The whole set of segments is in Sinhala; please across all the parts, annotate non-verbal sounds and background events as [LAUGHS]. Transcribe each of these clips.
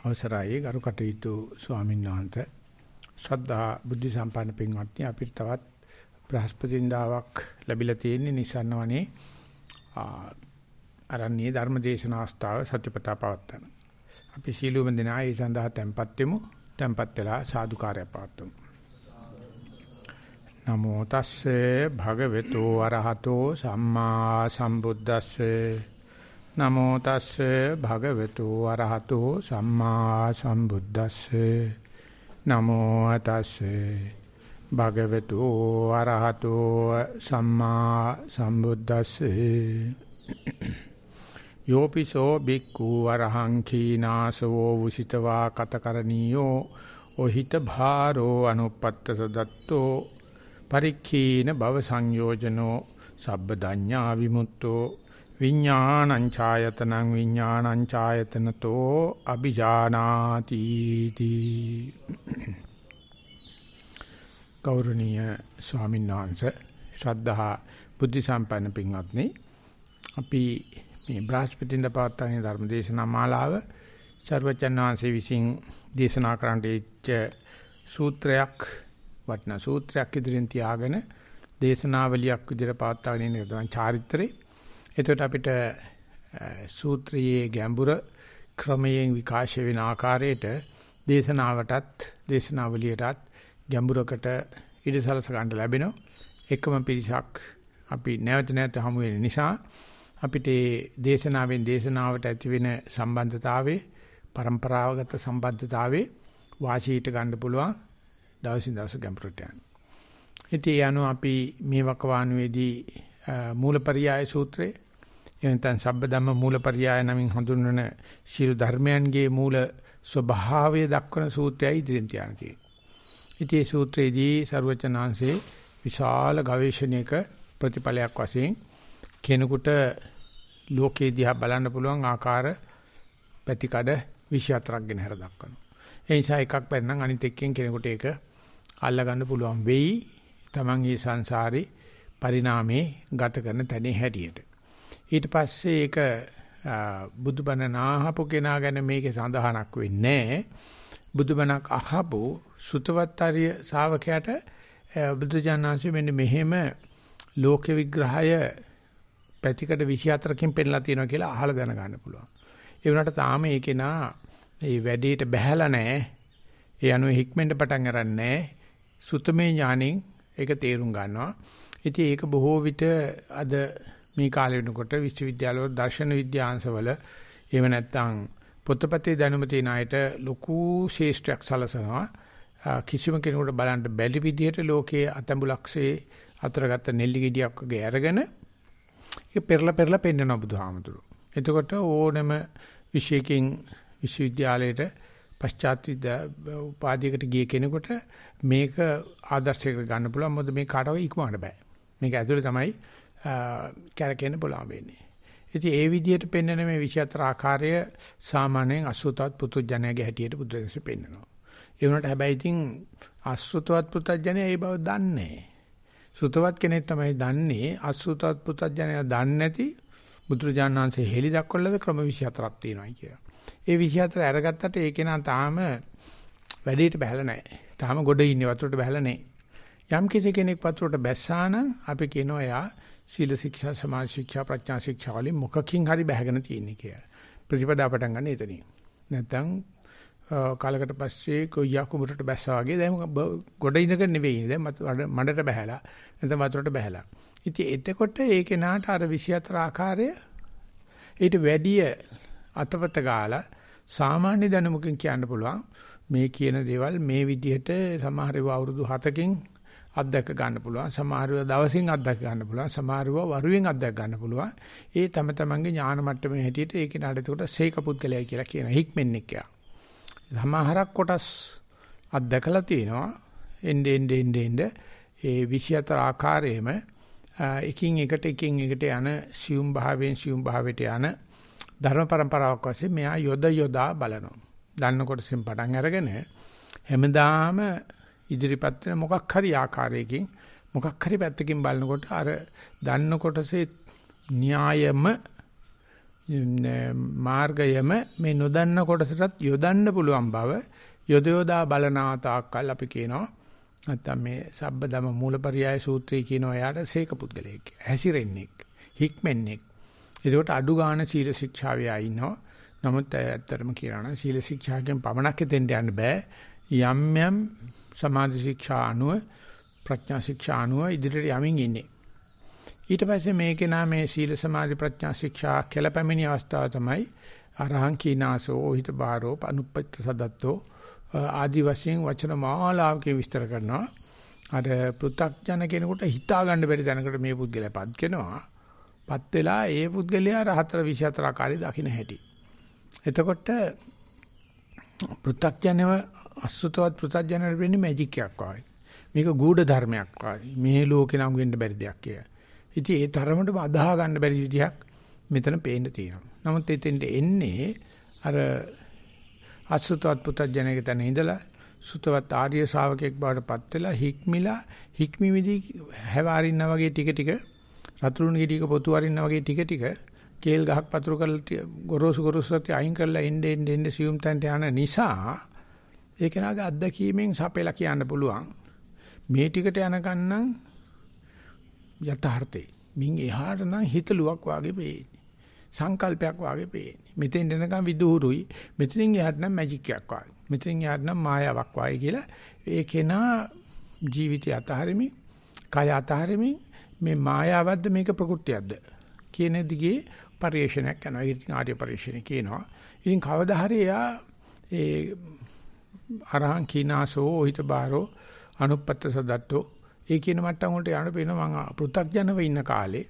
අවසරයි. ගරු කටයුතු ස්වාමීන් වහන්සේ. ශ්‍රද්ධා බුද්ධ සම්පන්න පින්වත්නි අපිට තවත් බ්‍රහස්පතින්දාවක් ලැබිලා තියෙන නිසන්නවනේ ආරණ්‍ය ධර්ම දේශනා අවස්ථාව සත්‍යපතා පවත්තන අපි සීලුම දෙනා ඒ සඳහා tempත් වෙමු. tempත් වෙලා සාදුකාරය පවත්වමු. නමෝ තස්සේ භගවතු වරහතෝ සම්මා සම්බුද්දස්සේ. නමෝ තස්සේ භගවතු වරහතෝ සම්මා සම්බුද්දස්සේ. නමෝ තස්සේ භගවතු වරහතෝ සම්මා සම්බුද්දස්සේ. යෝපිසෝ බික්ඛු වරහං කීනාසෝ උසිතවා කතකරණීයෝ ඔහිත භාරෝ අනුපත්ත සදත්තෝ පරික්ඛීන භව සංයෝජනෝ සබ්බදඤ්ඤා විමුක්තෝ. විඥානං ඡායතනං විඥානං ඡායතනතෝ අபிජානාති තී ගෞරවනීය ස්වාමීන් වහන්සේ ශ්‍රද්ධා බුද්ධ සම්පන්න පින්වත්නි අපි මේ බ්‍රහස්පතින්ද පවත්වන ධර්මදේශනා මාලාව සර්වචන් වහන්සේ විසින් දේශනා කරන්නට ඉච්ඡ සූත්‍රයක් වටන සූත්‍රයක් ඉදිරියෙන් තියාගෙන දේශනාවලියක් විදිහට පවත්වාගෙන ඉන්න තමයි චාරිත්‍රේ එතකොට අපිට සූත්‍රයේ ගැඹුර ක්‍රමයෙන් විකාශය වෙන ආකාරයට දේශනාවටත් දේශනාවලියටත් ගැඹුරකට ඉඩසලස ගන්න ලැබෙනවා. එකම පිරිසක් අපි නැවත නැවත හමු වෙන නිසා අපිට දේශනාවෙන් දේශනාවට ඇති වෙන සම්බන්ධතාවයේ પરම්පරාවගත සම්බන්ධතාවයේ වාසියට ගන්න පුළුවන් දවසින් දවස ගැඹුරට යන. ඉතින් යano අපි මේ වකවානුවේදී මූලපරියාය සූත්‍රය එනතන් සබ්බදම්ම මූලපරියාය නමින් හඳුන්වන ශීල ධර්මයන්ගේ මූල ස්වභාවය දක්වන සූත්‍රයයි ඉදිරියෙන් තියාන තියෙන්නේ. ඉතින් මේ සූත්‍රයේදී ਸਰවචනාංශේ විශාල ගවේෂණයක ප්‍රතිඵලයක් වශයෙන් කෙනෙකුට ලෝකේ දිහා බලන්න පුළුවන් ආකාර පැතිකඩ 24ක් ගැන හර දක්වනවා. ඒ නිසා එකක් බැන්නම් අනිත් එක්කෙන් කෙනෙකුට ඒක අල්ල ගන්න පුළුවන් වෙයි. Taman මේ සංසාරේ පරිණාමේ ගත කරන තැනේ හැටියට. ඊට පස්සේ ඒක බුදුබණ නාහපු කෙනා ගැන මේකේ සඳහනක් වෙන්නේ බුදුබණක් අහපු සුතවත්තරිය ශාවකයාට බුදුජානනාංශය මෙන්න මෙහෙම ලෝක විග්‍රහය පැතිකඩ 24කින් පෙන්නලා තියෙනවා කියලා අහලා දැනගන්න පුළුවන්. ඒ වුණාට තාම ඒකේ නා මේ වැඩේට බහැලා නැහැ. ඒ අනුව හික්මෙන්ට පටන් අරන්නේ නැහැ. සුතමේ ඥාණයෙන් ඒක තේරුම් ගන්නවා. ඉතින් ඒක බොහෝ විට අද මේ කාලේ වෙනකොට විශ්වවිද්‍යාලවල දර්ශන විද්‍යාංශවල එහෙම නැත්නම් පොත්පතේ දැනුම තියෙන අයට ලොකු ශේෂ්ත්‍රයක් සලසනවා. කිසිම කෙනෙකුට බලන්න බැරි විදිහට ලෝකයේ අතඹුලක්ෂේ අතරගත නෙල්ලි ගෙඩියක් වගේ අරගෙන ඒක පෙරලා පෙරලා පෙන්නන බුදුහාමුදුරුවෝ. එතකොට ඕනම විශේෂකින් විශ්වවිද්‍යාලයට පශ්චාත් උපාධියකට ගිය කෙනෙකුට මේක ආදර්ශයකට ගන්න පුළුවන් මොකද මේ කාටවත් ඉක්මවන්න බෑ. මේක ඇතුලේ තමයි කැරකෙන්න පුළුවන් වෙන්නේ. ඉතින් ඒ විදිහට පෙන්වන මේ 24 ආකාරය සාමාන්‍යයෙන් අසුතවත් පුතුජනයාගේ හැටියට බුදුරජාණන් පෙන්නනවා. ඒ වුණාට හැබැයි ඉතින් අසුතවත් පුතුජනයා ඒ බව දන්නේ සුතවත් කෙනෙක් තමයි දන්නේ අසුතවත් පුතුජනයා දන්නේ නැති බුදුරජාණන් වහන්සේ හෙලි දක්වලද ක්‍රම 24ක් තියෙනවා කියලා. ඒ 24 අරගත්තට ඒකේ නා තාම වැඩේට බහැලා නැහැ. තාම ගොඩ ඉන්නේ වතුරට බහැලා නැහැ. යම් කිසි කෙනෙක් වතුරට බැස්සා නම් අපි කියනවා එයා සීල ශික්ෂා සමාධි ශික්ෂා ප්‍රඥා ශික්ෂා වලින් මොකකින් හරි බැහැගෙන තියෙන්නේ කියලා. ප්‍රතිපදා පටන් ගන්න එතනින්. නැත්තම් කාලකට පස්සේ කොයියා කුඹරට බැස්සා වගේ දැන් ගොඩ ඉඳගෙන නෙවෙයි දැන් මඩට බහැලා නැත්නම් වතුරට බහැලා. ඉතින් එතකොට ඒ කෙනාට අර 24 ආකාරය ඊට වැඩිය අතපත ගාලා සාමාන්‍ය දැනුමකින් කියන්න පුළුවන් මේ කියන දේවල් මේ විදිහට සමහර ඒවා අවුරුදු 7කින් අත්දැක ගන්න පුළුවන්. සමහරව දවසින් අත්දැක ගන්න පුළුවන්. සමහරව වරුවෙන් අත්දැක ගන්න පුළුවන්. ඒ තම තමන්ගේ ඥාන මට්ටමේ හැටියට ඒක නඩ එතකොට සීක පුද්ගලයා කියලා කියන හික්මෙන්නික් යා. සමහරක් කොටස් අත්දැකලා තියෙනවා. එnde ende ende ende ඒ 24 ආකාරයේම එකින් එකට එකින් එකට යන සියුම් භාවයෙන් සියුම් භාවයට යන ධර්ම પરම්පරාවක් වශයෙන් මෙයා යොද යොදා බලනවා. දන්න කොටසෙන් පටන් අරගෙන හැමදාම ඉදිරිපත් වෙන මොකක් හරි ආකාරයකින් මොකක් හරි පැත්තකින් බලනකොට අර දන්න කොටසේ න්‍යායම මාර්ගයම මේ නොදන්න කොටසටත් යොදන්න පුළුවන් බව යොද යොදා බලනා තාක්කල් අපි කියනවා. නැත්තම් මේ සබ්බදම මූලපරියාය සූත්‍රය කියනවා එයාට සීක පුද්ගලයෙක් හැසිරෙන්නේ හික්මෙන්නේ ඒකට අඩු ගන්න සීල ශික්ෂාවේ ආිනවා නමුත් ඇත්තටම කියනවා නම් සීල ශික්ෂාවෙන් පමණක් දෙන්න යන්න බෑ. යම් යම් සමාධි ශික්ෂා අනුව ප්‍රඥා ශික්ෂා අනුව ඉදිරියට යමින් ඉන්නේ. ඊට පස්සේ මේකේ නා මේ සීල සමාධි ප්‍රඥා ශික්ෂා කියලා පැමිණි අවස්ථාව තමයි අරහං කීනාසෝ හිත බාරෝ අනුප්පත්ත සදත්තෝ ආදි වශයෙන් වචන මාලාවකින් විස්තර කරනවා. අර පෘථග්ජන කෙනෙකුට හිතා ගන්න බැරි තැනකට මේ පුද්ගලයා පත් වෙනවා පත් වෙලා ඒ පුද්ගලයා රහතර 24 ආකාරي දකින්න හැටි. එතකොට පෘථග්ජනව අසුතවත් පෘථග්ජනවල වෙන්නේ මැජික් එකක් වගේ. මේක ගූඪ ධර්මයක් වගේ. මේ ලෝකේ නම් වෙන්න බැරි දෙයක් කියලා. ඉතින් ඒ තරමටම අදාහ ගන්න බැරි විදිහක් මෙතන පේන්න තියෙනවා. නමුත් එතෙන්ට එන්නේ අර අසුතවත් පුතඥයෙක් තැන ඉඳලා සුතවත් ආර්ය ශ්‍රාවකෙක් බවට පත් වෙලා හික්මිලා හික්මි විදි හැවාරින්න වගේ ටික ටික රතුරුන් ගෙඩියක පොතු වරින්න වගේ ටික ටික කේල් ගහක් පතුරු කරලා ගොරෝසු ගොරෝසුත් අයින් කරලා එන්න එන්න එන්න සියුම් තැන්ට යන නිසා ඒක නාගේ අත්දැකීමෙන් සපෙලා කියන්න පුළුවන් මේ ටිකට යනකන් නම් යථාර්ථේ. මින් එහාට නම් හිතලුවක් වාගේ පේන්නේ. සංකල්පයක් වාගේ පේන්නේ. මෙතෙන් එනකම් විදුහුරුයි. මෙතනින් එහාට නම් මැජික් එකක් වාගේ. මෙතනින් එහාට නම් මායාවක් වාගේ කියලා ඒ කෙනා ජීවිතය අතහරිමි, කය අතහරිමි මේ මායාවක්ද මේක ප්‍රകൃතියක්ද කියන දිගේ පරිශ්‍රණයක් කරනවා. ඉතින් ආර්ය පරිශ්‍රණය කියනවා. ඉතින් කවදා හරි එයා ඒ අරහං කීනාසෝ හිත බාරෝ අනුපත්ත සදත්තෝ ඒ කියන මට්ටම් වලට යන්න පේනවා මම පෘථග්ජනව ඉන්න කාලේ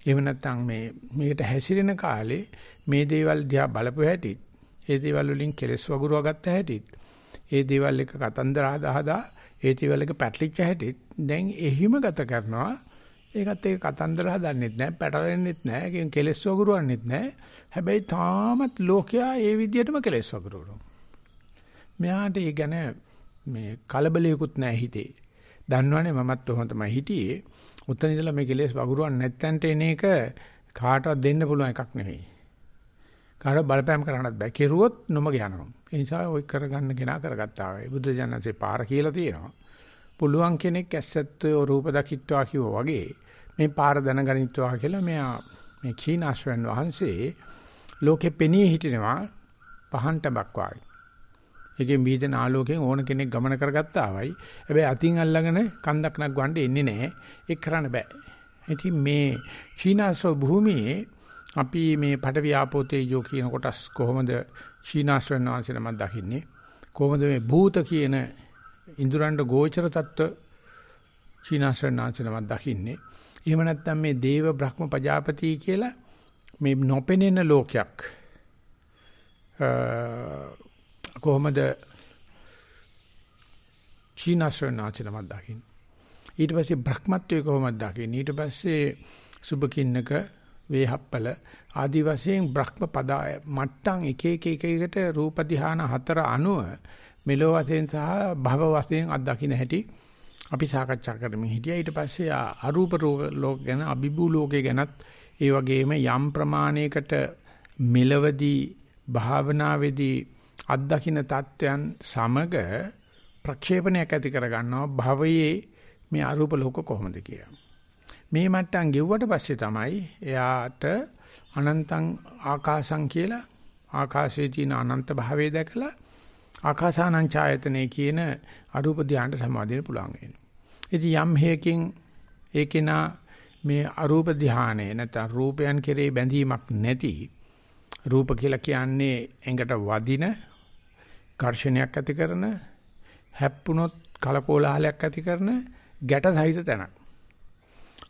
එහෙම නැත්නම් මේ මේකට හැසිරෙන කාලේ මේ දේවල් දිහා බලපු හැටිත් ඒ දේවල් වලින් කෙලස් වගුරුවා ගත්ත හැටිත් ඒ දේවල් එක කතන්දර හදා ඒ දේවල් එක පැටලිච්ච හැටිත් දැන් එහිම ගත කරනවා ඒකත් ඒක කතන්දර හදන්නෙත් නැහැ පැටලෙන්නෙත් නැහැ ඒකෙන් කෙලස් වගුරුවන්නෙත් නැහැ හැබැයි තාමත් ලෝකයා ඒ විදිහටම කෙලස් වගුරුවනවා මෙයාට ඒ ගැන මේ කලබලයකුත් නැහැ හිතේ දන්නවනේ මමත් ඔහොම තමයි හිටියේ. උතන ඉඳලා මේ කෙලෙස් වගුරුවක් නැත්තන්ට එන එක කාටවත් දෙන්න පුළුවන් එකක් නෙවෙයි. කාටවත් බලපෑම් කරන්නත් බෑ. කෙරුවොත් නොමග යනවා. ඒ නිසා ওই කරගන්න කෙනා කරගත්තා වගේ. බුද්ධ ජනන්සේ පාර කියලා තියෙනවා. පුළුවන් කෙනෙක් ඇස්සත්ව රූප දකිත්වා කිව්වා වගේ මේ පාර දැනගනිත්වා කියලා මෙයා මේ කීනාශ්‍රයන් වහන්සේ ලෝකෙ පෙනී හිටිනවා පහන් ටබක් වගේ. ඒකෙන් වීදන ආලෝකයෙන් ඕන කෙනෙක් ගමන කරගත්තා වයි. හැබැයි අතින් අල්ලගෙන කන්දක් නගවන්න එන්නේ නැහැ. ඒක කරන්න බෑ. ඉතින් මේ චීනාස්ව භූමියේ අපි මේ පටවිය ආපෝතේජෝ කියන කොටස් කොහොමද චීනාස්වයන් වහන්සේනම දකින්නේ? කොහොමද මේ භූත කියන ඉන්ද්‍රයන්ට ගෝචර තත්ත්ව චීනාස්වයන් වහන්සේනම දකින්නේ? එහෙම නැත්නම් මේ දේව බ්‍රහ්ම පජාපති කියලා මේ නොපෙනෙන ලෝකයක් කොහොමද චීනසරණාචනම දකින්න. ඊට පස්සේ බ්‍රහ්මත්වයේ කොහොමද දකින්න. ඊට පස්සේ සුභකින්නක වේහප්පල ආදි වශයෙන් බ්‍රහ්ම පද මට්ටම් එක එක එක එකට රූප ධානා හතර අනුව මෙලෝ වශයෙන් සහ භව වශයෙන් අත්දකින්න හැටි අපි සාකච්ඡා කරමින් හිටියා ඊට පස්සේ අරූප ලෝක ගැන අභිභූ ලෝකේ ගැනත් ඒ වගේම යම් ප්‍රමාණයකට මෙලවදී භාවනාවේදී අත්දකින්න தත්වයන් සමග ප්‍රක්ෂේපණයක් ඇති කර ගන්නවා භවයේ මේ අරූප ලෝක කොහොමද කියලා. මේ මට්ටම් ගෙව්වට පස්සේ තමයි එයාට අනන්තං ආකාසං කියලා ආකාශයේ තියෙන අනන්ත භාවය දැකලා ආකාසානං ඡායතනේ කියන අරූප ධානයට සමාදින්න පුළුවන් වෙනවා. ඉතින් යම් හේකින් ඒකේනා මේ අරූප ධානය නැත්නම් රූපයන් කෙරේ බැඳීමක් නැති රූප කියලා කියන්නේ ඇඟට වදින ඝර්ෂණයක් ඇති කරන හැප්පුණොත් කලකෝලහලයක් ඇති කරන ගැට සහිත තැනක්.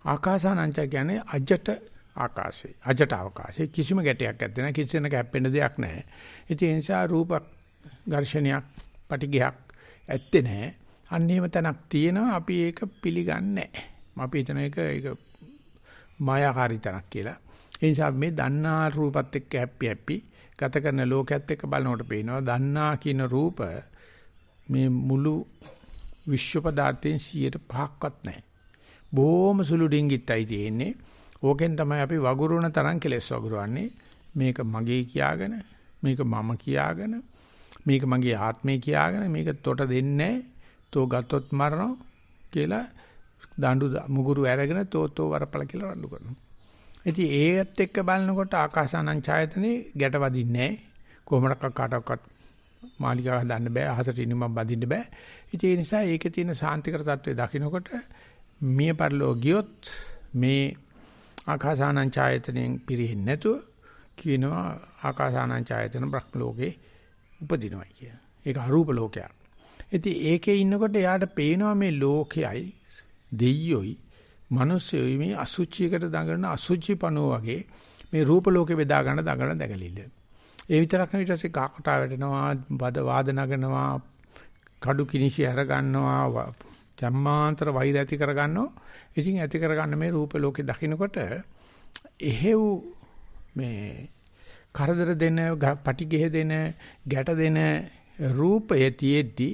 ආකාසානංච කියන්නේ අජට ආකාශේ. අජට අවකාශේ කිසිම ගැටයක් නැත්නම් නැහැ කිසිම කැප්පෙන්න දෙයක් නැහැ. ඉතින් ඒ නිසා රූප ඝර්ෂණයක් පටිඝයක් ඇත්තේ නැහැ. අන්නේම තැනක් තියෙනවා අපි ඒක පිළිගන්නේ නැහැ. අපි හිතන එක ඒක මායාකාරී තැනක් කියලා. ඒ නිසා මේ දන්නා රූපත් එක්ක හැප්පි හැප්පි ගත කරන ලෝකයේත් එක්ක බලනකොට පේනවා දන්නා කියන රූප මේ මුළු විශ්ව පදාර්ථයෙන් 105ක්වත් නැහැ. බොහොම සුළු ඩිංගිත්තයි තියෙන්නේ. ඕකෙන් තමයි අපි වගුරුණ තරම් කෙලස් වගුරවන්නේ. මේක මගේ කියාගෙන මේක මම කියාගෙන මේක මගේ ආත්මය කියාගෙන මේක තොට දෙන්නේ තෝ ගත්තොත් මරනවා කියලා දඬු මුගුරු අරගෙන තෝ තෝ වරපල කියලා රණ්ඩු කරනවා. ඉතින් ඒත් එක්ක බලනකොට ආකාසානං ඡායතනේ ගැට වදින්නේ නැහැ. කොහොමඩක් කාටවත් මාලිකාව හදන්න බෑ අහසට ඉනිමම් බඳින්න බෑ. ඉතින් ඒ නිසා ඒකේ තියෙන සාන්තිකර தત્ත්වය දකින්නකොට මිය පරලෝ ගියොත් මේ ආකාසානං ඡායතනෙන් පිරෙන්නේ නැතුව කියනවා ආකාසානං ඡායතන බ්‍රහ්ම ලෝකේ උපදිනවයි කිය. ඒක අරූප ලෝකයක්. ඉතින් ඒකේ ඉන්නකොට යාට පේනවා මේ ලෝකයයි දෙයියොයි මිනිස්සුයි මේ අසුචියකට දඟලන අසුචි පණුව වගේ මේ රූප ලෝකේ බෙදා ගන්න දඟලන දැකලිල්ල. ඒ විතරක් නෙවෙයි ඊට පස්සේ කාකටා වැටෙනවා, බද වාද නගනවා, කඩු කිනිසි අර ගන්නවා, ජම්මාන්තර වෛර ඇති කර ගන්නවා. ඉතින් ඇති කර ගන්න මේ රූප ලෝකේ දකින්නකොට එහෙව් මේ කරදර දෙන, පටිඝය දෙන, ගැට දෙන රූපය තියෙද්දි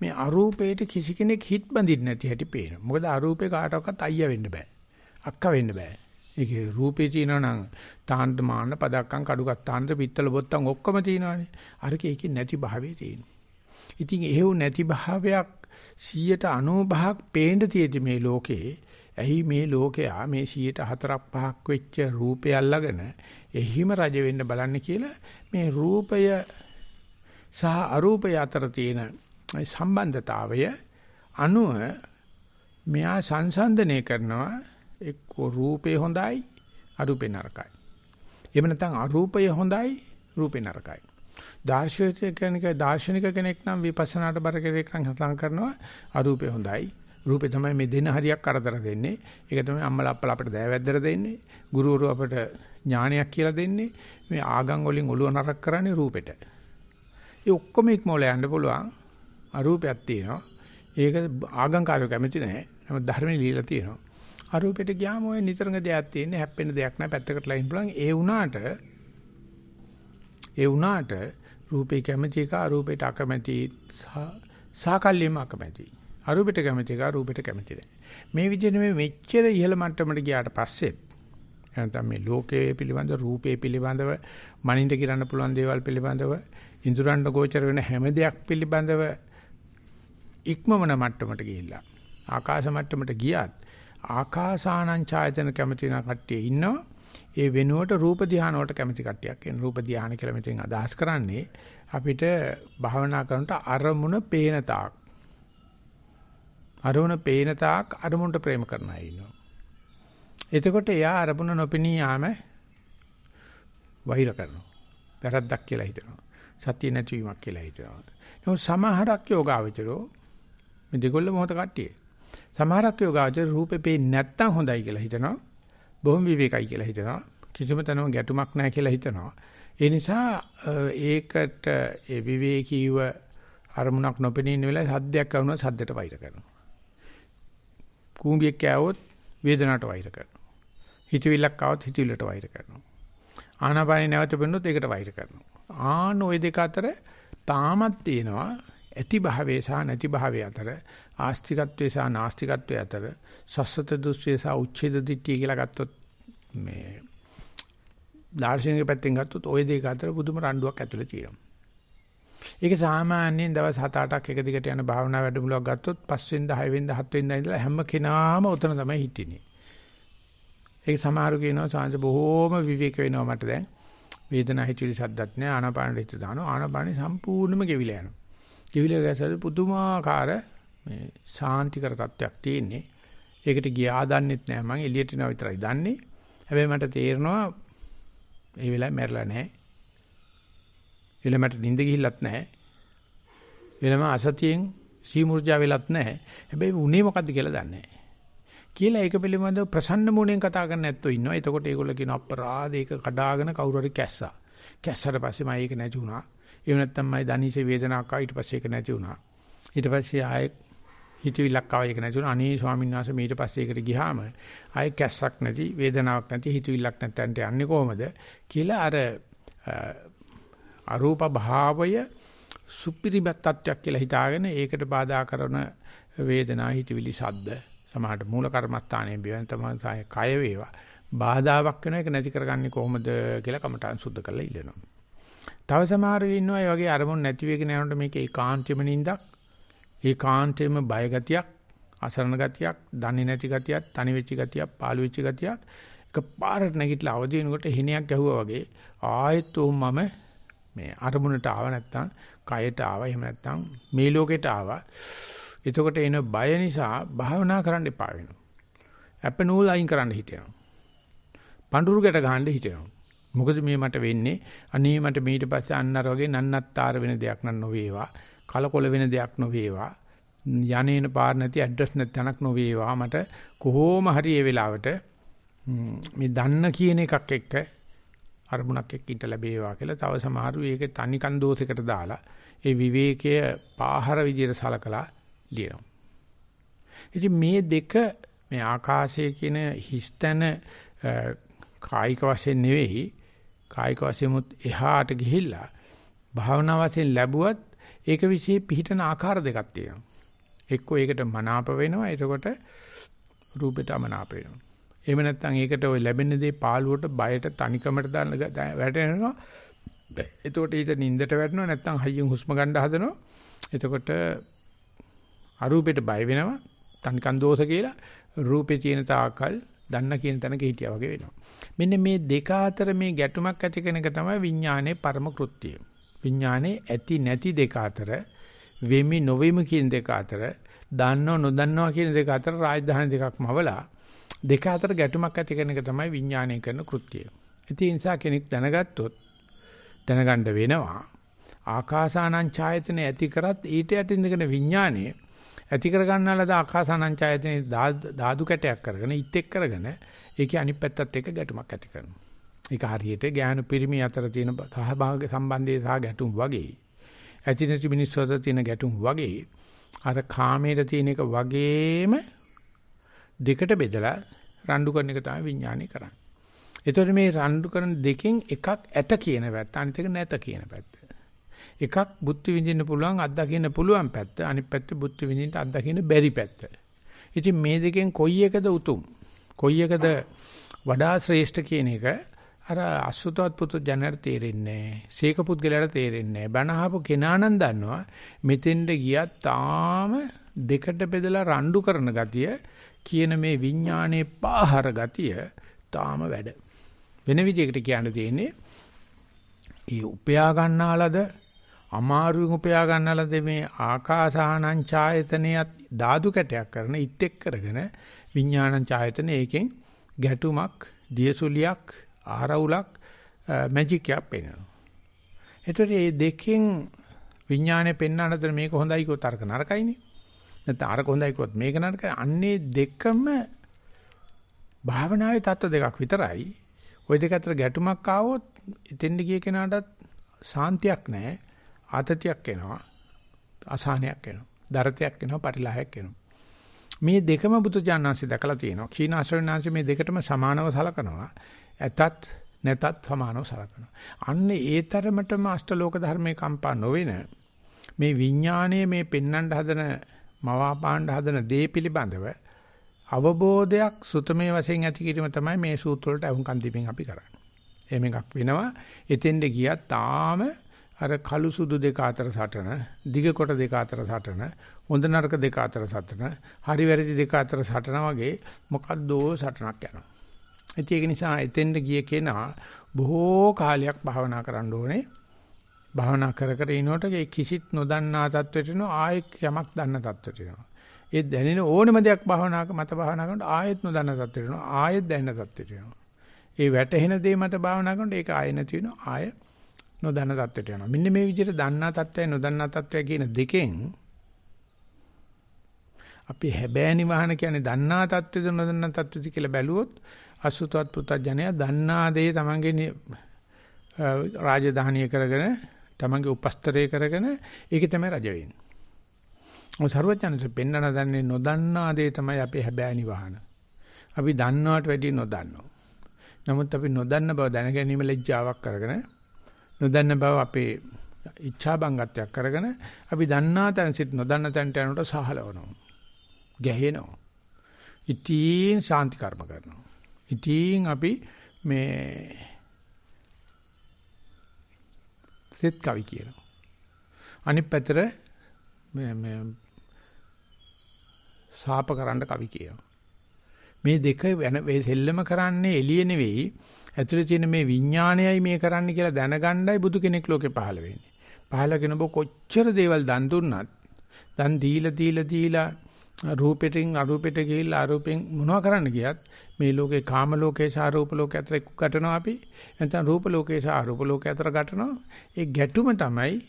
මේ අරූපයට කිසි කෙනෙක් හිට බඳින්න නැති හැටි පේනවා. මොකද අරූපේ කාටවත් අයියා වෙන්න බෑ. අක්කා වෙන්න බෑ. ඒකේ රූපේ තියෙනවා නම් තාන්ත මාන්න පදක්කම් කඩුකක් තාන්ත පිත්තල බොත්තම් ඔක්කොම තියෙනවානේ. අරක ඒකේ නැති භාවයේ තියෙනවා. ඉතින් එහෙව් නැති භාවයක් 195ක් පේන්න තියෙදි මේ ලෝකේ ඇයි මේ ලෝකයා මේ 104ක් 5ක් වෙච්ච රූපය අල්ලගෙන එහිම රජ වෙන්න බලන්න කියලා මේ රූපය සහ අරූපය අතර තියෙන සම්බන්ධතාවය අනුව මෙයා සංසන්දනය කරනවා එක්ක රූපේ හොඳයි අරූපේ නරකයි. එහෙම නැත්නම් අරූපය හොඳයි රූපේ නරකයි. දාර්ශනික කෙනෙක් දාර්ශනික කෙනෙක් නම් විපස්සනාට බර කෙනෙක් නම් හතන් කරනවා අරූපේ හොඳයි. රූපේ තමයි මේ දෙන හරියක් කරදර දෙන්නේ. ඒක තමයි අම්මලා අප්පලා අපිට දෑවැද්දර දෙන්නේ. ගුරුවරු අපිට ඥානයක් කියලා දෙන්නේ. මේ ආගම් වලින් ඔළුව නරක කරන්නේ රූපෙට. ඒ ඔක්කොම ඉක්මවල යන්න පුළුවන්. අරූපයක් තියෙනවා. ඒක ආගම්කාරයෝ කැමති නැහැ. නමුත් ධර්මයේ লীලා තියෙනවා. අරූපෙට ගියාම ඔය නිතරම දෙයක් තියෙන්නේ හැප්පෙන දෙයක් නෑ පැත්තකට ලයින් බලන් ඒ වුණාට ඒ වුණාට රූපේ කැමති එක අරූපෙට අකමැති සාකල්යෙම අකමැති අරූපෙට කැමති එක අරූපෙට කැමති නෑ මේ විදිහට මේ මෙච්චර ඉහළ මට්ටමට ගියාට පස්සේ නැත්නම් මේ ලෝකයේ පිළිබඳ රූපේ පිළිබඳව මනින්ද කිරන්න පුළුවන් දේවල් පිළිබඳව ඉඳුරන්ඩ ගෝචර වෙන හැම දෙයක් පිළිබඳව ඉක්මමන මට්ටමට ගිහිල්ලා ආකාශ මට්ටමට ගියත් ආකාසානං ඡායතන කැමති වෙන කට්ටිය ඉන්නවා. ඒ වෙනුවට රූප ධානය වලට කැමති කට්ටියක් එන රූප ධානය කියලා මෙතෙන් අදහස් කරන්නේ අපිට භාවනා කරනට අරමුණ පේන තාක් අරමුණ පේන තාක් අරමුණට ප්‍රේම කරන අය ඉන්නවා. එතකොට එයා අරමුණ නොපෙනී යාම වෛර කරනවා. වැරද්දක් කියලා හිතනවා. සත්‍ය නැතිවීමක් කියලා හිතනවා. නමුත් සමහරක් යෝගාවචරෝ මේ දෙකොල්ල මොහොත කට්ටිය. සමහරක් යෝගාචර රූපේ පේන්නේ නැත්තම් හොඳයි කියලා හිතනවා. බොහොම විවේකයි කියලා හිතනවා. කිසිම තැනම ගැටුමක් නැහැ කියලා හිතනවා. ඒ නිසා ඒකට ඒ විවේකීව අරමුණක් නොපෙනී ඉන්න වෙලාවේ සද්දයක් වුණා සද්දට වෛර කරනවා. කූඹියක් කෑවොත් වේදනාවට වෛර කරනවා. හිතවිල්ලක් ආවොත් හිතවිල්ලට වෛර කරනවා. ආනාපානෙ නැවත පෙන්නොත් ඒකට වෛර කරනවා. ආන ওই දෙක අතර තාමත් තියෙනවා ඇති භාවයේ සහ නැති භාවයේ අතර ආස්තිකත්වයේ සහ නාස්තිකත්වයේ අතර සස්සත දෘෂ්ටිය සහ උච්ඡේද දිට්ඨිය කියලා ගත්තොත් මේ දාර්ශනික පැත්තෙන් ගත්තොත් ওই දෙක අතර පුදුම රණ්ඩුවක් ඇතුලේ තියෙනවා. ඒක සාමාන්‍යයෙන් දවස් 7-8ක් එක දිගට යන භාවනා වැඩමුළුවක් ගත්තොත් 5 වෙනිදා 6 වෙනිදා 7 වෙනිදා ඉඳලා හැම කෙනාම උතන තමයි හිටින්නේ. ඒක සමහරු කියනවා සාංශ බොහෝම විවේක වෙනවා මට දැන්. වේදනා හිතිලි සද්දත් නෑ ආනාපාන හිත දානවා ආනාපානෙ සම්පූර්ණයෙන්ම ගෙවිලා යනවා. ගෙවිලා ගැසල් පුදුමාකාර මේ සාන්තිකර තත්වයක් තියෙන්නේ. ඒකට ගියා දන්නෙත් නෑ මං එළියට යනවා විතරයි දන්නේ. හැබැයි මට තේරෙනවා ඒ වෙලාවේ මැරලා නැහැ. එළ මට නිින්ද ගිහිල්ලත් නැහැ. වෙනම අසතියෙන් සීමුර්ජා වෙලත් නැහැ. හැබැයි උනේ මොකද්ද කියලා දන්නේ නැහැ. කියලා ඒක පිළිබඳව ප්‍රසන්න මොණෙන් කතා කරන්න නැත්තෝ ඉන්නවා. එතකොට ඒගොල්ලෝ කියන අපරාධ ඒක කඩාගෙන කවුරු හරි කැස්සා. කැස්සට පස්සේ මම ඒක නැති වුණා. එහෙම නැත්නම් මයි දනීසේ වේදනාවක් ආවා ඊට පස්සේ ඒක නැති වුණා. ඊට පස්සේ ආයෙ හිතවිල්ලක් ආවා ඒක නැති වුණා. අනේ ස්වාමීන් වහන්සේ ඊට පස්සේ ඒකට ගියාම ආයෙ කැස්සක් නැති වේදනාවක් නැති හිතවිල්ලක් නැත්තන්ට යන්නේ කොහමද කියලා අර අරූප භාවය සුපිරිබත් තත්වයක් කියලා හිතාගෙන ඒකට බාධා කරන වේදනා හිතවිලි සද්ද සමහරට මූල කර්මස්ථානයේ බියන තමයි කය වේවා බාධාවක් වෙන එක නැති කරගන්නේ කොහොමද කියලා කමටහන් සුද්ධ කරලා ඉල්ලනවා. තව සමහරව ඉන්නවා ඒ වගේ අරමුණ නැති වෙගෙන යනකොට මේක ඒකාන්තෙම නිින්දක් ඒකාන්තෙම බය ගතියක් අසරණ ගතියක් දන්නේ නැති ගතියක් තනි වෙච්ච ගතියක් පාළු වෙච්ච ගතියක් එකපාරට නැගිටලා අවදි වෙනකොට හිණයක් ගැහුවා වගේ ආයෙත් මම මේ අරමුණට ආව නැත්තම් කයට ආව එහෙම නැත්තම් මේ ලෝකෙට ආවා. එතකොට එන බය නිසා භාවනා කරන්න එපා වෙනවා. අප නූල් අයින් කරන්න හිතෙනවා. පඳුරු ගැට ගහන්න හිතෙනවා. මොකද මේ මට වෙන්නේ? අනේ මට ඊට පස්සේ අන්නර වගේ නන්නත්තර වෙන දෙයක් නන් නොවේවා. කලකොල වෙන දෙයක් නොවේවා. යන්නේන පාර නැති ඇඩ්‍රස් නැති තැනක් නොවේවා. මට කොහොම හරි ඒ වෙලාවට මේ දන්න කියන එකක් එක්ක අරමුණක් එක්ක ඉඳ ලැබේවා කියලා තව සමහරු ඒක තනිකන් දෝෂයකට දාලා ඒ විවේකය පාහර විදියට සලකලා ලියනවා. ඉතින් මේ දෙක මේ ආකාශය කියන හිස්තන කායික වශයෙන් නෙවෙයි කායික වශයෙන්මුත් එහාට ගිහිල්ලා භාවනා වශයෙන් ලැබුවත් ඒක વિશે පිහිටන ආකාර දෙකක් තියෙනවා. එක්කෝ ඒකට මනාප වෙනවා එතකොට රූපෙට අමනාප වෙනවා. එහෙම නැත්නම් ඒකට ওই ලැබෙන දේ පාළුවට බයට තනිකමට දාන්න වැටෙනවා. එතකොට ඊට නිින්දට වැටෙනවා නැත්නම් හයියෙන් හුස්ම ගන්න හදනවා. එතකොට අරූපෙට බය වෙනවා. තනිකන් දෝෂ කියලා රූපේ තියෙන තාකල් දන්න කියන තැනක හිටියා වගේ වෙනවා. මෙන්න මේ දෙක අතර මේ ගැටුමක් ඇති කරන එක තමයි විඥානයේ පරම කෘත්‍යය. විඥානයේ ඇති නැති දෙක අතර වෙමි නොවෙමි කියන දෙක අතර දන්නව නොදන්නවා කියන දෙක අතර රාජධානි දෙකක්ම අවලා දෙක අතර ගැටුමක් ඇති කරන එක තමයි විඥානය කරන කෘත්‍යය. ඒ නිසා කෙනෙක් දැනගත්තොත් දැනගන්න වෙනවා ආකාසානං ඡායතන ඇති කරත් ඊට යටින් දෙකන විඥානය ඇති කර ගන්නාලද ආකාසානං ඡායතනේ ධාතු කැටයක් කරගෙන ඉත් එක් කරගෙන ඒකේ අනිත් පැත්තත් එක්ක ගැටුමක් ඇති කරනවා. ඒක හරියට ඥාන පිරිමි අතර තියෙන සහභාග සම්බන්ධය සහ ගැටුම් වගේ. ඇති නැති මිනිස්සු අතර තියෙන ගැටුම් වගේ අර කාමයේ තියෙන එක වගේම දෙකට බෙදලා රණ්ඩු කරන එක තමයි විඥානය කරන්නේ. එතකොට මේ රණ්ඩු කරන දෙකෙන් එකක් ඇත කියන පැත්ත අනිත් එක නැත කියන පැත්ත. එකක් බුද්ධ විඳින්න පුළුවන් අත්දකින්න පුළුවන් පැත්ත අනිත් පැත්ත බුද්ධ විඳින්න අත්දකින්න බැරි පැත්ත. ඉතින් මේ දෙකෙන් කොයි එකද උතුම්? කොයි එකද වඩා ශ්‍රේෂ්ඨ කියන එක අර අසුතවත් පුතු ජනර තේරෙන්නේ නැහැ. සීක පුද්ගලයාට තේරෙන්නේ නැහැ. බණ අහපු කෙනා නම් දන්නවා මෙතෙන්ද ගියත් තාම දෙකට බෙදලා රණ්ඩු කරන ගතිය කියන මේ විඥානයේ පාහර ගතිය තාම වැඩ. වෙන විදිහකට කියන්න තියෙන්නේ ඒ උපයා ගන්නාලද අමාරුවෙන් උපයා ගන්නාලද මේ ආකාසානං ඡායතනියත් ධාතු කැටයක් කරන ඉත් එක් කරගෙන විඥානං ඡායතන ඒකෙන් ගැටුමක් දියසුලියක් ආරවුලක් මැජික් එකක් පේනවා. එතකොට මේ දෙකෙන් විඥානේ පෙන්වන්නතර මේක හොඳයි කෝ තර්ක නරකයිනේ. නැත්නම් අර කොහොඳයි කිව්වත් මේක නරක අන්නේ දෙකම භාවනාවේ தত্ত্ব දෙකක් විතරයි. ওই දෙක අතර ගැටුමක් ආවොත් එතෙන්ද ගිය කෙනාටත් සාන්තියක් නැහැ. ආතතියක් එනවා. අසහනයක් එනවා. දරතයක් එනවා, පරිලාහයක් එනවා. මේ දෙකම බුදුජානනාංශය දැකලා තියෙනවා. කීනාශ්‍රවණාංශ මේ දෙකටම සමානව සලකනවා. ඇතත් නැතත් සමානව සලකනවා. අන්න ඒ තරමටම අෂ්ටලෝක ධර්මයේ කම්පා නොවෙන මේ විඥාණය මේ පෙන්වන්න හදන මවාපාණ්ඩ හදන දේ පිළිබඳව අවබෝධයක් සුතමේ වශයෙන් ඇති කිරීම තමයි මේ සූත්‍ර වලට අහුම්කන් දීපෙන් අපි කරන්නේ. එහෙම එකක් වෙනවා. එතෙන්ද ගියත් තාම අර කළු සුදු දෙක අතර සටන, දිග කොට දෙක අතර සටන, හොඳ නරක දෙක අතර සටන, හරි වැරදි දෙක අතර සටන වගේ මොකද්දෝ සටනක් යනවා. ඒක නිසා එතෙන්ද ගිය කෙනා බොහෝ කාලයක් භාවනා කරන්න ඕනේ. භාවනා කර කර ඉනකොට ඒ කිසිත් නොදන්නා තත්වෙට එනවා ආයෙත් යමක් දන්න තත්වෙට එනවා. ඒ දැනෙන ඕනම දෙයක් භාවනාක මත භාවනා කරනකොට ආයෙත් නොදන්න තත්වෙට එනවා ආයෙත් දැනෙන තත්වෙට එනවා. ඒ වැටහෙන දේ මත භාවනා කරනකොට ඒක ආයෙ නැති වෙනවා ආයෙ නොදන්න තත්වෙට යනවා. මෙන්න මේ විදිහට දන්නා තත්වය නොදන්නා තත්වය කියන දෙකෙන් අපි හැබෑනි වහන කියන්නේ දන්නා තත්ත්වෙද නොදන්නා තත්ත්වෙද කියලා බැලුවොත් අසුතවත් පුතඥය දන්නා දේ තමන්ගේ රාජධානිය කරගෙන තමන්ගේ උපස්තරය කරගෙන ඒකේ තමයි රජ වෙන්නේ. මොකද සරුවචනසේ පෙන්වන දන්නේ නොදන්නා දේ තමයි අපේ හැබෑ නිවහන. අපි දන්නවට වැඩිය නොදන්නවා. නමුත් අපි නොදන්න බව දැන ගැනීම ලැජ්ජාවක් කරගෙන නොදන්න බව අපේ ඉච්ඡා බංගත්වයක් කරගෙන අපි දන්නා තැන සිට නොදන්න තැනට යනකොට සහලවනවා. ගැහෙනවා. ඉතින් ශාන්ති කර්ම කරනවා. ඉතින් අපි මේ සෙත් කවි කියනවා. අනිත් පැතර මේ මේ සාප කරන්න කවි කියනවා. මේ දෙක වෙන මේ සෙල්ලම කරන්නේ එළිය නෙවෙයි ඇතුලේ තියෙන මේ විඥානයයි මේ කරන්න කියලා දැනගණ්ඩයි බුදු කෙනෙක් ලෝකේ පහළ වෙන්නේ. පහළ කෙනබ කොච්චර දේවල් දන් දුන්නත් දන් දීලා දීලා දීලා රූපෙටින් අරූපෙට ගිහිල්ලා අරූපෙන් මොනව කරන්න ගියත් මේ ලෝකේ කාම ලෝකේ සහ රූප ලෝකේ අතර එක්ක ගැටෙනවා අපි. නැත්නම් රූප ලෝකේ සහ අරූප ලෝකේ අතර ගැටෙනවා. ඒ ගැටුම තමයි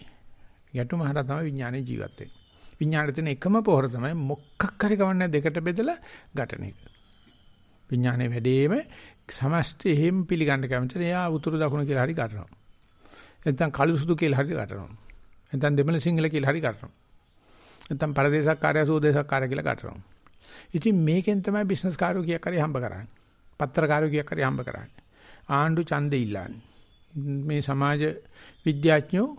ගැටුම හරහා තමයි විඥානේ ජීවත් වෙන්නේ. විඥාණයට තියෙන එකම පොහොර තමයි මොකක් හරි කවන්නේ දෙකට බෙදලා ගැටෙන එක. විඥානේ වැඩේම සමස්ත එහෙම පිළිගන්න කැමතිද එයා උතුරු දකුණ කියලා හරි ගැටෙනවා. නැත්නම් කළු සුදු කියලා හරි ගැටෙනවා. නැත්නම් දෙමළ සිංහල කියලා හරි ගැටෙනවා. නැත්නම් පරදේශක්කාරය සෝදේශක්කාරය කියලා ගැටෙනවා. ඉතින් මේකෙන් තමයි බිස්නස් කාර්යෝ කියක් හරි හම්බ කරන්නේ. පත්‍රකාරයෝ කියක් හරි හම්බ කරන්නේ. ආණ්ඩු ඡන්දේ ඉල්ලන්නේ. මේ සමාජ විද්‍යාඥයෝ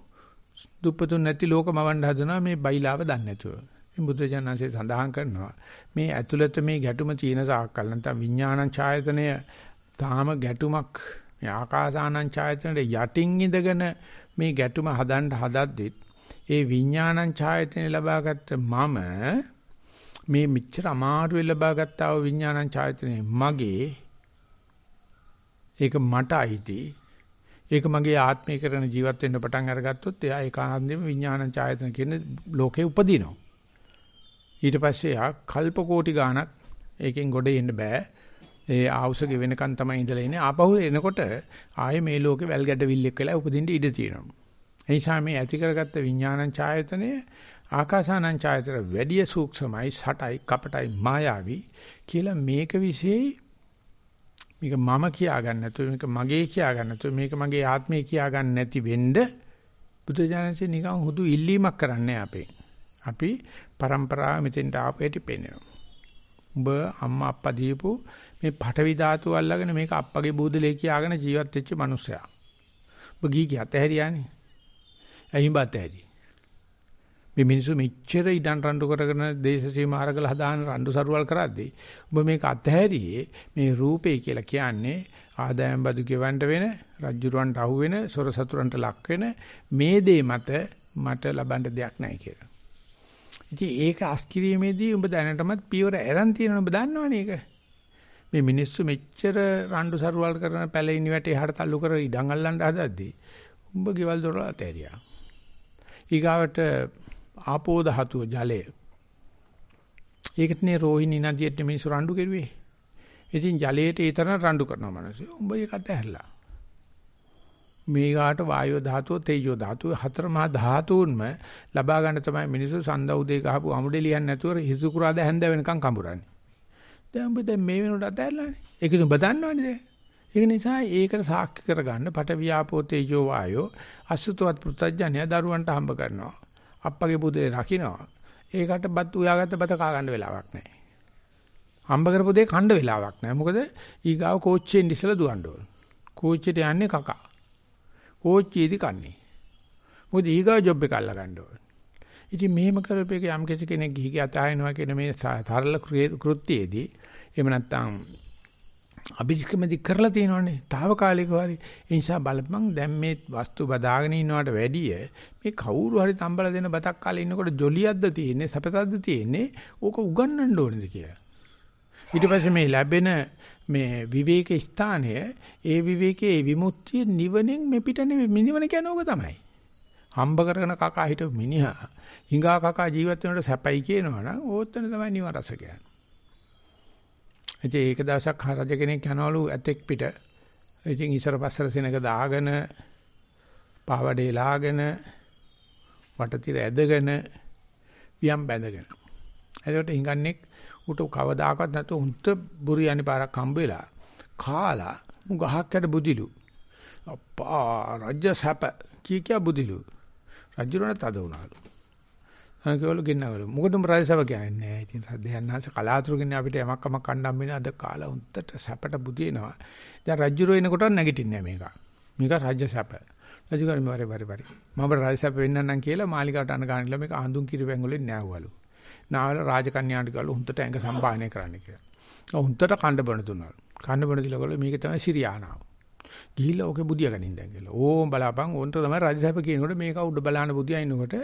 දුප්පතුන් නැති ලෝකමවන්න හදනවා මේ බයිලාව දන්නේ නැතුව. මේ බුදුජානන්සේ සඳහන් කරනවා මේ ඇතුළත මේ ගැටුම චීන සාකල් නැත්නම් විඥානං ඡායතනය තාම ගැටුමක් මේ ආකාසානං ඡායතනයේ යටින් ඉඳගෙන මේ ගැටුම හදන්න හදද්දිත් ඒ විඥානං ඡායතනෙ ලබාගත්ත මම මේ මෙච්චර අමාරුවෙන් ලබාගත්තා වූ විඥානං ඡායතනෙ මගේ ඒක මට අයිති. ඒක මගේ ආත්මය කරන ජීවත් වෙන්න පටන් අරගත්තොත් එයා ඒකාන්තයෙන්ම විඥානං ඡායතන කියන ලෝකේ උපදිනවා. ඊට පස්සේ යා කල්ප කෝටි ගාණක් ඒකෙන් ගොඩ එන්න බෑ. ඒ ආවුස ගෙවෙනකන් තමයි ඉඳලා ඉන්නේ. ආපහු එනකොට ආයේ මේ ලෝකේ වැල් ගැඩ විල්ලෙක් වෙලා උපදින්න ඉඩ තියෙනවා. එනිසා මේ ඇති කරගත්ත විඥානං ඡායතනය ආකාසානං ඡායතන වැඩි සූක්ෂමයි සටයි කපටයි මායාවි කියලා මේක විශේෂයි මේක මම කියා ගන්න නැතුව මේක මගේ කියා ගන්න නැතුව මේක මගේ ආත්මය කියා ගන්න නැති වෙන්න බුදුජානකසේ නිකන් හුදු ඉල්ලීමක් කරන්නේ අපේ. අපි પરම්පරාව මෙතෙන්ට ආපු හැටි පෙන්වනවා. උඹ අම්මා අප්පා දීපු මේ පටවි ධාතු අල්ලගෙන මේක අප්පගේ බූදලේ කියාගෙන ජීවත් වෙච්ච මිනිස්සයා. ඔබ ගී කිය අතහැරියානේ. ඇයි බත් ඇති. මේ මිනිස්සු මෙච්චර ඉඩන් රණ්ඩු කරගෙන දේශ සීමා අරගල හදාන රණ්ඩු සරුවල් කරද්දී ඔබ මේක අත්හැරියේ මේ රූපේ කියලා කියන්නේ ආදායම් බදු ගෙවන්න වෙන රජ්ජුරවන්ට අහු වෙන සොර සතුරන්ට ලක් වෙන මේ දේ මත මට ලබන්න දෙයක් නැහැ කියලා. ඉතින් ඒක අස්කිරීමේදී ඔබ දැනටමත් පියවර ඇරන් තියෙනවා ඔබ දන්නවනේ ඒක. මේ මිනිස්සු මෙච්චර රණ්ඩු සරුවල් කරන පැලිනි වැටේ හර තල්ලු කර ඉඩම් අල්ලන්න හදද්දී උඹ ගෙවල් දොරල අතෑරියා. ඊගාවට ආපෝ ධාතුව ජලය. ඒකටනේ රෝහිණී නදියට මිනිස්සු රණ්ඩු කෙරුවේ. ඉතින් ජලයට ඒ තරම් රණ්ඩු කරනවා මිනිස්සු. උඹ ඒකට ඇහැරලා. මේගාට වායෝ ධාතුව තේජෝ ධාතුව හතර මහා ධාතුන්ම ලබා ගන්න තමයි මිනිස්සු සඳ උදේ ගහපු අමුඩේ ලියන්නේ නැතුව හිසු කුරාද හැන්ද වෙනකන් කඹරන්නේ. දැන් උඹ දැන් මේ වෙනකොට අතහැරලානේ. ඒක උඹ දන්නවනේ දැන්. ඒක නිසා ඒකට සාක්ෂි කරගන්න පට වියාපෝ තේජෝ වායෝ අසුතවත් පුත්‍ජඥය දරුවන්ට හම්බ කරනවා. අප්පගේ පුතේ රකින්නවා. ඒකට බත් උයාගත්ත බත කා ගන්න වෙලාවක් නැහැ. හම්බ කරපු දේ කණ්ඩ වෙලාවක් නැහැ. මොකද ඊගාව කෝච්චියෙන් ඉස්සලා දුවන්න ඕන. කෝච්චියට යන්නේ කකා. කෝච්චියේදී කන්නේ. මොකද ඊගාව ජොබ් එක අල්ල ගන්න ඕන. ඉතින් මෙහෙම කරපේක යම් කෙනෙක් ගිහිගේ අතහරිනවා කියන මේ සරල කෘත්‍යයේදී එහෙම නැත්නම් අභිෂ්කමදි කරලා තියෙනවනේ. తాවකාලිකව හරි. ඒ නිසා බලපන් දැන් මේ වස්තු බදාගෙන ඉන්නවට වැඩිය මේ කවුරු හරි තම්බලා දෙන බතක් කාලේ ඉන්නකොට ජොලියක්ද තියෙන්නේ, සපතක්ද තියෙන්නේ, ඕක උගන්වන්න ඕනේද කියලා. ඊට පස්සේ මේ ලැබෙන මේ විවේක ස්ථානය, ඒ විවේකයේ විමුක්තිය නිවනෙන් මේ පිට නෙවෙයි නිවන කියන්නේ ඕක තමයි. හම්බ කරගෙන කකා හිටපු මිනිහා හිඟා කකා ජීවත් වෙනකොට සැපයි කියනවනම් ඕත්තන තමයි නිවන රස කියන්නේ. ඉතින් ඒක දවසක් රජ කෙනෙක් යනවලු ඇතෙක් පිට. ඉතින් ඉසර පස්සර සෙනක දාගෙන පාවඩේ ලාගෙන වටතිර ඇදගෙන වියම් බැඳගෙන. එතකොට හිඟන්නේ උට කවදාකවත් නැතු උන්ට බුරියානි පාරක් හම්බ වෙලා කාලා මු ගහක් යට බුදිලු. අප්පා රජ්‍ය සැප කී කිය බුදිලු. රජුරණ තද වුණාලු. අනකවල ගෙන්නවල. මොකද උඹ රජසභ කියන්නේ නෑ. ඉතින් සද්දයන්හන්ස කලාතුරකින් අපිට යමක් කමක් කණ්ඩම් වෙන අද කාලා උන්ටට සැපට බුදිනවා. දැන් රජුරෝ එනකොට නැගිටින්නේ මේක. මේක රාජ්‍ය සැප. රජුගාර මේ වරේ වරේ වරේ. මම රජසභ වෙන්නන්නම් කියලා මාලිකාවට අන ගානilla මේක ආඳුන් කිරිවෙන් වලින් නෑවවලු. නාවල රාජකන්‍යාට ගාලා හුන්ටට ඇඟ සම්පාදනය කරන්න කියලා. හුන්ටට කණ්ඩ බණ දුන්නා. කණ්ඩ බණ දීලා මේක තමයි සිරියානාව. ගිහිල්ලා ඕකේ බුදියා ගනින් දැන් කියලා. ඕම් බලාපන් ඕන්ට තමයි රජසැප කියනකොට මේක උඩ බලන බුදියා ඉන්නකොට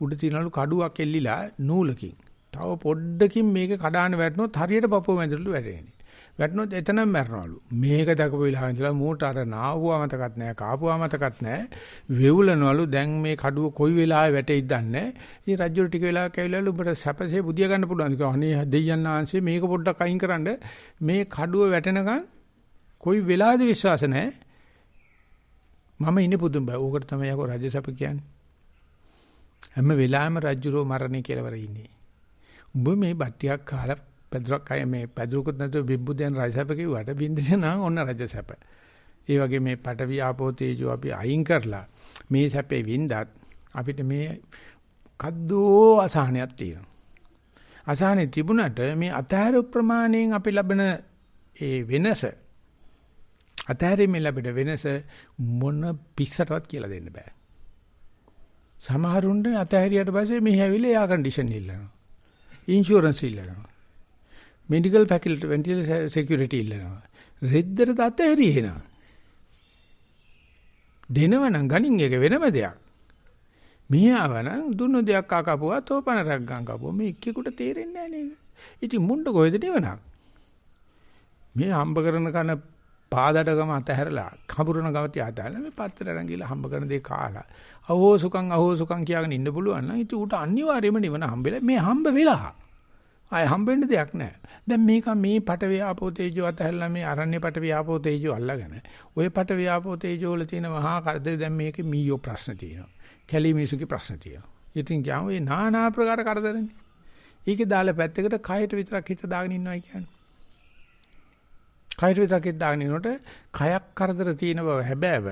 උඩ තියනලු කඩුවක් එල්ලිලා නූලකින්. තව පොඩ්ඩකින් මේක කඩාන වැටුනොත් හරියට පපුව මැදලු වැටෙන්නේ. වැටුනොත් එතනම මැරනවලු. මේක දකපු වෙලාවෙ ඉඳලා මූට අර නාවුවා මතකත් නැහැ, කාපුවා මතකත් නැහැ. වෙවුලනවලු දැන් මේ කඩුව කොයි වෙලාවෙ වැටෙයිද දන්නේ නැහැ. ඉතින් රජුර ටික වෙලාවක් ඇවිල්ලාලු උඹට සැපසේ බුදිය ගන්න පුළුවන්. කිව්වා අනේ දෙයයන් ආංශේ මේක පොඩ්ඩක් අයින් කරන්න. මේ කඩුව වැටෙනකන් කොයි වෙලාවද විශ්වාස නැහැ. මම ඉන්නේ පුදුම බය. ඕකට තමයි යකෝ රජසැප කියන්නේ. හැම වෙලාවෙම රජුරෝ මරණේ කියලා වර ඉන්නේ. උඹ මේ බට්ටියක් කාලා පැදුරක් අය මේ පැදුරකුත් නැතුව බිම්බුදෙන් රජසැප කිව්වට බින්දින නම් ඔන්න රජසැප. ඒ වගේ මේ පටවි ආපෝ තේජෝ අපි අයින් කරලා මේ සැපේ වින්දත් අපිට මේ කද්දෝ අසහනයක් තියෙනවා. අසහනේ තිබුණට මේ අතහැර ප්‍රමාණයෙන් අපි ලබන ඒ වෙනස අතහැරීමේ ලැබෙන වෙනස මොන පිස්සටවත් කියලා දෙන්න බෑ. සමහරුන්ට අතහැරියට පස්සේ මෙහි ඇවිල්ලා එයා කන්ඩිෂන් ඉල්ලනවා. ඉන්ෂුරන්ස් ඉල්ලනවා. මෙඩිකල් ෆැකල්ටි වෙන්ටිල් සිකියුරිටි ඉල්ලනවා. රෙද්දට දත ඇරියෙනවා. දෙනවනම් ගණින් එක වෙනම දෙයක්. මියාවනම් දුන්නු දෙයක් ආකපුවා තෝපන රක් ගන් කපුවා මේ එක්කෙකුට තේරෙන්නේ නැහැ නේද? ඉතින් මුණ්ඩ කොහෙද නිවනක්? මේ හම්බ කරන කන පාදඩගම අතහැරලා කඹුරන ගවතිය අතහැරලා මේ පත්තර රංගිලා හම්බ කරන දේ කාලා අහෝ සුකං අහෝ සුකං කියාගෙන ඉන්න පුළුවන් නම් ඉතින් ඌට අනිවාර්යයෙන්ම නිවන හම්බෙලා මේ හම්බ වෙලා ආය හම්බෙන්න දෙයක් නැහැ. දැන් මේක මේ පට ව්‍යාපෝ තේජෝ අතහැරලා මේ අරණ්‍ය පට ව්‍යාපෝ තේජෝ අල්ලගෙන ওই පට ව්‍යාපෝ තේජෝ වල තියෙන මහා කරදර දැන් මේකේ මීයෝ ප්‍රශ්න තියෙනවා. කැලී මිනිසුගේ ප්‍රශ්න තියෙනවා. ඉතින් කියමු මේ নানা ආකාර කරදරනේ. ඒකේ දාලා පැත්තකට කයට විතරක් හිත දාගෙන ඉන්නවයි කියන්නේ. කයට විතරක් හිත දාගෙන ඉනකොට කයක් කරදර තියෙන බව හැබෑව.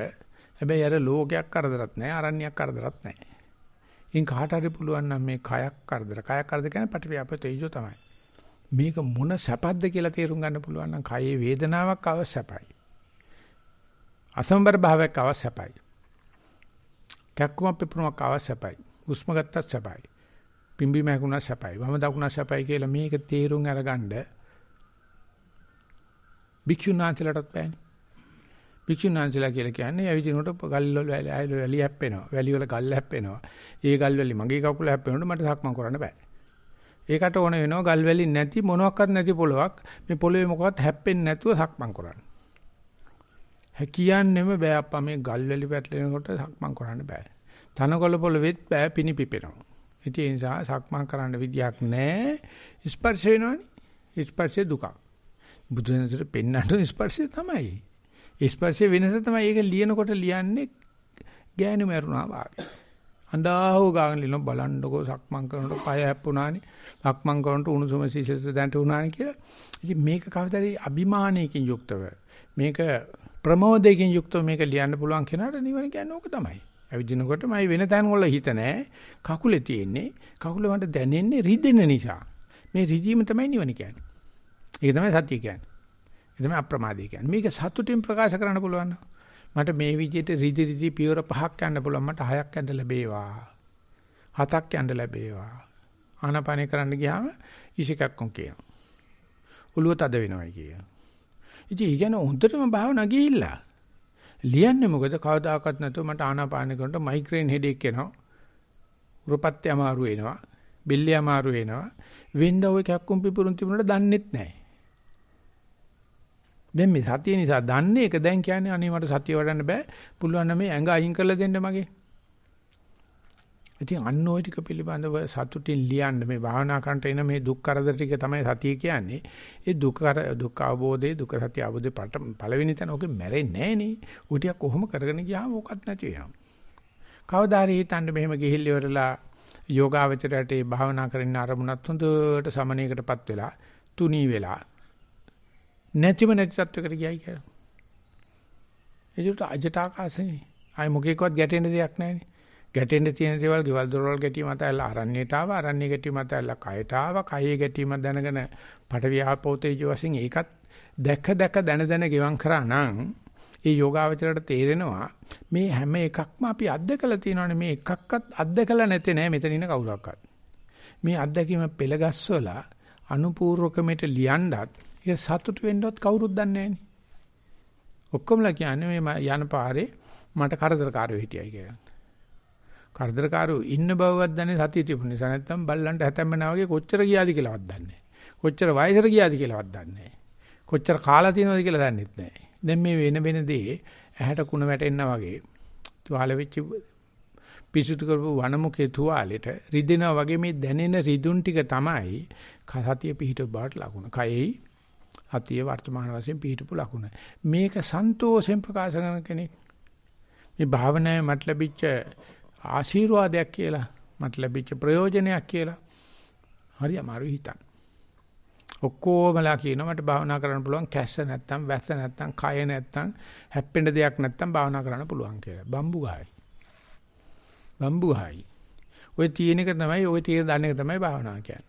හැබැයි අර ලෝකයක් කරදරත් නැහැ, අරණ්‍යයක් කරදරත් නැහැ. ඉන් කාට හරි පුළුවන් නම් මේ කයක් කරදර කයක් කරදර කියන්නේ පටිවිපත තේජෝ තමයි. මේක මොන සැපද්ද කියලා තේරුම් ගන්න පුළුවන් නම් කයේ වේදනාවක් අවශ්‍යපයි. අසම්බර භාවයක් අවශ්‍යපයි. කැක්කුම පිපුණක් අවශ්‍යපයි. හුස්ම ගත්තත් සැපයි. පිම්බි මහකුණා සැපයි. වම දකුණා සැපයි කියලා මේක තේරුම් අරගන්න භික්ෂුනාන්සලටත් බෑනේ. භික්ෂුනාන්සලා කියලා කියන්නේ ඇවිදිනකොට ගල් වල වැලි හැප්පෙනවා. වැලි වල ගල් හැප්පෙනවා. ඒ ගල් වැලි මගේ කකුල හැප්පෙනකොට මට සක්මන් කරන්න බෑ. ඒකට ඕන වෙනවා ගල් වැලි නැති මොනවත් නැති පොලොක් මේ පොළවේ මොකවත් හැප්පෙන්නේ නැතුව සක්මන් කරන්න. හැකියන්නෙම බෑ අප්පා මේ ගල් වැලි පැටලෙනකොට සක්මන් කරන්න බෑ. තනකොළ පොළවෙත් බෑ පිනි පිපෙනවා. ඉතින් ඒ නිසා සක්මන් කරන්න විදියක් නැහැ. ස්පර්ශ වෙනවනේ. ස්පර්ශය දුකක්. බුදුන්සර පෙන්නන්න ස්පර්ශය තමයි. ස්පර්ශයේ වෙනස තමයි ඒක ලියනකොට ලියන්නේ ගෑනු මරුණා වාගේ. අඬාව ගාගෙන ලියන බලන්නකෝ සක්මන් කරනකොට පය හැප්පුණානේ. සක්මන් කරනකොට උණුසුම සිසිලස දැන්ට උනානේ කියලා. ඉතින් මේක කවදාද අභිමානයකින් යුක්තව මේක ප්‍රමෝදයෙන් යුක්තව මේක ලියන්න පුළුවන් කෙනාට නිවන කියන්නේ ඕක තමයි. ඇවිදිනකොට මයි වෙන තැන් වල හිත නැහැ. කකුලේ තියෙන්නේ. කකුල මට දැනෙන්නේ රිදෙන නිසා. මේ රිදීම තමයි නිවන කියන්නේ. ඒක තමයි සත්‍ය කියන්නේ. ඒ තමයි අප්‍රමාදී කියන්නේ. මේක සතුටින් ප්‍රකාශ කරන්න පුළුවන්. මට මේ විදිහට රිදි රිදි පියවර පහක් යන්න පුළුවන්. මට හයක් යන්න ලැබේවා. හතක් යන්න ලැබේවා. ආනාපානේ කරන්න ගියාම ඉසිකක් කොන් කියනවා. ඔළුව තද වෙනවයි කියනවා. ඉතින් ඊගෙන හොඳටම භාවනා ගිහිල්ලා. ලියන්නේ මොකද කවදාකවත් නැතුව මට ආනාපාන කරනකොට මයිග්‍රේන් හෙඩේක් එනවා. උරපත්ති අමාරු වෙනවා. බෙල්ලේ අමාරු වෙනවා. වෙන්ද ඔය කැක්කුම් පිපුරුන් තිබුණාට දන්නෙත් නැහැ. දැන් මේ සතිය නිසා දන්නේ ඒක දැන් කියන්නේ අනේ මට සතිය වඩන්න බෑ. පුළුවන් නම් මේ ඇඟ අයින් කරලා දෙන්න මගේ. ඉතින් අන්න ওই ටික පිළිබඳව සතුටින් ලියන්න මේ භාවනා කරන්ට එන මේ දුක් කරදර ටික තමයි සතිය කියන්නේ. ඒ දුක් කර දුක් අවබෝධයේ දුක සතිය අවබෝධයේ පළවෙනි තැන ඔකේ මැරෙන්නේ නැහනේ. ඌ ටික කොහොම කරගෙන ගියාම ඕකත් නැති වෙනවා. කවදා හරි හිතන්න මෙහෙම ගිහිල්ල ඉවරලා යෝගාවචරයට ඒ භාවනා කරන්න අරමුණත් හොඳට සමනයකටපත් වෙලා තුනී වෙලා නැතිව නැති තත්වයකට ගියයි කියලා. ඒකට අජට ආකාශනේ. ආයි මොකේකවත් ගැටෙන්න දෙයක් නැහැනේ. ගැටෙන්න තියෙන දේවල් ගෙවල් දොරවල් ගැටීම මතල්ලා අරණ්‍යයට ආව අරණ්‍ය ගැටීම මතල්ලා කයට ආව කයේ ගැටීම දැනගෙන පටවියාපෝතේජ වශයෙන් ඒකත් දැක දැක දන දන ගෙවම් කරා නම් ඒ යෝගාවචරයට තේරෙනවා මේ හැම එකක්ම අපි අත්දකලා තියෙනවානේ මේ එකක්වත් අත්දකලා නැත්තේ නෑ මෙතන ඉන්න කවුරක්වත් මේ අත්දැකීම පෙළගස්සවලා අනුපූර්වකමට ලියන්නත් ඒක සතුට වෙන්නවත් කවුරුත් දන්නේ නැහැ. ඔක්කොමලා කියන්නේ මේ යන පාරේ මට කරදරකාරයෝ හිටියයි කියලා. කරදරකාරයෝ ඉන්න බවවත් දන්නේ සතිය තිබුණ නිසා නැත්තම් බල්ලන්ට හැතැම්මනා වගේ කොච්චර ගියාද කියලාවත් දන්නේ නැහැ. කොච්චර වයසට ගියාද කියලාවත් දන්නේ නැහැ. කොච්චර කාලා තියෙනවද කියලා දන්නෙත් නැහැ. දැන් මේ වෙන වෙන දේ ඇහැට කුණ වැටෙනා වගේ තුවාල වෙච්ච පිසුතු කරපු වනමුකේ තුවාලෙට රිදෙනා වගේ මේ දැනෙන රිදුන් ටික තමයි සතිය පිහිට බාට ලකුණ. කයෙහි සතිය වර්තමාන වශයෙන් පිහිටපු ලකුණ. මේක සන්තෝෂෙන් ප්‍රකාශ කරන කෙනෙක්. මේ භාවනාවේ මට ලැබිච්ච ආශිර්වාදයක් කියලා මට ලැබිච්ච ප්‍රයෝජනයක් කියලා හරි අමාරු හිතන්න. ඔක්කොමලා කියනවා මට භාවනා කරන්න පුළුවන් කැස්ස නැත්තම් වැස්ස නැත්තම් කය නැත්තම් හැප්පෙන්න දෙයක් නැත්තම් භාවනා කරන්න පුළුවන් කියලා. බම්බු ගහයි. බම්බු ගහයි. ඔය තියෙන එක තමයි ඔය තියෙන දන්න එක තමයි භාවනාව කියන්නේ.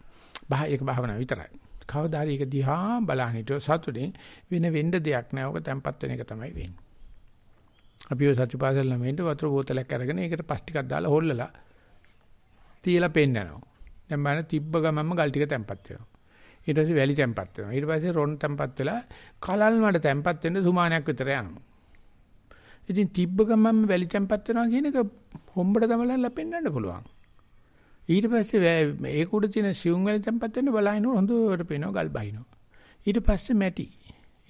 බා ඒක භාවනාව විතරයි. කවදා හරි ඒක දිහා බලන්න හිටියොත් සතුටින් වෙන වෙන්න දෙයක් නැහැ. ඔක තැම්පත් වෙන එක තමයි වෙන්නේ. අපි ඔය සත්‍යපාසල් ළමයින්ට වතුර බෝතලයක් අරගෙන ඒකට පස් ටිකක් දාලා හොල්ලලා තියලා පෙන්නනවා. දැන් බලන්න තිබ්බ ගමන්ම ගල් ටික තැම්පත් වෙනවා. ඊට පස්සේ වැලි තැම්පත් වෙනවා. ඊට පස්සේ රොන් තැම්පත් වෙලා කලල් මඩ තැම්පත් වෙන්න සුමානයක් විතර යනවා. ඉතින් තිබ්බ ගමන්ම වැලි තැම්පත් වෙනවා කියන එක හොම්බට තමලා ලැපෙන්නන්න පුළුවන්. ඊට පස්සේ ඒක උඩ තියෙන සියුම් වැලි තැම්පත් වෙන්න බලහිනව හොඳට පේනවා ගල් බහිනවා. ඊට පස්සේ මැටි.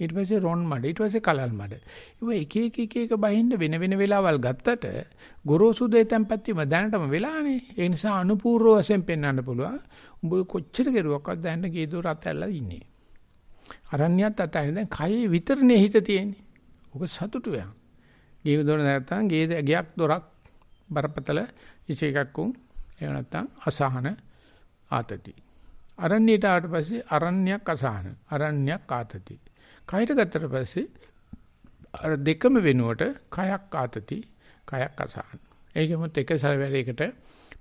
ඊට පස්සේ රොන් මඩ. ඊට පස්සේ කලල් මඩ. ඒව එක එක එක එක බහින්න වෙන වෙන වෙලාවල් ගත්තට ගොරෝසු දෙය තැම්පත් වීම දැනටම වෙලානේ. ඒ නිසා අනුපූර්ව වශයෙන් පෙන්වන්න පුළුවන් උඹ කොච්චර කෙරුවක්වත් දැනට ගේ දොර අතැල්ලා ඉන්නේ. අරණ්‍යත් අතයි දැන් කයේ විතරනේ හිත තියෙන්නේ. ඔක සතුටු වෙනවා. ගේ දොර නැත්තම් ගේ ගයක් දොරක් බරපතල ඉච එකක් උන් එහෙම නැත්තම් අසහන ආතති අරණ්‍යයට ආවට පස්සේ අරණ්‍යයක් අසහන අරණ්‍යයක් ආතති කයට ගත්තට පස්සේ අර දෙකම වෙනුවට කයක් ආතති කයක් අසහන. ඒකෙමත් එක සැරේකට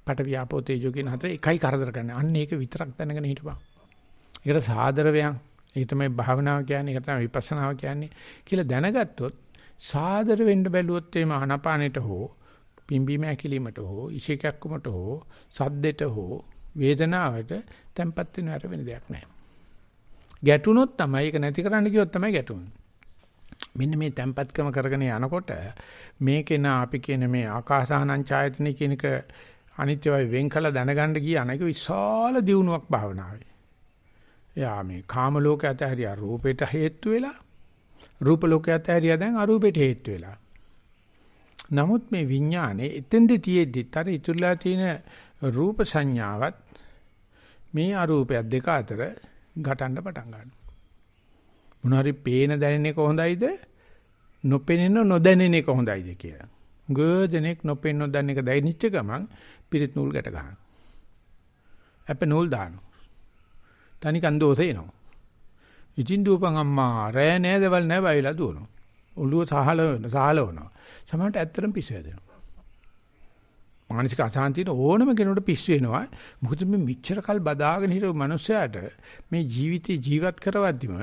පට වියාපෝ තේජෝ කියන හතර එකයි කරදර කරන්නේ. අන්න ඒක විතරක් දැනගෙන හිටපන්. ඒකට සාදර වයන්. ඒක තමයි භාවනාව කියන්නේ. ඒක තමයි විපස්සනාව කියන්නේ කියලා දැනගත්තොත් සාදර වෙන්න බැලුවොත් එimhe ආනාපානෙට හෝ පිම්බීම ඇකිලීමට හෝ ඉෂේකක්කමට හෝ සද්දෙට හෝ වේදනාවට තැම්පත් වෙන වෙන දෙයක් නැහැ. ගැටුනොත් තමයි ඒක නැති කරන්න ගියොත් තමයි ගැටුනේ. මෙන්න මේ tempatකම කරගෙන යනකොට මේකේන අපි කියන මේ ආකාසානං ඡායතනෙ කියන එක අනිත්‍යවයි වෙන් කළ දැනගන්න ගිය අනේක විශාල දියුණුවක් භාවනාවේ. යා මේ කාම ලෝකයට ඇරියා රූපයට හේතු වෙලා රූප ලෝකයට ඇරියා දැන් අරූපයට හේතු වෙලා. නමුත් මේ විඥානේ එතෙන්ද තියෙද්දිත් අර ඉතුරුලා තියෙන රූප සංඥාවත් මේ අරූපයක් දෙක අතර ගටන්න පටන් ගන්නවා. මොනවාරි පේන දැනෙන එක හොඳයිද? නොපෙනෙන නොදැනෙන එක හොඳයිද කියලා. ගොඩනෙක් නොපෙනෙන නොදැනෙන එක දැනෙච්ච ගමන් පිරිත් නූල් ගැට ගන්නවා. අපේ නූල් දානවා. තනි කන්දෝස එනවා. ඉතින් දුවපන් අම්මා රෑ නෑ දවල් නෑ බයිලා දුවනවා. ඔළුව සහල සහලවනවා. සමහරට ඇත්තටම පිස්සු හැදෙනවා. මානසික අසාන්තියට ඕනම කෙනෙකුට පිස්සු වෙනවා. මොකද මේ මෙච්චර කල් බදාගෙන හිටපු මිනිස්සයාට මේ ජීවිතේ ජීවත් කරවද්දිම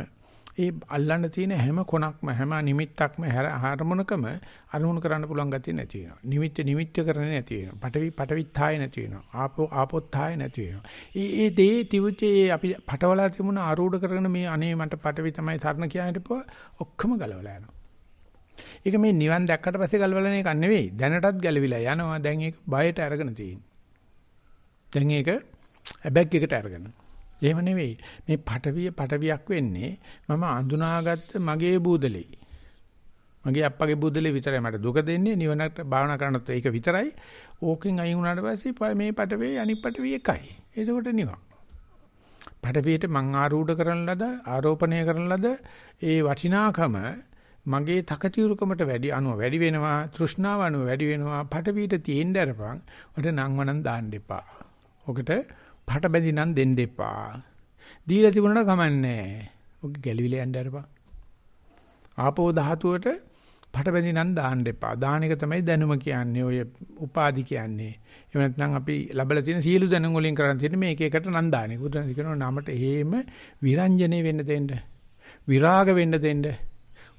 ඒ අල්ලන්න තියෙන හැම කොනක්ම හැම නිමිත්තක්ම හරමුණකම අරමුණු කරන්න පුළුවන් ගතිය නැති වෙනවා. නිමිත්ත නිමිත්ත කරන්නේ නැති වෙනවා. පටවි පටවිත්තාය නැති වෙනවා. ආපෝ ආපොත්තාය නැති වෙනවා. ඒ ඒ දේ තිබුච්චේ අපි පටවලා තිබුණ ආරූඪ කරගෙන මේ අනේ මට පටවි තමයි තරණ කියන හිටපුවා ඔක්කොම ගලවලා යනවා. ඒක මේ නිවන් දැක්කට පස්සේ ගලවලන එකක් නෙවෙයි. දැනටත් ගැලවිලා යනවා. දැන් ඒක බයට අරගෙන තියෙන්නේ. දැන් ඒක ඇබැක් එකට අරගෙන. එහෙම නෙවෙයි. මේ පටවිය පටවියක් වෙන්නේ මම අඳුනාගත්ත මගේ බූදලේ. මගේ අප්පගේ බුදලේ විතරයි මට දුක දෙන්නේ නිවනට භාවනා කරනත් ඒක විතරයි ඕකෙන් අයින් වුණාට පස්සේ මේ පටවේ අනිත් පටවේ එකයි එතකොට නිවන් පටවියට මං ආරූඪ කරන ලද ආරෝපණය කරන ලද ඒ වටිනාකම මගේ තකතිරුකමට වැඩි අනුව වැඩි වෙනවා තෘෂ්ණාව අනුව වැඩි වෙනවා පටවීට තියෙන්න අරපන් ඔකට නංවනන් දාන්න එපා. ඔකට පට බැඳිනම් දෙන්න එපා. දීලා තිබුණාට කමන්නේ. ඔක ගැලවිලා යන්න අරපන්. ආපෝ ධාතුවට පට බැඳිනම් දාන්න එපා. දාන එක තමයි දැනුම කියන්නේ. ඔය උපාදි කියන්නේ. එහෙම නැත්නම් අපි ලැබලා තියෙන සියලු දැනුම් වලින් කරන් තියෙන මේක එකට නම් දාන්නේ. බුදුන් කියනවා නමට එහෙම විරංජනේ වෙන්න දෙන්න. විරාග වෙන්න දෙන්න.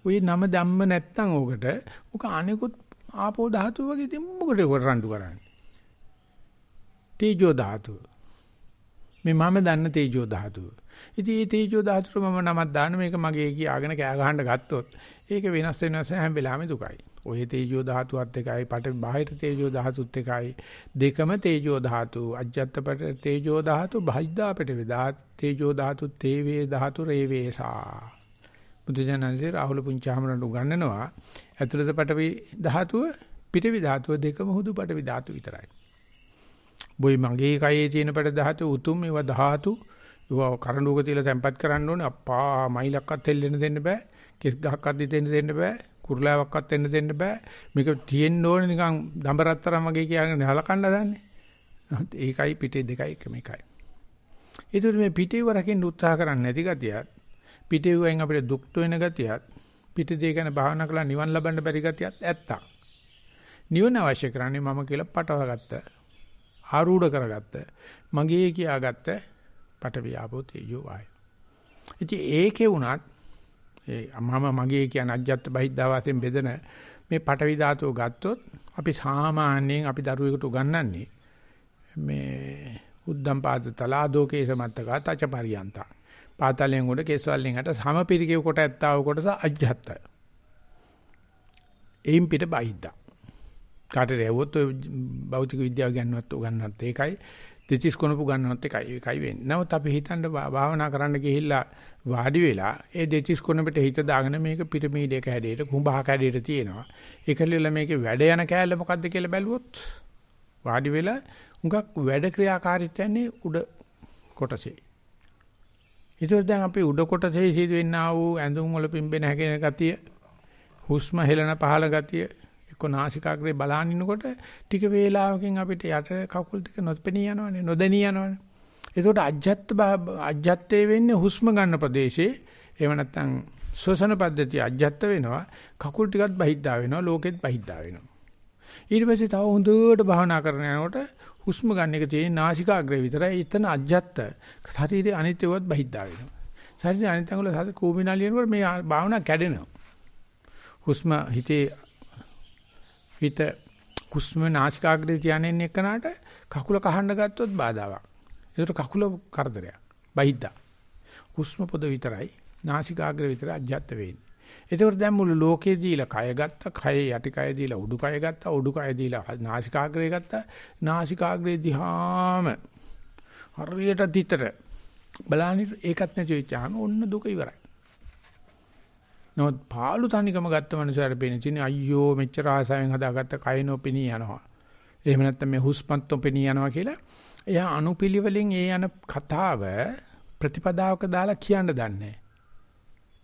ওই නම ධම්ම නැත්තම් ඕකට ඕක අනිකුත් ආපෝ ධාතු වගේ ඉතින් මොකටද රණ්ඩු කරන්නේ? තේජෝ ධාතුව. මේ මම දන්න තේජෝ ධාතුව. ඉතින් මේ තේජෝ ධාතුව මම නමක් දාන්න මේක මගේ කියාගෙන කෑ ගහන්න ගත්තොත් ඒක වෙනස් වෙනස් හැම වෙලාවෙම දුකයි. ඔය තේජෝ ධාතුවත් එකයි පට බාහිර තේජෝ ධාතුත් එකයි දෙකම තේජෝ ධාතු අජ්ජත්පට තේජෝ ධාතු බහිද්දාපට වේදා තේජෝ ධාතු තේවේ ධාතු රේවේසා බුදුජානන්සේ රාහුල පුංචාමරණ උගන්වනවා ඇතුළත පටවි ධාතුව පිටවි ධාතුව දෙකම හුදු පටවි ධාතු විතරයි. බොයි මගේ කයේ තියෙන පට ධාතු උතුම් ඒවා ධාතු ඒවා කරඬුවක තියලා තැම්පත් කරන්න ඕනේ අප්පා මයිලක්වත් හෙල්ලෙන්න දෙන්න බෑ කිස් ගහක්වත් දෙන්න දෙන්න බෑ කුරුලාවක්වත් එන්න දෙන්න බෑ. මේක තියෙන්න ඕනේ නිකන් දඹරත්තරම් වගේ කියලාගෙන හලකන්න දන්නේ. ඒකයි පිටේ දෙකයි එකම එකයි. ඒතුළු මේ පිටේව රකින්න උත්සාහ කරන්නේ නැති ගතියත් පිටේවෙන් අපිට දුක්ට වෙන ගතියත් පිටේ ගැන භාවනා කරලා නිවන් ලබන්න බැරි ගතියත් ඇත්තා. නිවන අවශ්‍ය කරන්නේ මම කියලා පටවගත්ත ආරූඪ කරගත්ත මගේ කියාගත්ත පටවියාපෝ තේජෝ වායු. ඉතින් ඒකේ වුණත් ඒ මම මගේ කියන අජ්ජත් බහිද්දා වාසයෙන් බෙදෙන මේ පටවි ධාතුව ගත්තොත් අපි සාමාන්‍යයෙන් අපි දරුවෙකුට උගන්වන්නේ මේ උද්දම් පාද තලාදෝකේ සමත්තක තච පරියන්ත පාතලෙන් උඩ කෙස්වලින් හට සමපිරිකේ කොට ඇත්තාව කොටස අජ්ජත් එයින් පිට බහිද්දා කාටද ඇවොත් භෞතික විද්‍යාව ගැනවත් උගන්වන්නත් ඒකයි දෙතිස් කොනපු ගන්නවත් එකයි එකයි වෙන්නේ. නමුත් අපි හිතන්න භාවනා කරන්න ගිහිල්ලා වාඩි වෙලා ඒ දෙතිස් කොනපිට හිත දාගෙන මේක පිරමීඩයක හැඩයට කුඹහක හැඩයට තියෙනවා. ඒකලියලා මේකේ වැඩ යන කෑල්ල මොකද්ද කියලා බැලුවොත් වාඩි වෙලා හුඟක් වැඩ ක්‍රියාකාරීත්වයන්නේ උඩ කොටසේ. ඒතකොට දැන් අපි උඩ කොටසේ සිදුවෙනා වූ ඇඳුම් වල පිම්බෙන හැකෙන ගතිය, හුස්ම හෙලන පහළ ගතිය, එක්ක නාසිකාග්‍රේ බලාගෙන ඉන්නකොට ටික වේලාවකින් අපිට යට කකුල් ටික නොපෙනී යනවනේ නොදැනී යනවනේ. ඒකට අජ්ජත් අජ්ජත්තේ වෙන්නේ හුස්ම ගන්න ප්‍රදේශේ එහෙම නැත්නම් ශ්වසන පද්ධතිය අජ්ජත් වෙනවා කකුල් ටිකත් බහිද්දා වෙනවා ලෝකෙත් බහිද්දා වෙනවා. ඊට පස්සේ තව හොඳට භාවනා කරන යනකොට හුස්ම ගන්න එක තියෙන නාසිකාග්‍රේ විතරයි එතන අජ්ජත් ශරීරයේ අනිත්‍යවත් බහිද්දා වෙනවා. ශරීරයේ අනිත්‍යංග වල කෝබිනාලියනකොට මේ භාවනා කැඩෙනවා. හුස්ම හිතේ හිත හුස්ම නාසිකාග්‍රේ තියාගෙන එක්කනට කකුල කහන්න ගත්තොත් බාධාවක්. ඒකට කකුල කරදරයක්. බහිද්දා. හුස්ම පොද විතරයි නාසිකාග්‍රේ විතර අජ්ජත් වෙන්නේ. ඒකෝර දැන් මුළු ලෝකේ දීලා කය ගත්තා, කය යටි කය දීලා උඩු කය ගත්තා, උඩු කය දීලා නාසිකාග්‍රේ ගත්තා. නාසිකාග්‍රේ දිහාම හරියට දිතට බලන්නේ ඒකත් නැති වෙච්චාම ඔන්න දුක ඉවරයි. නමුත් පාළු තනිකම ගත්ත මනුස්සයර පේන තියෙන අයියෝ මෙච්චර ආසාවෙන් හදාගත්ත කය නොපෙනී යනවා. එහෙම නැත්නම් මේ හුස්පත් නොපෙනී යනවා කියලා එයා අනුපිළිවෙලින් ඒ යන කතාව ප්‍රතිපදාවක දාලා කියන්න දන්නේ.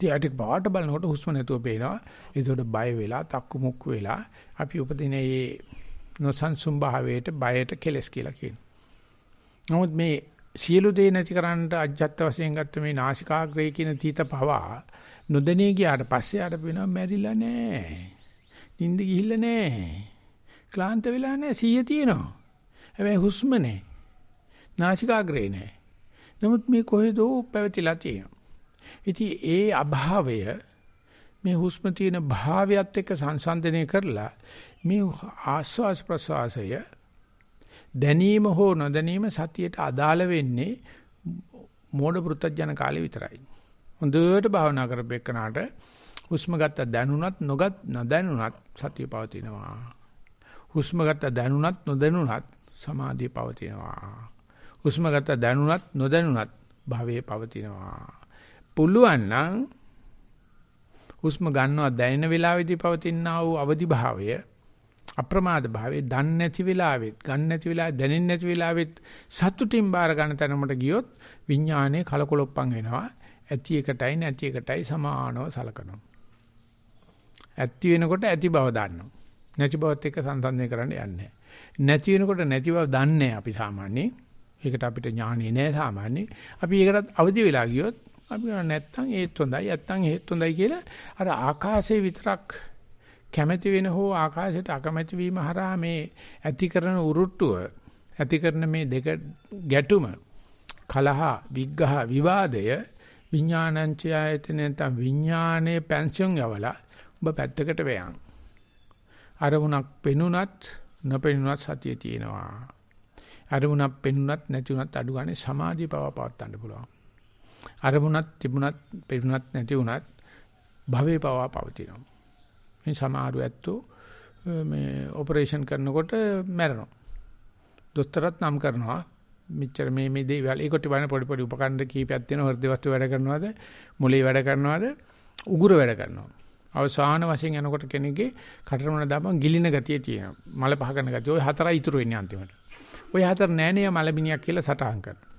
ඉතින් අටික පාට බලනකොට හුස්ම නැතුව පේනවා. ඒකට බය වෙලා, තක්කු මුක්කු වෙලා අපි උපදින මේ නොසන්සුන් භාවයට බයට කෙලස් කියලා කියනවා. නමුත් මේ සියලු දේ නැති කරන්නට අජත්ත වශයෙන් ගත්ත මේ නාසිකාග්‍රේ කියන තීත පවා නොදැනී ගියාට පස්සේ ආට වෙනවා මැරිලා නෑ. නිින්ද ගිහිල්ලා නෑ. ක්ලාන්ත වෙලා නෑ සීය තියෙනවා. හැබැයි හුස්ම නෑ. නාසිකාග්‍රේ නෑ. නමුත් මේ කොහෙදෝ පැවතිලා තියෙනවා. ඉතින් ඒ අභාවය මේ හුස්ම තියෙන භාවයත් එක්ක සංසන්දනය කරලා මේ ආස්වාස් ප්‍රසවාසය දැනීම හෝ නොදැනීම සතියට අදාළ වෙන්නේ මෝඩ පෘතජන කාලේ විතරයි. හොඳට භාවනා කරපෙන්නාට හුස්ම ගත්ත දැනුණත් නොගත් නොදැනුණත් සතිය පවතිනවා. හුස්ම ගත්ත දැනුණත් නොදැනුණත් සමාධිය පවතිනවා. හුස්ම ගත්ත දැනුණත් නොදැනුණත් භවයේ පවතිනවා. පුළුවන් නම් හුස්ම ගන්නවා දැනෙන වෙලාවේදී පවතිනා වූ අවදි භාවය අප්‍රමාද භාවයේ දන්නේ නැති වෙලාවෙත් ගන්න නැති වෙලාවෙ දැනෙන්නේ නැති වෙලාවෙත් සතුටින් බාර ගන්න තැනකට ගියොත් විඥානයේ කලකොලොප්පන් වෙනවා ඇති එකටයි නැති එකටයි සමානව සලකනවා. ඇති වෙනකොට ඇති බව දන්නවා. නැති බවත් එක්ක සංසන්දනය කරන්න යන්නේ නැති වෙනකොට නැති බව දන්නේ අපි සාමාන්‍යයෙන්. ඒකට අපිට ඥානෙ නෑ සාමාන්‍යයෙන්. අපි ඒකටත් අවදි වෙලා ගියොත් අපි නැත්තම් ඒත් හොඳයි නැත්තම් ඒත් හොඳයි කියලා අර ආකාශයේ විතරක් කැමැති වෙන හෝ ආකාශයට අකමැති වීම හරහා මේ ඇති කරන උරුට්ටුව ඇති කරන මේ දෙක ගැටුම කලහ විග්ඝහ විවාදය විඥානංච ආයතන නැත්නම් විඥානයේ පෙන්ෂන් යවලා ඔබ පැත්තකට වෙයන්. අරමුණක් පෙනුනත් නොපෙනුනත් සතිය තියෙනවා. අරමුණක් පෙන්ුණත් නැති වුණත් අඩු ගානේ සමාධිය පව පවත්වන්න පුළුවන්. අරමුණක් තිබුණත් පෙන්ුණත් නැති වුණත් භවේ පව පවතිනවා. මේ සමහරු ඇත්තෝ මේ ඔපරේෂන් කරනකොට මැරෙනවා. දොස්තරත් නම් කරනවා. මෙච්චර මේ මේ දේවල් ඒකට බලන පොඩි පොඩි උපකරණ කීපයක් තියෙන හෘද වස්තු වැඩ කරනවද මොලේ වැඩ කරනවද උගුර වැඩ කරනවා. අවසාන වශයෙන් යනකොට කෙනෙක්ගේ කටරමන දාපන් ගිලින ගතිය තියෙනවා. මල පහ කරන ගතිය. ওই හතරයි ඉතුරු වෙන්නේ අන්තිමට. ওই හතර නෑනේ මලබිනියක් කියලා සටහන් කරනවා.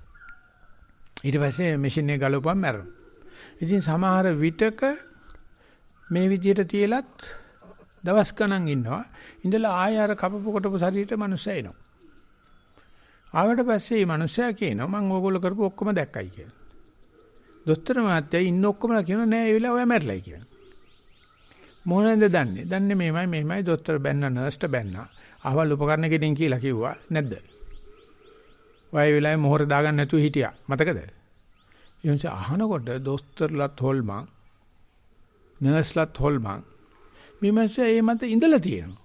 ඊට පස්සේ මැෂින් එක ගලවපුවම මැරෙනවා. ඉතින් සමහර විටක මේ විදියට තියලත් දවස් ගණන් ඉන්නවා. ඉඳලා ආය අර කපපු කොටපු ශරීරයට මනුස්සය එනවා. ආවට පස්සේ මේ මනුස්සයා කියනවා මම ඕගොල්ලෝ කරපු ඔක්කොම දැක්කයි කියලා. දොස්තර මහත්තයා ඉන්න ඔක්කොමලා කියනවා නෑ ඒ වෙලාව ඔයා මැරිලායි කියලා. මොනවද දන්නේ? දන්නේ මේමයි මේමයි දොස්තර බැන්න නර්ස්ට බැන්න. අහවල් උපකරණ ගෙඩින් කියලා කිව්වා නැද්ද? ඔය වෙලාවේ මොහොර දාගන්න නැතුව හිටියා. මතකද? ඊයන්ස අහනකොට දොස්තරලත් හොල්මන් නර්ස්ලත් හොල්මන් මේ මිනිස්සු ඒ මත ඉඳලා තියෙනවා.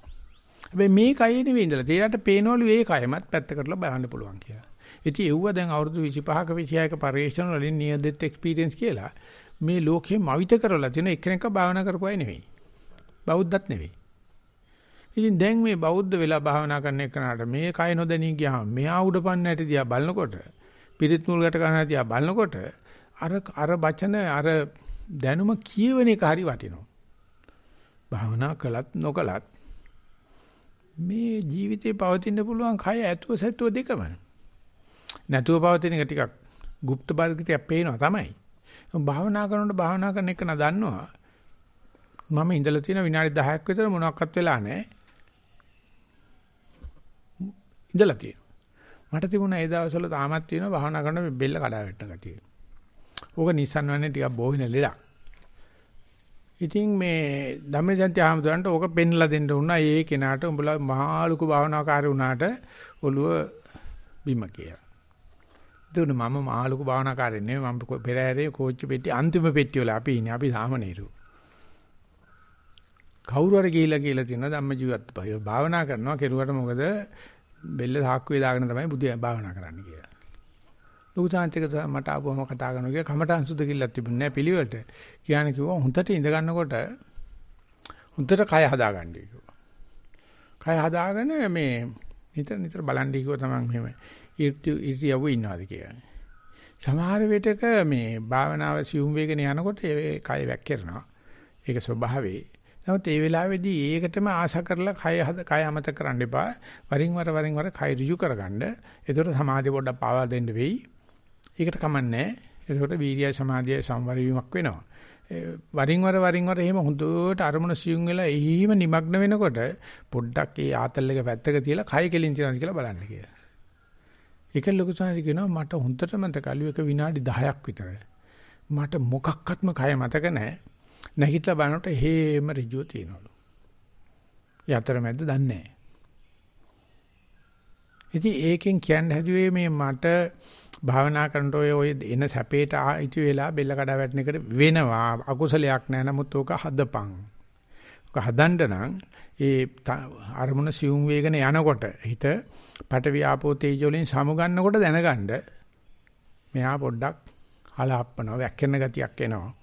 හැබැයි මේ කයේ නෙවෙයි ඉඳලා. ඒකට පේනවලු ඒ කයමත් පැත්තකටලා බලන්න පුළුවන් කියලා. ඉතින් ඒව දැන් අවුරුදු 25ක 26ක පරිශ්‍රණ වලින් නියර දෙත් එක්ස්පීරියන්ස් කියලා මේ ලෝකෙම අවිත කරලා තියෙන එක්කෙනෙක්ව භාවනා කරපුවයි නෙවෙයි. බෞද්ධත් නෙවෙයි. ඉතින් දැන් මේ බෞද්ධ වෙලා භාවනා කරන එකනට මේ කය නොදැනී ගියාම මෙහා උඩ පන්නට දිහා බලනකොට පිරිත් මුල් ගැට ගන්න දිහා බලනකොට අර අර වචන අර දැනුම කියවෙන එක හරි වටිනවා. භාවනා කළත් නොකළත් මේ ජීවිතේ පවතින්න පුළුවන් කය ඇතුව සැතුව දෙකම. නැතුව පවතින එක ටිකක් গুপ্ত බල්ගිතයක් පේනවා තමයි. භාවනා කරනකොට භාවනා කරන එක නදන්නවා. මම ඉඳලා තියෙන විනාඩි 10ක් විතර මොනවත් වෙලා නැහැ. ඉඳලා තියෙනවා. මට තිබුණා ඒ දවස්වල තාමත් තියෙනවා භාවනා කරන බෙල්ල කඩා වැටෙන ගතිය. ඕක නිස්සන් වන්නේ ටිකක් බොහින ලෙඩක්. ඉතින් මේ ධම්මජන්ති ආමතුරන්ට ඕක පෙන්ලා දෙන්න උනා ඒ කෙනාට උඹලා මහා ලුකු භාවනාකාරී වුණාට ඔළුව බිම කියලා. ඒතුන මම මහා ලුකු භාවනාකාරී නෙවෙයි මම පෙරහැරේ කෝච්චි පෙට්ටිය අන්තිම පෙට්ටිය වල අපි ඉන්නේ අපි සාමනීරු. කවුරු හරි ගිහිලා කියලා තියෙනවා ධම්මජීවත් භාවනා කරනවා කෙරුවට මොකද බෙල්ල සාක්කුවේ දාගෙන තමයි බුදු භාවනා කරන්න කියලා. ලොකු සාන්තික මට ආපුවම කතා කරනවා කියලා කමටහන් සුද්ධ කිල්ලක් තිබුණේ නැහැ පිළිවෙලට. කියන්නේ කිව්වා හොඳට ඉඳ ගන්නකොට හොඳට කය හදාගන්නයි කිව්වා. කය හදාගෙන මේ නිතර නිතර බලන්නේ කිව්වා තමයි මෙහෙම ඉරියව්ව ඉන්නවාද කියලා. සමහර විටක මේ භාවනාව සියුම් වේගන යනකොට ඒ කය වැක්කිරනවා. ඒක ස්වභාවේ. නමුත් ඒ වෙලාවේදී ඒකටම ආශා කරලා කය හද කය අමතක කරන්න එපා. වරින් වර වරින් වර කය ඍජු කරගන්න. ඒතකොට සමාධිය පොඩ්ඩක් පාවා දෙන්න වෙයි. ඒකට කමන්නේ. ඒකට වීර්යය සමාධිය සම්වර වීමක් වෙනවා. වරින් වර වරින් වර එහෙම හොඳට අරමුණ සියුම් වෙලා එහිම নিমগ্ন වෙනකොට පොඩ්ඩක් ඒ ආතල් එක පැත්තක තියලා කය කෙලින් තියනවාද කියලා බලන්න කියලා. ඒක ලොකු සාහිත්‍ය කියනවා මට හොඳට මතකලු එක විනාඩි 10ක් විතර. මට මොකක්වත්ම කය මතක නැහැ. නැගිටලා බලනකොට හේම ඍජුව තියෙනවලු. යතරමැද්ද දන්නේ නැහැ. ඉතින් ඒකෙන් කියන්න හැදුවේ මේ මට භාවනා කරනකොට ඔය ඔය එන සැපේට ආයිති වෙලා බෙල්ල කඩා වැටෙන එකට වෙනවා අකුසලයක් නෑ නමුත් ඕක හදපන්. ඕක හදන්න නම් ඒ අරමුණ සියුම් වේගන යනකොට හිත පටවි ආපෝ තේජෝ වලින් සමුගන්නකොට දැනගන්න මෙහා පොඩ්ඩක් හලාප්පනවා වැක්කෙන ගතියක් එනවා.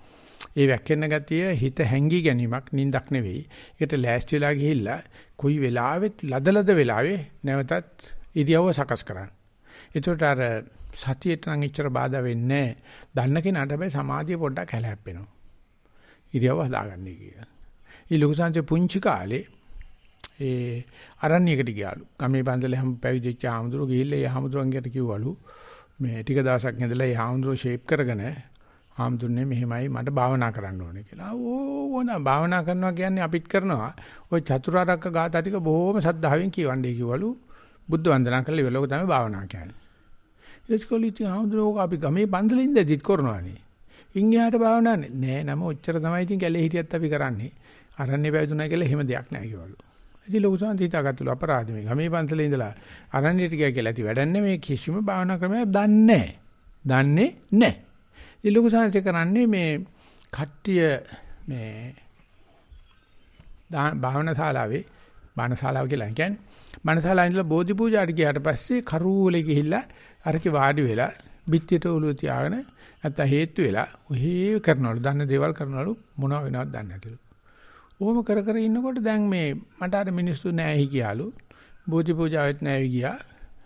ඒ වැක්කෙන ගතිය හිත හැංගි ගැනීමක් නින්දක් නෙවෙයි. ඒකට ලෑස්ති වෙලා ගිහිල්ලා කොයි වෙලාවෙත් ලදලද වෙලාවේ නැවතත් ඉරියව්ව සකස් කරන්න. ඒකට අර සතියට නම් ඉච්චර බාධා වෙන්නේ නැහැ. දන්න කෙනාට හැබැයි සමාධිය පොඩ්ඩක් හැලහැප්පෙනවා. ඉරියව්ව හදාගන්නයි කියලා. ඊ ලොකු සංජය පුංචි කාලේ ඒ අරණ්‍යයකට ගියාලු. ගමේ බන්දලේ හැම පැවිදිච්ච ආමුදුරු ගිහිල්ලා ඒ ආමුදුරන්ගේට කිව්වලු මේ ටික දවසක් ඉඳලා ඒ ආමුදුරු ෂේප් කරගෙන ආම්දුන්නේ මෙහෙමයි මට භාවනා කරන්න ඕනේ කියලා. ඕන භාවනා කරනවා කියන්නේ අපිත් කරනවා. ওই චතුරාර්යක ගාථා ටික බොහොම සද්ධාවෙන් කියවන්නේ කිව්වලු. බුද්ධ වන්දනා කරලා ඉවලෝක තමයි භාවනා කියන්නේ. ඒස්කොලි ඉතින් ආම්දුනෝක අපි ගමේ පන්සලේ ඉඳදිත් කරනවානේ. ඉන් එහාට භාවනා නෑ නම ඔච්චර තමයි ඉතින් කැලේ හිටියත් අපි කරන්නේ. අරන්නේ වැයදුනා කියලා එහෙම දෙයක් නෑ කිව්වලු. ඉතින් ලොකු සංසීත හිතාගත්තලු අපරාධ මේ ගමේ පන්සලේ ඉඳලා අරන්නේට ගියා කියලා ඇති වැඩන්නේ මේ කිසිම භාවනා ක්‍රමයක් දන්නේ නෑ. දන්නේ නෑ. ඒ ලොකු සංසය කරන්නේ මේ කට්ටිය මේ භාවනා ශාලාවේ බණශාලාව කියලා කියන්නේ. බණශාලාව ඉඳලා බෝධි පූජාට ගියාට පස්සේ කරුවලේ ගිහිල්ලා අරකේ වාඩි වෙලා බිත්තියට ඔළුව තියාගෙන නැත්නම් හේතු වෙලා ඔහේ කරනවලු. දන්න දේවල් කරනවලු මොනව වෙනවද දන්නේ නැතිලු. ඕම කර කර ඉන්නකොට දැන් මේ මට අර මිනිස්සු නැහැ කියාලු. බෝධි පූජාවෙත් නැහැ ගියා.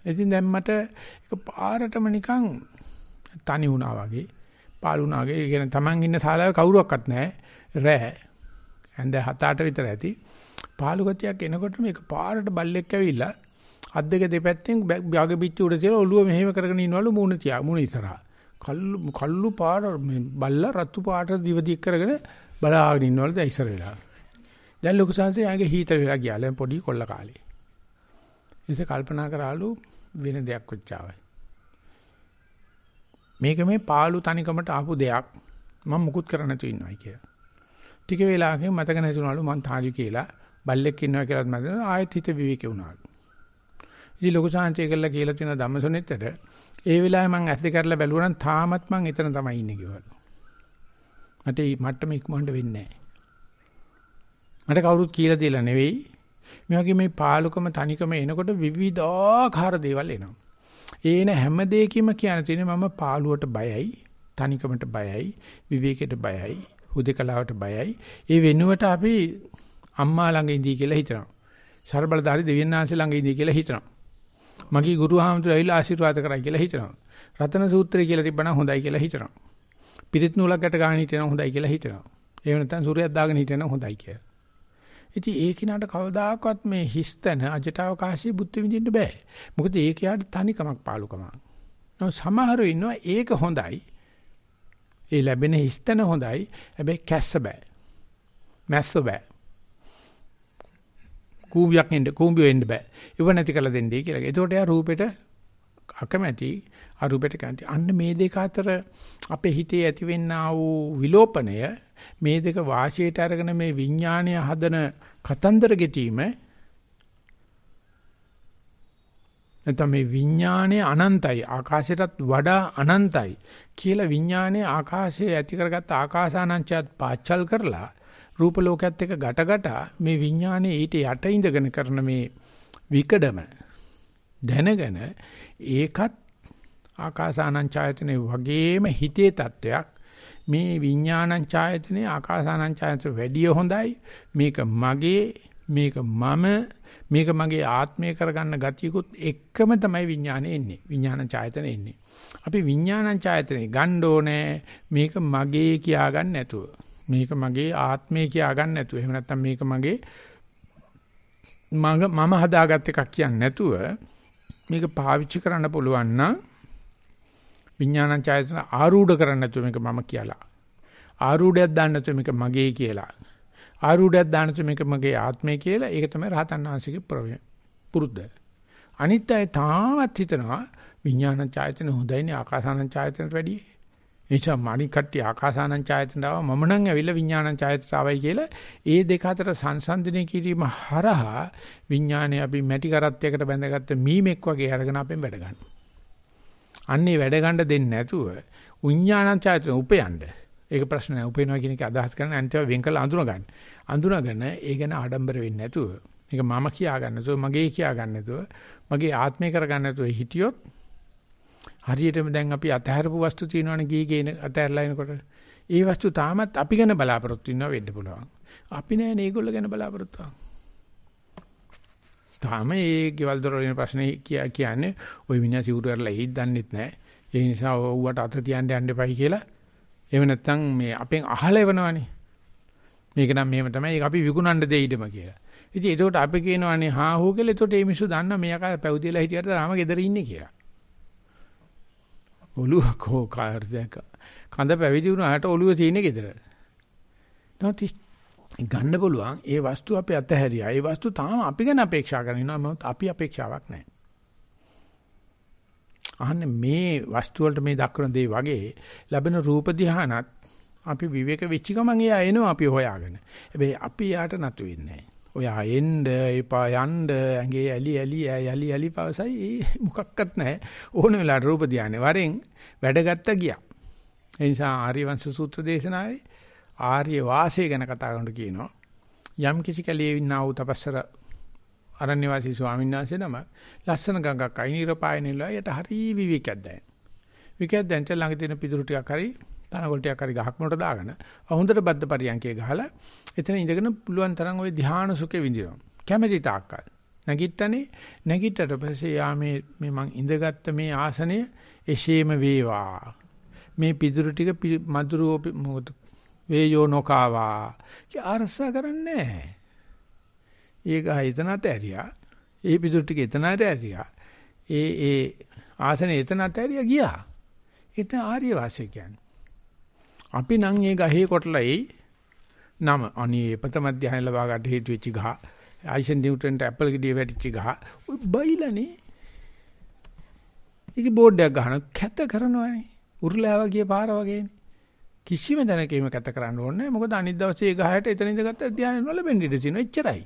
ඉතින් දැන් මට එක පාරටම නිකන් තනි වුණා වගේ, පාළු වුණා වගේ. ඒ කියන්නේ Taman ඉන්න ශාලාවේ කවුරුවක්වත් නැහැ. රෑ. ඇඳ 7-8 විතර ඇති. පාළු ගතියක් එනකොට මේක පාරට බල්ලෙක් ඇවිල්ලා අත් දෙක දෙපැත්තෙන් බාගෙ පිටි උඩ තියලා ඔළුව මෙහෙම කරගෙන ඉන්නවලු මූණ තියා මූණ ඉස්සරහා. කල්ලු කල්ලු පාර මේ බල්ලා රතු පාට දිවදික් කරගෙන බලාගෙන ඉන්නවලු දැන් ඉස්සර වෙලා. දැන් ලොකු සංසය යගේ හීතල වෙලා ගියාලෙන් පොඩි කොල්ල කාලේ. ඉතින් කල්පනා කරාලු වෙන දෙයක් වෙච්චාවයි. මේක මේ පාළු තනිකමට ආපු දෙයක් මම මුකුත් කරන්න නැතුව ඉන්නවයි කියලා. ටික වෙලාවකින් මතක නැතුණලු මං තාලි කියලා බල්ලෙක් ඉන්නවා කියලාත් මතක ආයෙත් හිත විවේකේ වුණාලු. ඉතින් ලොකු සාංශය කළා කියලා තියෙන ධම්මසොනෙත්තට ඒ වෙලාවේ මං ඇස් දෙක කරලා බැලුවා නම් තාමත් මං එතන තමයි ඉන්නේ කිව්වලු. මට මේ මට්ටම ඉක්මවන්න වෙන්නේ නැහැ. මට කවුරුත් කියලා දෙලා නෙවෙයි. මේ වගේ මේ පාලුකම තනිකම එනකොට විවිධාකාර දේවල් එනවා. ඒන හැම දෙයකින්ම කියන තියෙන්නේ මම පාළුවට බයයි, තනිකමට බයයි, විවේකයට බයයි, හුදකලාවට බයයි. ඒ වෙනුවට අපි අම්මා ළඟ ඉඳී කියලා හිතනවා. ਸਰබලධාරි දෙවියන් වහන්සේ ළඟ ඉඳී කියලා හිතනවා. මගේ ගුරු හාමුදුරුවෝ ඇවිල්ලා ආශිර්වාද කරයි කියලා හිතනවා. රතන සූත්‍රය කියලා තිබ්බනම් හොඳයි කියලා හිතනවා. පිරිත් නූලක් ගැට ගන්න හිටියනම් හොඳයි කියලා හිතනවා. එහෙම නැත්නම් සූර්යයක් දාගෙන හිටියනම් හොඳයි කියලා. ඉතින් ඒ කිනාට කවදාකවත් මේ හිස්තන අජට අවකාශයේ බුද්ධ විඳින්න බෑ. මොකද ඒක යාට තනිකමක් පාලුකමක්. නෝ සමහරව ඉන්නවා ඒක හොඳයි. ඒ ලැබෙන හිස්තන හොඳයි. හැබැයි කැස්ස බෑ. මැස්ස බෑ. කූඹියක් එන්න කූඹිය එන්න බෑ. ඉව නැති කළ දෙන්නේ කියලා. එතකොට යා රූපෙට අකමැති අරූපෙට කැමති. අන්න මේ දෙක අතර අපේ හිතේ ඇතිවෙනා වූ විලෝපණය මේ දෙක වාසියට අරගෙන මේ විඥාණය හදන කතන්දර ගෙතීම නැත්නම් මේ විඥාණය අනන්තයි ආකාශයටත් වඩා අනන්තයි කියලා විඥාණය ආකාශයේ ඇති කරගත්ත ආකාසානංචයත් පාච්චල් කරලා රූප ලෝකයේත් එක්ක ගැටගට මේ විඥානයේ ඊට යට ඉඳගෙන කරන මේ විකඩම දැනගෙන ඒකත් ආකාසානං ඡායතනේ වගේම හිතේ තත්වයක්. මේ විඥානං ඡායතනේ ආකාසානං ඡායතන වැඩිය හොඳයි. මේක මගේ මේක මම මේක මගේ ආත්මය කරගන්න ගතියකුත් එක්කම තමයි විඥානේ එන්නේ. විඥාන ඡායතන එන්නේ. අපි විඥාන ඡායතනේ ගන්න ඕනේ. මේක මගේ කියා ගන්න නැතුව. මේක මගේ ආත්මය කියා ගන්න නැතුව. එහෙම නැත්නම් මේක මගේ මම හදාගත් එකක් කියන්නේ නැතුව මේක පාවිච්චි කරන්න පුළුවන් නම් විඥාන ඡායතන ආරූඪ කරන්න නැතුව මේක මම කියලා. ආරූඪයක් දාන්න නැතුව මේක මගේ කියලා. ආරූඪයක් දාන්න නැතුව මේක මගේ ආත්මය කියලා. ඒක තමයි රහතන් වහන්සේගේ පුරුද්ද. අනිත් අය තාමත් හිතනවා විඥාන ඡායතන හොඳයිනේ ආකාසාන ඡායතනට වැඩිය. එනිසා මානි කට්ටිය ආකාසානං ඡායතනට ආව. මම නම් ඇවිල්ලා විඥානං ඡායතනට ආවයි කියලා ඒ දෙක අතර සංසන්දනය කිරීම හරහා විඥානය අපි මැටි කරත්තයකට බැඳගත්ත මීමෙක් වගේ අරගෙන අපෙන් වැඩ ගන්න. අන්නේ වැඩ ගන්න දෙන්නේ නැතුව විඥානං ඡායතන උපයන්න. ඒක ප්‍රශ්න නෑ උපයනවා කියන එක අදහස් කරන අන්තිම වෙන් කළ අඳුන ගන්න. අඳුනගෙන ඒ ගැන ආඩම්බර වෙන්නේ නැතුව මේක මම කියා ගන්න නැතුව මගේ කියා ගන්න නැතුව මගේ ආත්මය කර ගන්න නැතුව හිටියොත් හරියටම දැන් අපි අතහැරපු වස්තු තියෙනවනේ ගිහි ගේන අතහැරලා එනකොට. ඒ වස්තු තාමත් අපි ගැන බලාපොරොත්තු වෙනවා වෙන්න පුළුවන්. අපි නෑනේ ඒගොල්ලෝ ගැන බලාපොරොත්තු තාම ඒ ගෙවල් දොර වලින් ප්‍රශ්නේ කියන්නේ ওই විනාශ සිවුරු කරලා එයිද දන්නෙත් නෑ. ඒ නිසා ඌවට අත තියන්න යන්න එපයි කියලා. එහෙම නැත්නම් මේ අපෙන් අහලා එවනවනේ. මේක නම් මෙහෙම තමයි ඒක අපි විකුණන්න දෙයිඩම කියලා. ඉතින් ඒකට අපි කියනවානේ හා හෝ කියලා. ඒකට මේ මිනිස්සු දන්නා මෙයා පැවිදිලා හිටියට තාම ගෙදර ඉන්නේ කියලා. ඔළුව කෝ කාර්යයක් කඳ පැවිදි වුණාට ඔළුව තියෙන්නේ ගෙදර. නැති ගන්න පුළුවන් ඒ වස්තු අපි අතහැරියා. ඒ වස්තු තාම අපි ගැන අපේක්ෂා කරනවා නමුත් අපි අපේක්ෂාවක් නැහැ. අහන්නේ මේ වස්තු වලට මේ දක්වන දේ වගේ ලැබෙන රූප ධානත් අපි විවේක වෙච්ච ගමන් එයා එනවා අපි හොයාගෙන. හැබැයි අපි යාට නතු වෙන්නේ නැහැ. ඔයා එන්න එපා යන්න ඇඟේ ඇලි ඇලි ඇලි ඇලි පවසයි ඒ මොකක්වත් නැහැ ඕන වෙලාවට රූප ධානය වරෙන් වැඩගත්ත ගියා ඒ නිසා ආර්ය වංශ සූත්‍ර දේශනාවේ ආර්ය වාසය ගැන කතා කරනකොට කියනවා යම් කිසි කැලේ ඉන්නා වූ තපස්සර අරණ්‍ය වාසී ස්වාමීන් වහන්සේ නම ලස්සන ගඟක් අයිනිරපායනෙලා යට හරි විවිකයක් දැන. විකයක් දැන්ට ළඟ තියෙන පිදුරු ටිකක් හරි තනකොළ ටිකක් හරි ගහක් මොකට දාගෙන හොඳට බද්ද පරියන්කේ ගහලා එතන ඉඳගෙන පුළුවන් තරම් ওই ධානා සුඛේ විඳිනවා. කැමැති තාක්කල්. නැගිට්ටනේ නැගිට්ටට පස්සේ යා මේ මේ මං ඉඳගත්ත මේ ආසනය එසේම වේවා මේ පිදුරු ටික මදුරු වේයෝ නොකාවා. කී අරසා කරන්නේ නැහැ. ඒක හිතනත් ඇරියා. ඒ පිටුර ටික එතනට ඇරියා. ඒ ඒ ආසනේ එතනට ඇරියා ගියා. එතන ආර්ය වාසය කියන්නේ. අපි නම් ඒ ගහේ කොටලයි නම අනේ ප්‍රථම ධ්‍යාන ලබා ගන්න හේතු වෙච්ච ගහ. ආයිසන් නිව්ටන්ට ඇපල් ගෙඩිය වැටිච්ච ගහ. ඔය බයිලානේ. ඒක බෝඩ් එකක් ගහන කැත කරනවානේ. උරුලාව ගිය පාර වගේනේ. කිසිම දැනක එහෙම කැත කරන්න ඕනේ නැහැ. මොකද අනිත් දවසේ ඒ ගහයට එතන ඉඳගත්ත ධ්‍යාන වල බෙන්ඩ ඉඳ තියෙනවා. එච්චරයි.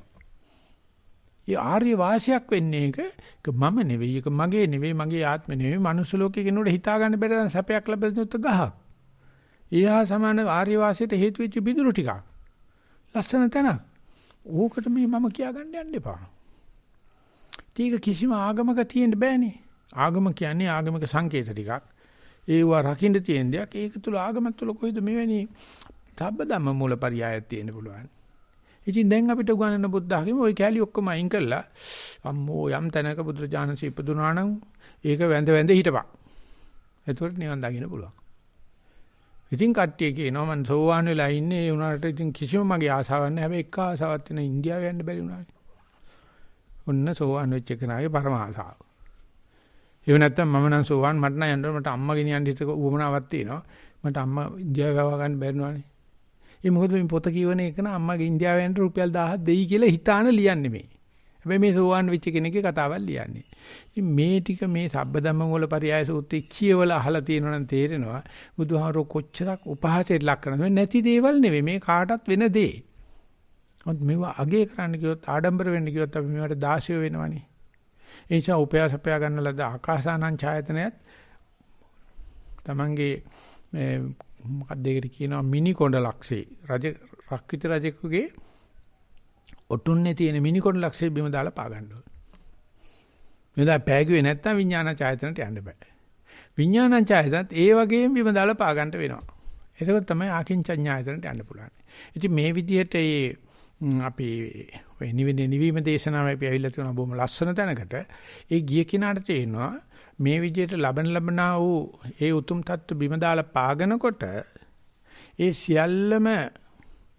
ඒ ආර්ය වාසියක් වෙන්නේ එක මම නෙවෙයි ඒක මගේ නෙවෙයි මගේ ආත්ම නෙවෙයි මනුස්ස ලෝකේ කෙනෙකුට හිතා ගන්න බැරි සැපයක් ලැබෙන්නත් ගහක්. ඊහා සමාන ආර්ය වාසයට හේතු වෙච්ච බිදුරු ටිකක්. ලස්සන තැනක්. ඕකට මේ මම කියා ගන්න යන්න එපා. ඒක කිසිම ආගමක තියෙන්න බෑනේ. ආගම කියන්නේ ආගමික සංකේත ටිකක්. ඒවා රකින්න තියෙන දෙයක් ඒක තුල ආගමත් තුල කොහෙද මෙවැනි තබ්බ ධම්ම මූලපරියායක් තියෙන්න පුළුවන්. ඉතින් දැන් අපිට උගන්වන බුද්ධ학ම ওই කැලි ඔක්කොම අයින් කරලා අම්මෝ යම් තැනක බුදුරජාණන්සේ ඉපදුනා නම් ඒක වැඳ වැඳ හිටපන්. එතකොට නිවන් දකින්න පුළුවන්. ඉතින් කට්ටිය කියනවා මම සෝවාන් වෙලා ඉන්නේ ඒ උනාට ඉතින් කිසිම මගේ ආසාවක් නැහැ. හැබැයි එක ආසාවක් තියෙන ඉන්දියාව යන්න බැරි උනානේ. ඔන්න සෝවාන් වෙච්ච කෙනාගේ පරම ආසාව. ඒව නැත්තම් මම නම් සෝවාන් මට නම් යන්න මට අම්මා ගෙනියන්න හිතක උවමනාවක් තියෙනවා. මට අම්මා ඉන්දියාව යවා ගන්න බැරි නෝනේ. ඒ මොකද මේ පොත කියවන එක න අම්මගේ ඉන්දියාවෙන් රුපියල් 1000ක් දෙයි කියලා හිතාන ලියන්නේ මේ. හැබැයි මේ සෝවාන් වෙච්ච කෙනෙක්ගේ කතාවක් ලියන්නේ. ඉතින් මේ ටික මේ සබ්බදම්ම වල පරියාය සූත්‍රය කියවලා අහලා තියෙනවා නම් තේරෙනවා බුදුහාමරෝ කොච්චරක් උපහාසයට ලක් කරනවද නැති දේවල් නෙවෙයි මේ කාටත් වෙන දේ. මොකද මේවා අගේ කරන්න ගියොත් ආඩම්බර වෙන්න ගියොත් අපි මේවට දාසිය වෙනවනේ. ඒ නිසා උපයාසපයා ගන්න ලද ආකාසානං ඡායතනයත් තමන්ගේ මොකක්ද ඒකට කියනවා මිනි කොණ්ඩ ලක්ෂේ රජ රක්විත රජෙකුගේ ඔටුන්නේ තියෙන මිනි කොණ්ඩ ලක්ෂේ බිම දාලා පා ගන්න ඕනේ. මෙදා පෑගුවේ නැත්තම් විඥාන චායතනට යන්න බෑ. විඥාන චායතනත් ඒ වගේම බිම දාලා පා ගන්නට වෙනවා. ඒක තමයි ආකින්චඤ්ඤායතනට යන්න පුළුවන්. ඉතින් මේ විදිහට ඒ අපි ඔය නිවෙන්නේ නිවීම දේශනාව අපි ඇවිල්ලා තියෙන බොහොම ලස්සන තැනකට. ඒ ගිය කිනාට තේනවා මේ විදිහට ලබන ලබනා වූ ඒ උතුම් தত্ত্ব බිම දාලා පාගනකොට ඒ සියල්ලම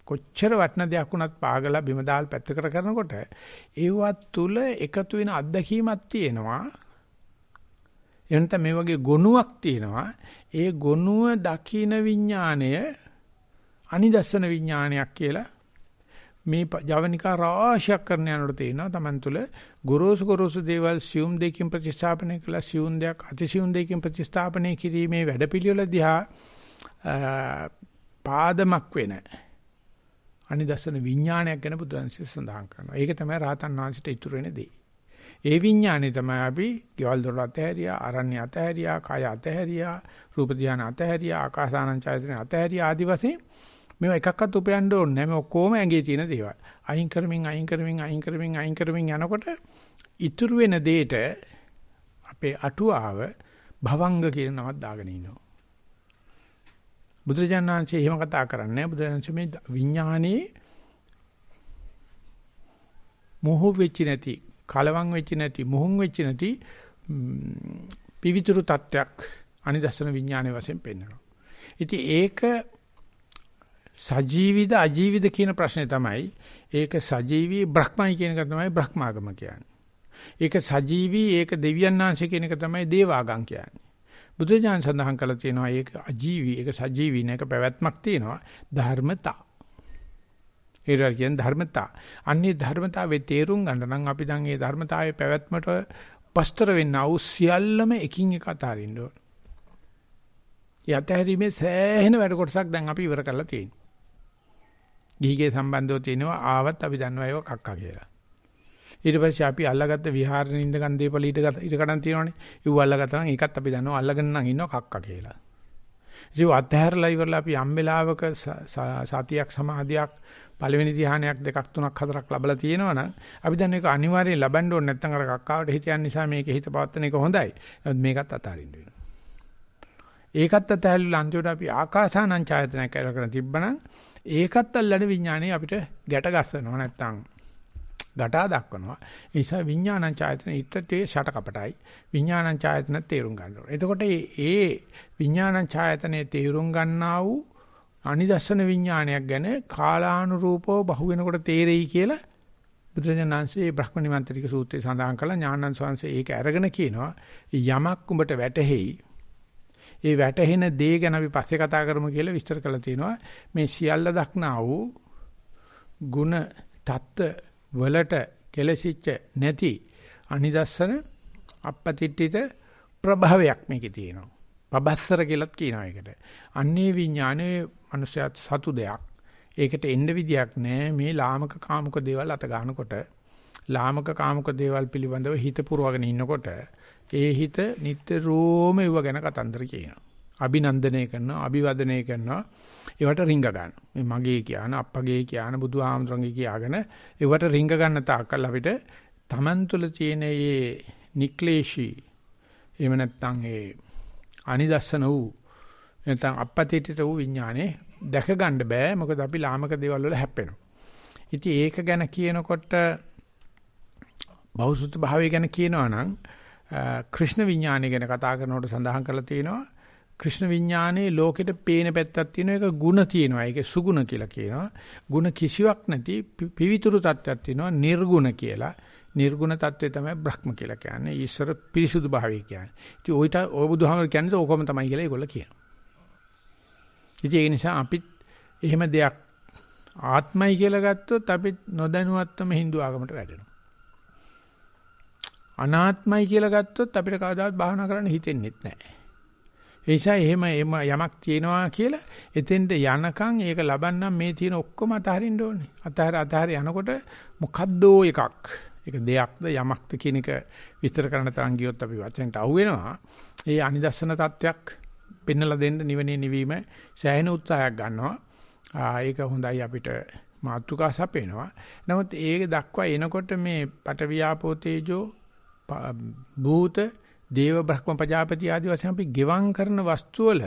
කොච්චර වටන දෙයක් වුණත් පාගලා බිම දාල් පැත්තකට කරනකොට ඒවත් තුල එකතු වෙන අත්දැකීමක් තියෙනවා එනත මේ වගේ ගුණයක් තියෙනවා ඒ ගුණුව දකින විඥාණය අනිදස්සන විඥානයක් කියලා මේ ජවනිකා රාශියක් කරන යනකොට තේනවා Taman තුල ගොරෝසු ගොරෝසු දේවල් සියුම් දෙකින් ප්‍රතිස්ථාපනය කළා සියුම් දෙයක් අතිසියුම් දෙකින් ප්‍රතිස්ථාපනය කිරීමේ වැඩපිළිවෙල දිහා පාදමක් වෙන අනිදස්සන විඥානයක් ගැන බුදුන්සේ සඳහන් කරනවා. ඒක තමයි රහතන් වහන්සේට ඉතුරු වෙන දේ. ඒ විඥානේ තමයි අපි ගෙවල් දොර අතහැරියා, අරණ්‍ය අතහැරියා, කය අතහැරියා, රූප ධානය අතහැරියා, ආකාසානං ඡායතන අතහැරියා ආදි වශයෙන් මේවා එකක්වත් උපයන්න ඕනේ නැහැ. මේ ඔක්කොම ඇඟේ තියෙන දේවල්. අයින් කරමින් අයින් කරමින් අයින් කරමින් අයින් කරමින් යනකොට ඉතුරු වෙන දෙයට අපේ අටුවාව භවංග කියන නමක් දාගෙන ඉන්නවා. බුදුරජාණන් වහන්සේ එහෙම කතා කරන්නේ බුදුරජාණන් මේ විඥානයේ මොහ වෙච්ච නැති, කලවම් වෙච්ච නැති, මොහුන් වෙච්ච නැති පිවිතුරු තත්වයක් අනිදස්සන විඥානයේ වශයෙන් පෙන්වනවා. ඉතින් ඒක සජීවිද අජීවිද කියන ප්‍රශ්නේ තමයි ඒක සජීවී බ්‍රහ්මයි කියන එක තමයි බ්‍රහ්මාගම කියන්නේ. ඒක සජීවී ඒක දෙවියන් වහන්සේ කියන එක තමයි දේවාගම් කියන්නේ. බුදුජාන සඳහන් කළා තියෙනවා ඒක අජීවී ඒක සජීවී නේක පැවැත්මක් තියෙනවා ධර්මතා. ඒරල් කියන ධර්මතා. අන්නේ ධර්මතාවේ තේරුම් ගන්න නම් අපි දැන් මේ ධර්මතාවයේ පැවැත්මට පස්තර වෙන්න වූ සියල්ලම එකින් එක අතාරින්න ඕන. යතහැරීමේ සෑහෙන වැඩ කොටසක් දැන් අපි ඉවර කරලා තියෙනවා. ගිහිගේ සම්බන්ධව තියෙනවා ආවත් අපි දන්නවා ඒක කක්කා කියලා. ඊට පස්සේ අපි අල්ලගත්ත විහාරෙ ඉඳගන් දීපල ඊට ඊට කඩන් තියෙනවනේ. ඉව අල්ලගත්තා නම් ඒකත් අපි දන්නවා අල්ලගෙන නම් ඉන්නවා කක්කා කියලා. ඉතින් අත්හැරලා ඉවරලා අපි යම් වෙලාවක සතියක් සමාධියක් පළවෙනි ධ්‍යානයක් දෙකක් තුනක් හතරක් ලැබලා තියෙනවා නම් අපි දැන් ඒක අනිවාර්යයෙන් ලබන්න ඕනේ නැත්නම් අර කක්කාවට හිත යන නිසා මේකේ හිත පවත්තන එක හොඳයි. නමුත් මේකත් අතාරින්න වෙනවා. ඒකත් අතහැරලා අන්තිමට අපි ආකාසානං ඡායතනය කියලා කරන තිබ්බනම් ඒකත් අල්ලන විඥානේ අපිට ගැට ගස්සනවා නැත්නම් ගටා දක්වනවා. ඒ නිසා විඥානං ඡායතන ඊටතේ ෂට කපටයි. විඥානං ඡායතන තේරුම් ගන්න ඕනේ. එතකොට ඒ විඥානං ඡායතනයේ තේරුම් ගන්නා වූ අනිදස්සන විඥානයක් ගැන කාලානුරූපව බහු වෙනකොට තේරෙයි කියලා බුදුරජාණන්සේ බ්‍රහ්ම නිමන්ත්‍රික සූත්‍රයේ සඳහන් කළා ඥානන් සංසේ ඒක අරගෙන කියනවා යමක් උඹට වැටහෙයි ඒ වැටහෙන දේ ගැන අපි පස්සේ කතා කරමු කියලා විස්තර කරලා තිනවා. මේ සියල්ල දක්නා වූ ಗುಣ தත්ත වලට කෙලසිච්ච නැති අනිදස්සන අපපතිට්ඨිත ප්‍රභාවයක් මේකේ තියෙනවා. පබස්සර කියලාත් කියනවා ඒකට. අන්නේ විඥානයේ මනුෂ්‍යයත් සතු දෙයක්. ඒකට එන්න විදියක් නැහැ මේ ලාමක කාමක දේවල් අත ගන්නකොට. ලාමක කාමක දේවල් පිළිබඳව හිත පුරවගෙන ඉන්නකොට ඒ හිත නිට්ටරෝම ඒව ගැන කතන්දර කියනවා. අභිනන්දනය කරනවා, අභිවදනය කරනවා. ඒවට රිංග ගන්න. මේ මගේ කියන, අප්පගේ කියන, බුදුහාමුදුරන්ගේ කියාගෙන ඒවට රිංග ගන්න තාක්කල් අපිට Taman තුල තියෙන මේ නික්ලේශී එහෙම නැත්නම් ඒ අනිදස්සන වූ නැත්නම් අපපතිතිත වූ විඥානේ දැක ගන්න බෑ මොකද අපි ලාමක දේවල් වල හැප්පෙනවා. ඉතින් ඒක ගැන කියනකොට බෞසුත් භාවය ගැන කියනවා නම් ක්‍රිෂ්ණ විඥානය ගැන කතා කරනකොට සඳහන් කරලා තියෙනවා ක්‍රිෂ්ණ විඥානයේ ලෝකෙට පේන පැත්තක් තියෙනවා ඒක ಗುಣ තියෙනවා ඒක සුගුණ කියලා කියනවා ಗುಣ කිසිවක් නැති පිවිතුරු තත්ත්වයක් තියෙනවා නිර්ගුණ කියලා නිර්ගුණ තත්ත්වය තමයි බ්‍රහ්ම කියලා කියන්නේ ඊශ්වර පිරිසුදු භාවය කියන්නේ ඉතින් ඔයිට ඔය බුදුහාමර කියන්නේ ඕකම තමයි කියලා ඒගොල්ලෝ කියනවා ඉතින් ඒ නිසා අපිත් එහෙම දෙයක් ආත්මයි කියලා ගත්තොත් අපි නොදැනුවත්වම Hindu ආගමට වැටෙනවා අනාත්මයි කියලා ගත්තොත් අපිට කවදාවත් භාවනා කරන්න හිතෙන්නේ නැහැ ඒ නිසා එහෙම එම යමක් තියෙනවා කියලා එතෙන්ට යනකම් ඒක ලබන්නම් මේ තියෙන ඔක්කොම අතහරින්න ඕනේ. අතහර අතහර යනකොට මොකද්දෝ එකක්. ඒක දෙයක්ද යමක්ද කියන එක විස්තර කරන්න තරම් ගියොත් අපි වචෙන්ට අහු වෙනවා. ඒ අනිදස්සන තත්වයක් පෙන්වලා දෙන්න නිවනේ නිවීම සෑහෙන උත්සාහයක් ගන්නවා. ඒක හොඳයි අපිට මාතෘකා සපේනවා. නමුත් ඒක දක්වා එනකොට මේ පටවියාපෝ තේජෝ භූත දේව බ්‍රහ්ම ප්‍රජාපති ආදී වශයෙන් අපි ගෙවම් කරන වස්තු වල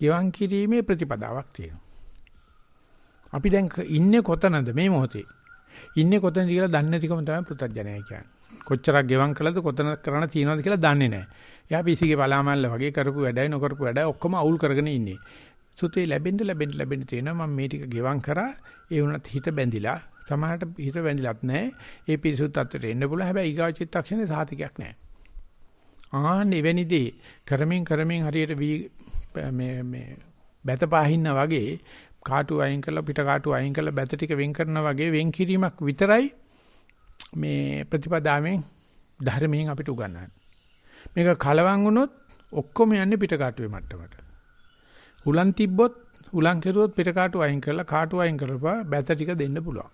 ගෙවම් කිරීමේ ප්‍රතිපදාවක් තියෙනවා. අපි දැන් ඉන්නේ කොතනද මේ මොහොතේ? ඉන්නේ කොතනද කියලා දන්නේ නැතිකම තමයි පෘථග්ජනය කියන්නේ. කොච්චරක් ගෙවම් කළාද කොතන කරන්න තියනවද කියලා දන්නේ නැහැ. එයා පිසිගේ බලාමල්ල වගේ කරපු වැඩයි නොකරපු වැඩයි ඔක්කොම අවුල් කරගෙන ඉන්නේ. සුතේ ලැබෙන්න ලැබෙන්න ලැබෙන්න තියෙනවා මම මේ ටික ගෙවම් කරා ඒ වුණත් හිත බැඳිලා සමහරට හිත බැඳිලත් නැහැ. ඒ පිරිසුත් තත්ත්වයට එන්න පුළුවන්. හැබැයි ඊගා චිත්තක්ෂණේ සාතිකයක් නැහැ. ආන්න එවැනිදී කරමින් කරමින් හරියට මේ මේ බැත පාහින්න වගේ කාටු අයින් කරලා පිට කාටු අයින් කරලා බැත ටික වෙන් කරනා වගේ වෙන් කිරීමක් විතරයි මේ ප්‍රතිපදාවෙන් ධර්මයෙන් අපිට උගන්වන්නේ. මේක කලවම් වුණොත් ඔක්කොම යන්නේ පිට කාටුවේ මට්ටමට. හුලන් තිබ්බොත් හුලන් කෙරුවොත් පිට කාටු අයින් කරලා කාටු අයින් කරපුවා බැත ටික දෙන්න පුළුවන්.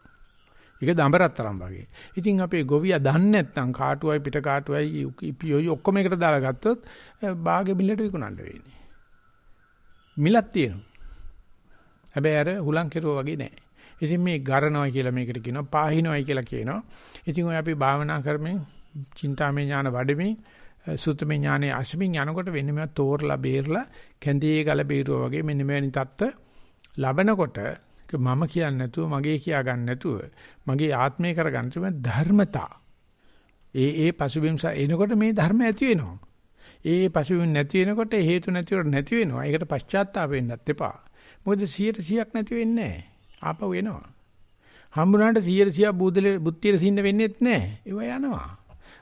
ඒක දඹරත්තරම් වගේ. ඉතින් අපේ ගොවියා දන්නේ නැත්නම් කාටුවයි පිට කාටුවයි ඉපියෝයි ඔක්කොම එකට දාලා ගත්තොත් බාගේ බිල්ලට විකුණන්න වෙන්නේ. මිලක් තියෙනවා. හැබැයි අර හුලං කෙරුවා වගේ නෑ. ඉතින් මේ ගරනවා කියලා මේකට කියනවා පාහිනවයි කියලා කියනවා. ඉතින් ඔය අපි භාවනා කරමින් චින්තාමය ඥාන වඩමින් සුතමේ ඥානේ අසමින් යනකොට වෙන්නේ මේවා තෝරලා බේරලා කැඳේ ගල බේරුවා වගේ මෙන්න මෙවැනි தත්ත ලබනකොට මම කියන්නේ නැතුව මගේ කියා ගන්න නැතුව මගේ ආත්මය කරගන්න තුම ධර්මතා. ඒ ඒ පසුබිම්ස එනකොට මේ ධර්ම ඇති වෙනවා. ඒ පසුබිම් නැති වෙනකොට හේතු නැතිවට නැති වෙනවා. ඒකට පශ්චාත්තාප වෙන්නත් එපා. මොකද 100%ක් නැති වෙන්නේ නැහැ. ආපහු එනවා. හම්බුනාට 100% බුදලේ බුද්ධියට සින්න වෙන්නේත් නැහැ. ඒව යනවා.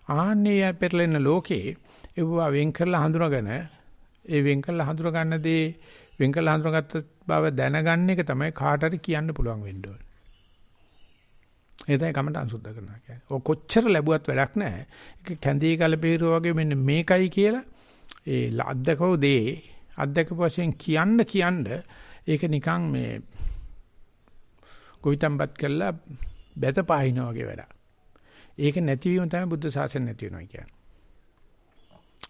ආන්නේ පෙරලෙන ලෝකේ ඒවා වෙන් කරලා හඳුනාගෙන ඒ වෙන් කරලා හඳුනා ගන්න දේ වෙන් කරලා හඳුනාගත්ත බව දැනගන්න එක තමයි කාට හරි කියන්න පුළුවන් වෙන්න ඕනේ. ඒ තමයි කමට අංශුද්ධ කරනවා කියන්නේ. ඔය කොච්චර ලැබුවත් වැඩක් නැහැ. ඒක කැඳේ ගල බේරුව වගේ මෙන්න මේකයි කියලා ඒ අද්දකව දේ අද්දක වශයෙන් කියන්න කියන්න ඒක නිකන් මේ ගොවිතැන්පත් කළා බැත පාහිනා වගේ වැඩක්. ඒක නැතිවීම තමයි බුද්ධ ශාසනය නැති වෙනවා කියන්නේ.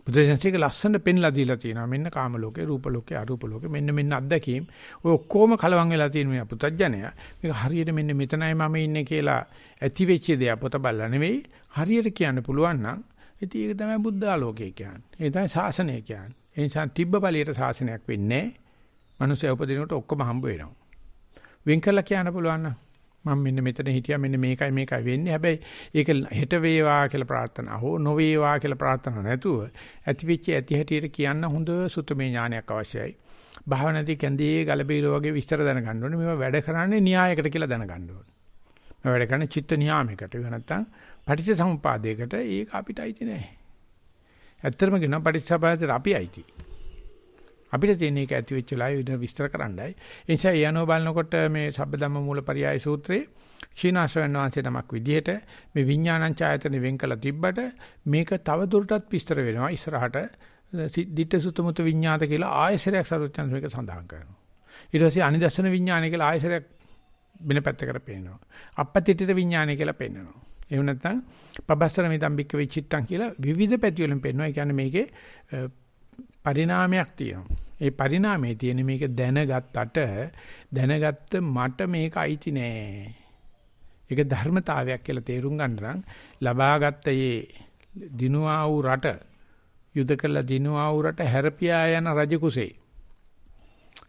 බුදුසසුනේක ලස්සනට පෙන්ලා දීලා තියෙනවා. මෙන්න කාම ලෝකේ, රූප ලෝකේ, අරූප ලෝකේ මෙන්න මෙන්න අත්දැකීම්. ඔය ඔක්කොම කලවම් වෙලා තියෙන මේ පුතඥය. මේක හරියට මෙන්න මෙතනයි මම ඉන්නේ කියලා ඇති වෙච්ච දේ පොත බලලා නෙවෙයි. හරියට කියන්න පුළුවන් නම් ඉතින් ඒක තමයි බුද්ධ ආලෝකය කියන්නේ. ඒ තමයි ශාසනය කියන්නේ. ඒ නිසා තිබ්බ ඵලියට ශාසනයක් වෙන්නේ නැහැ. මිනිස්සු උපදිනකොට ඔක්කොම හම්බ වෙනවා. වෙන් කළා කියන්න පුළුවන් නම් මම මෙන්න මෙතන හිටියා මෙන්න මේකයි මේකයි වෙන්නේ. හැබැයි ඒක හෙට වේවා කියලා ප්‍රාර්ථනා හෝ නොවේවා කියලා ප්‍රාර්ථනා නැතුව ඇතිවෙච්ච ඇති හැටියට කියන්න හොඳ සුතමේ ඥානයක් අවශ්‍යයි. භාවනාදී කැන්දී ගලබීරෝ වගේ විස්තර දැනගන්න ඕනේ. මේවා වැඩ කරන්නේ න්‍යායකට කියලා දැනගන්න ඕනේ. මේවා වැඩ කරන්නේ චිත්ත නියාමයකට. ඒක නැත්තම් පටිච්ච සමුපාදයකට ඒක අපිට අයිති නෑ. ඇත්තටම කියනවා පටිච්ච සමුපාදයට අපි අයිති. අපිට තියෙන එක ඇති වෙච්ච වෙලාවෙ විස්තර කරන්නයි. ඒ නිසා යනෝ බලනකොට මේ සබ්බදම්ම මූලපරියාය සූත්‍රයේ ක්ෂීණාශ්‍රවණ වංශේ නමක් විදිහට මේ විඥානං ඡායතන වෙන් කළ තිබ්බට මේක තව දුරටත් විස්තර වෙනවා. ඉස්සරහට දිට්ඨ සුතමුත විඥාත කියලා ආයසරයක් සරුවචන් මේක සඳහන් කරනවා. ඊට පස්සේ අනිදර්ශන විඥානය කියලා ආයසරයක් වෙන පැත්තකට පේනවා. අපපතිටිත විඥානය කියලා පෙන්නනවා. එහෙම නැත්නම් පබස්සර මිදම්බික්ක වෙච්චිත්තං කියලා විවිධ පැති වලින් පෙන්වනවා. ඒ කියන්නේ මේකේ පරිණාමයක් තියෙනවා. ඒ පරිණාමයේ තියෙන මේක දැනගත්තට දැනගත්ත මට මේක අයිති නෑ. ඒක ධර්මතාවයක් කියලා තේරුම් ගන්න නම් ලබාගත්ත මේ දිනුවා වූ රට යුද කළ දිනුවා වූ රට හැරපියා යන රජ කුසේ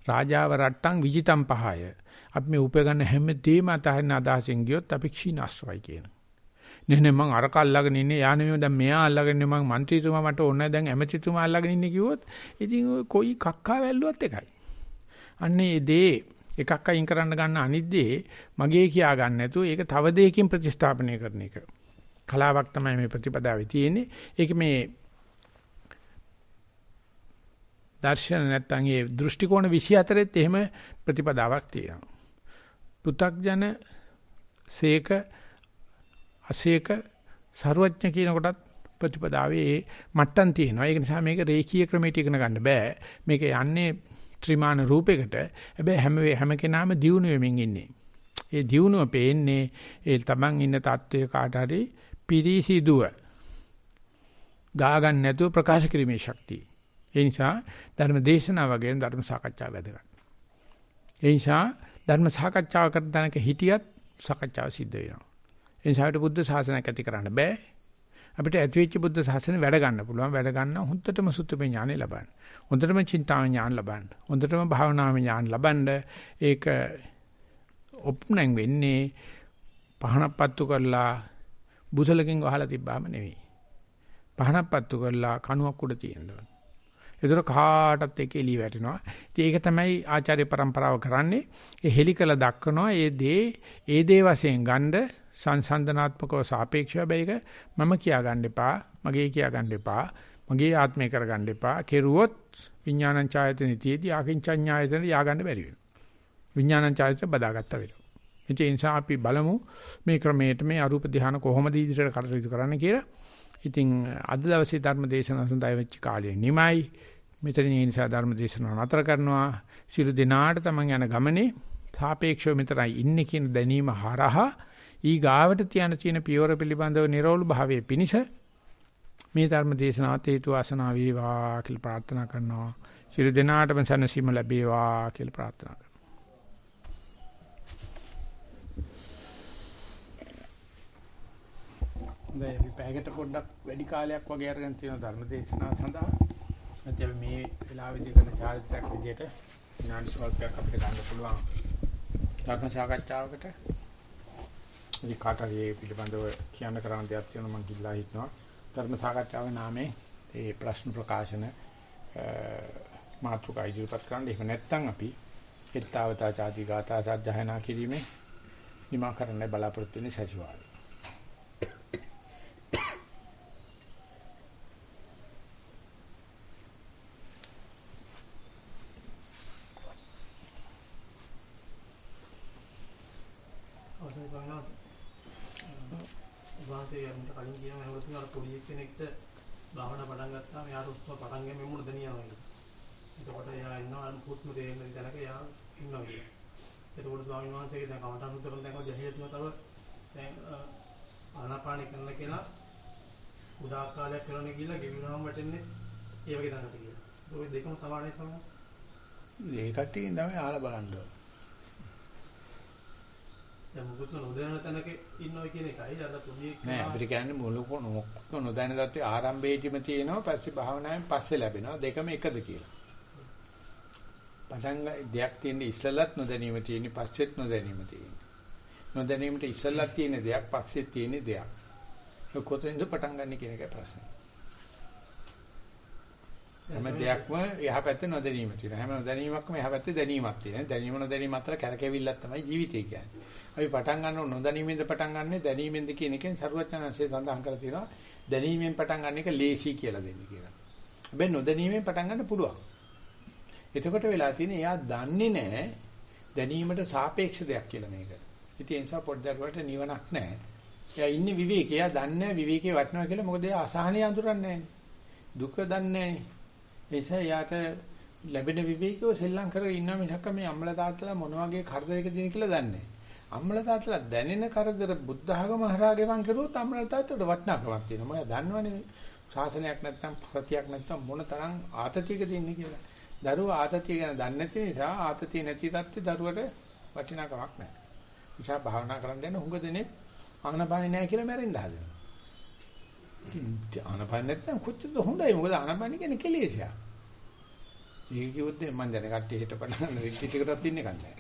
රාජාව රට්ටම් විජිතම් පහය අපි මේ උපය ගන්න හැම දෙයක්ම අතහරින අදහසින් ගියොත් අපි ක්ෂීණාශ්‍රවයි කියනවා. නේ නේ මං අරක අල්ලගෙන ඉන්නේ යා නෙමෙයි දැන් මෙයා අල්ලගෙන ඉන්නේ මං മന്ത്രിතුමා මට ඕනේ දැන් ඇමතිතුමා අල්ලගෙන ඉන්නේ කිව්වොත් ඉතින් ඔය කොයි කක්කා වැල්ලුවත් එකයි. අන්නේ දේ එකක් අයින් කරන්න ගන්න අනිත් දේ මගේ කියා ගන්න නැතුව ඒක තව දෙයකින් ප්‍රතිස්ථාපනය කරන එක. කලාවක් තමයි මේ ප්‍රතිපදාවේ තියෙන්නේ. ඒක මේ දර්ශන නැත්තං ඒ දෘෂ්ටි කෝණ 24ෙත් එහෙම ප්‍රතිපදාවක් තියෙනවා. පෘ탁ජන සීක අසේක ਸਰුවඥ කියන කොටත් ප්‍රතිපදාවේ මට්ටම් තියෙනවා. ඒක නිසා මේක රේඛීය ක්‍රමයට ඉගෙන ගන්න බෑ. මේක යන්නේ ත්‍රිමාන රූපයකට. හැබැයි හැම හැම කෙනාම දියුණු වෙමින් ඉන්නේ. ඒ දියුණුව පේන්නේ ඒ තමන් ඉන්න තත්වයේ කාට හරි පිරිසිදුව ගා ගන්න නැතුව ප්‍රකාශ කිරීමේ ශක්තිය. ඒ නිසා ධර්ම දේශනා වගේ ධර්ම සාකච්ඡා වැදගත්. ඒ නිසා ධර්ම සාකච්ඡාව කරන තැනක හිටියත් සාකච්ඡාව සිද්ධ වෙනවා. ඒ නිසා අපිට බුද්ධ ශාසනයක් ඇති කරන්න බෑ. අපිට ඇතිවෙච්ච බුද්ධ ශාසනය වැඩ ගන්න පුළුවන්. වැඩ ගන්න හොඳටම සුත්තමේ ඥානෙ ලබන්න. හොඳටම චින්තාවේ ඥාන ලබන්න. හොඳටම භාවනාවේ ඥාන ලබන්න. ඒක ඔප්නං වෙන්නේ පහනක් පත්තු කරලා බුසලකින් වහලා තිබ්බාම නෙවෙයි. පහනක් පත්තු කරලා කණුවක් උඩ තියෙනවා. ඒතර කාටත් ඒක එළිය වැටෙනවා. ඉතින් ඒක තමයි ආචාර්ය પરම්පරාව කරන්නේ. ඒ හෙලි කළ දක්වනවා. ඒ දේ ඒ දේ වශයෙන් ගන්නේ සංසන්දනාත්මකව සාපේක්ෂව හැබැයි ඒක මම කියා ගන්න එපා මගේ කියා ගන්න එපා මගේ ආත්මය කර ගන්න එපා කෙරුවොත් විඥානං ඡායතනෙ තියේදී ආකින්චඤ්ඤායතනෙ යා ගන්න බැරි වෙනවා. විඥානං ඡායතන බදාගත්ත වෙනවා. ඒ නිසා අපි බලමු මේ ක්‍රමයට මේ අරූප ධානය කොහොමද ඉදිරියට කටයුතු කරන්න කියලා. ඉතින් අද දවසේ ධර්ම දේශනාව සඳහා වෙච්ච කාලය නිමයි. මෙතනින් ඒ නිසා ධර්ම දේශනාව නතර කරනවා. සියලු දෙනාට තමන් යන ගමනේ සාපේක්ෂව මෙතරයි ඉන්නේ කියන දැනීම හරහා ඊ ගාවට තියන තියෙන පියවර පිළිබඳව නිර්වෝල් භාවයේ පිනිස මේ ධර්ම දේශනාවත් හේතු වාසනා වේවා කියලා ප්‍රාර්ථනා කරනවා. සියලු දෙනාටම සනසීම ලැබේවා කියලා ප්‍රාර්ථනා කරනවා. දැන් අපි පැයකට පොඩ්ඩක් වැඩි කාලයක් වගේ අරගෙන තියෙන ධර්ම දේශනාව සඳහා නැත්නම් මේ වෙලාවේදී කරන චාරිත්‍රාක් විදියට විනාඩි ස්වල්පයක් අපිට ගන්න පුළුවන්. ධර්ම සාකච්ඡාවකට ඉතින් කාට හරි මේ පිළිබඳව කියන්න කරන්න දෙයක් තියෙනවා මම කිල්ලා හිටනවා. ධර්ම සාකච්ඡාවේ නාමයෙන් ඒ ප්‍රශ්න ප්‍රකාශන මාතෘකා ඉදිරිපත් කරන්න. එහෙම නැත්නම් අපි ඊත්තාවතා ආදී ගාථා සජ්ජහායනා කිරීමේ නිමා කරන්න බලාපොරොත්තු වෙන්නේ සතිවාරය. හුස්ම තේරෙන තැනක යා ඉන්නවා කියලා. එතකොට ස්වාමීන් වහන්සේගේ දැන් කමඨාන් උතරන දැන් ජහියතුම තව දැන් ආනාපාන කරන්න කියලා උදා කාලයක් කරන්න කියලා ගෙවිනවම වැටෙන්නේ ඒ වගේ දන්නට කියලා. ඔය දෙකම සමානයි සමානයි. ඒ කට්ටියන් තමයි අහලා බලන්න ඕන. දැන් මොකද නොදැන තැනක ඉන්නවා කියන එකයි අර පොඩි නෑ අපිට කියන්නේ මුළු මොකක් නොදැන තත්ත්වයේ ආරම්භයේදීම තියෙනවා පස්සේ භාවනාවෙන් පස්සේ ලැබෙනවා දෙකම එකද කියලා. පටන් දෙයක් තියෙන ඉස්සෙල්ලත් නොදැනීම තියෙන්නේ පස්සෙත් නොදැනීම තියෙන්නේ. නොදැනීමට ඉස්සෙල්ලත් තියෙන දෙයක් පස්සෙත් තියෙන දෙයක්. ඒ කොතෙන්ද පටන් ගන්න කියන එකයි ප්‍රශ්නේ. හැම දෙයක්ම එහා පැත්තේ නොදැනීම තියෙනවා. හැම නොදැනීමක්ම එහා පැත්තේ දැනීමක් තියෙනවා. දැනීම නොදැනීම අතර කැරකෙවිල්ලක් තමයි ජීවිතය කියන්නේ. අපි පටන් ගන්නව නොදැනීමෙන්ද පටන් ගන්නෙ දැනීමෙන්ද කියන එකෙන් සරුවචනanse සඳහන් කරලා තියෙනවා. දැනීමෙන් පටන් ගන්න එක ලේසි කියලා දෙන්නේ කියලා. හැබැයි නොදැනීමෙන් පටන් ගන්න පුළුවන්. එතකොට වෙලා තියෙන්නේ එයා දන්නේ නැහැ දැනීමට සාපේක්ෂ දෙයක් කියලා මේක. ඉතින් ඒ නිසා පොඩ්ඩක් නිවනක් නැහැ. එයා ඉන්නේ විවේකේ. එයා දන්නේ විවේකේ වටනවා කියලා මොකද එයා අසහනේ අඳුරන්නේ දුක දන්නේ නැහැ. නිසා යාට ලැබෙන විවේකීව සෙල්ලම් කරගෙන ඉන්න මිසක් මේ අම්මලා තාත්තලා මොන වගේ කරදරයක දින කියලා දන්නේ නැහැ. අම්මලා තාත්තලා දැනෙන කරදර බුද්ධ ආගම හරහා ගෙවන් කරුවොත් අම්මලා තාත්තට වටිනාකමක් තියෙනවා. මම දන්නවනේ ශාසනයක් නැත්නම් ප්‍රතියක් නැත්නම් මොන තරම් ආතතියකද ඉන්නේ කියලා. දරුවා ආතතිය ගැන දන්නේ නැති නිසා ආතතිය නැති තත්ත්වේ දරුවට වටිනාකමක් නැහැ. නිසා භාවනා කරන්න යන හුඟ දෙනෙක් ආනපානෙ නැහැ කියලා මැරෙන්න හදනවා. ආනපානෙ නැත්නම් කොච්චරද හොඳයි මොකද ආනපානෙ කියන්නේ කෙලෙසයක්. ඒක කිව්වොත් මම දැන කට්ටිය හිට පටන් ගන්න රිට්‍රීට් එකකටත් ඉන්නේ කන්නේ.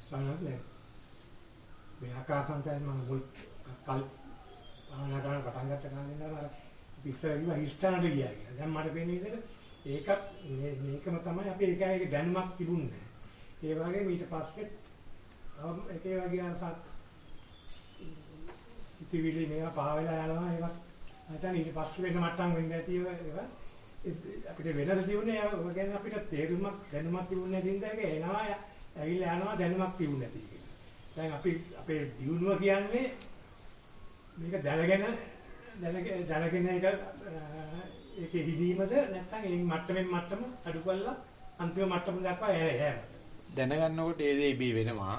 සමහරවිට මේ ආකාසන්තයන් මම මුල් කල් භාවනා කරන පටන් ගත්ත කාලේ ඉඳලා අර ඉස්සර කිව්වා හිස්තැනට ගියා කියලා. දැන් මට පේන විදිහට ඒකත් මේකම තමයි අපි ඒක ඒක දැනුමක් තිබුණේ. ඒ වගේම ඊට පස්සේ ඒකේ වගේ අර ඉතිවිලි මේවා පාවෙලා යනවා ඒවත් නැත්නම් ඊට පස්සේ වෙන මට්ටම් වෙන්න ඇති ඒවා අපිට වෙනද තිබුණේ ඒ ගැන අපිට තේරුමක් දැනුමක් තිබුණේ නැතිනම් ඒක එනවා ඇවිල්ලා යනවා දැනුමක් තිබුණේ නැති කියලා. දැන් අපි අපේ දියුණුව කියන්නේ මේක දැනගෙන දැනගෙන එක ඒකේ හිදීමද නැත්නම් ඒ මට්ටමින් මට්ටම අඩු කරලා අන්තිම මට්ටම දක්වා යෑම. දැනගන්නකොට ඒ දේ බී වෙනවා.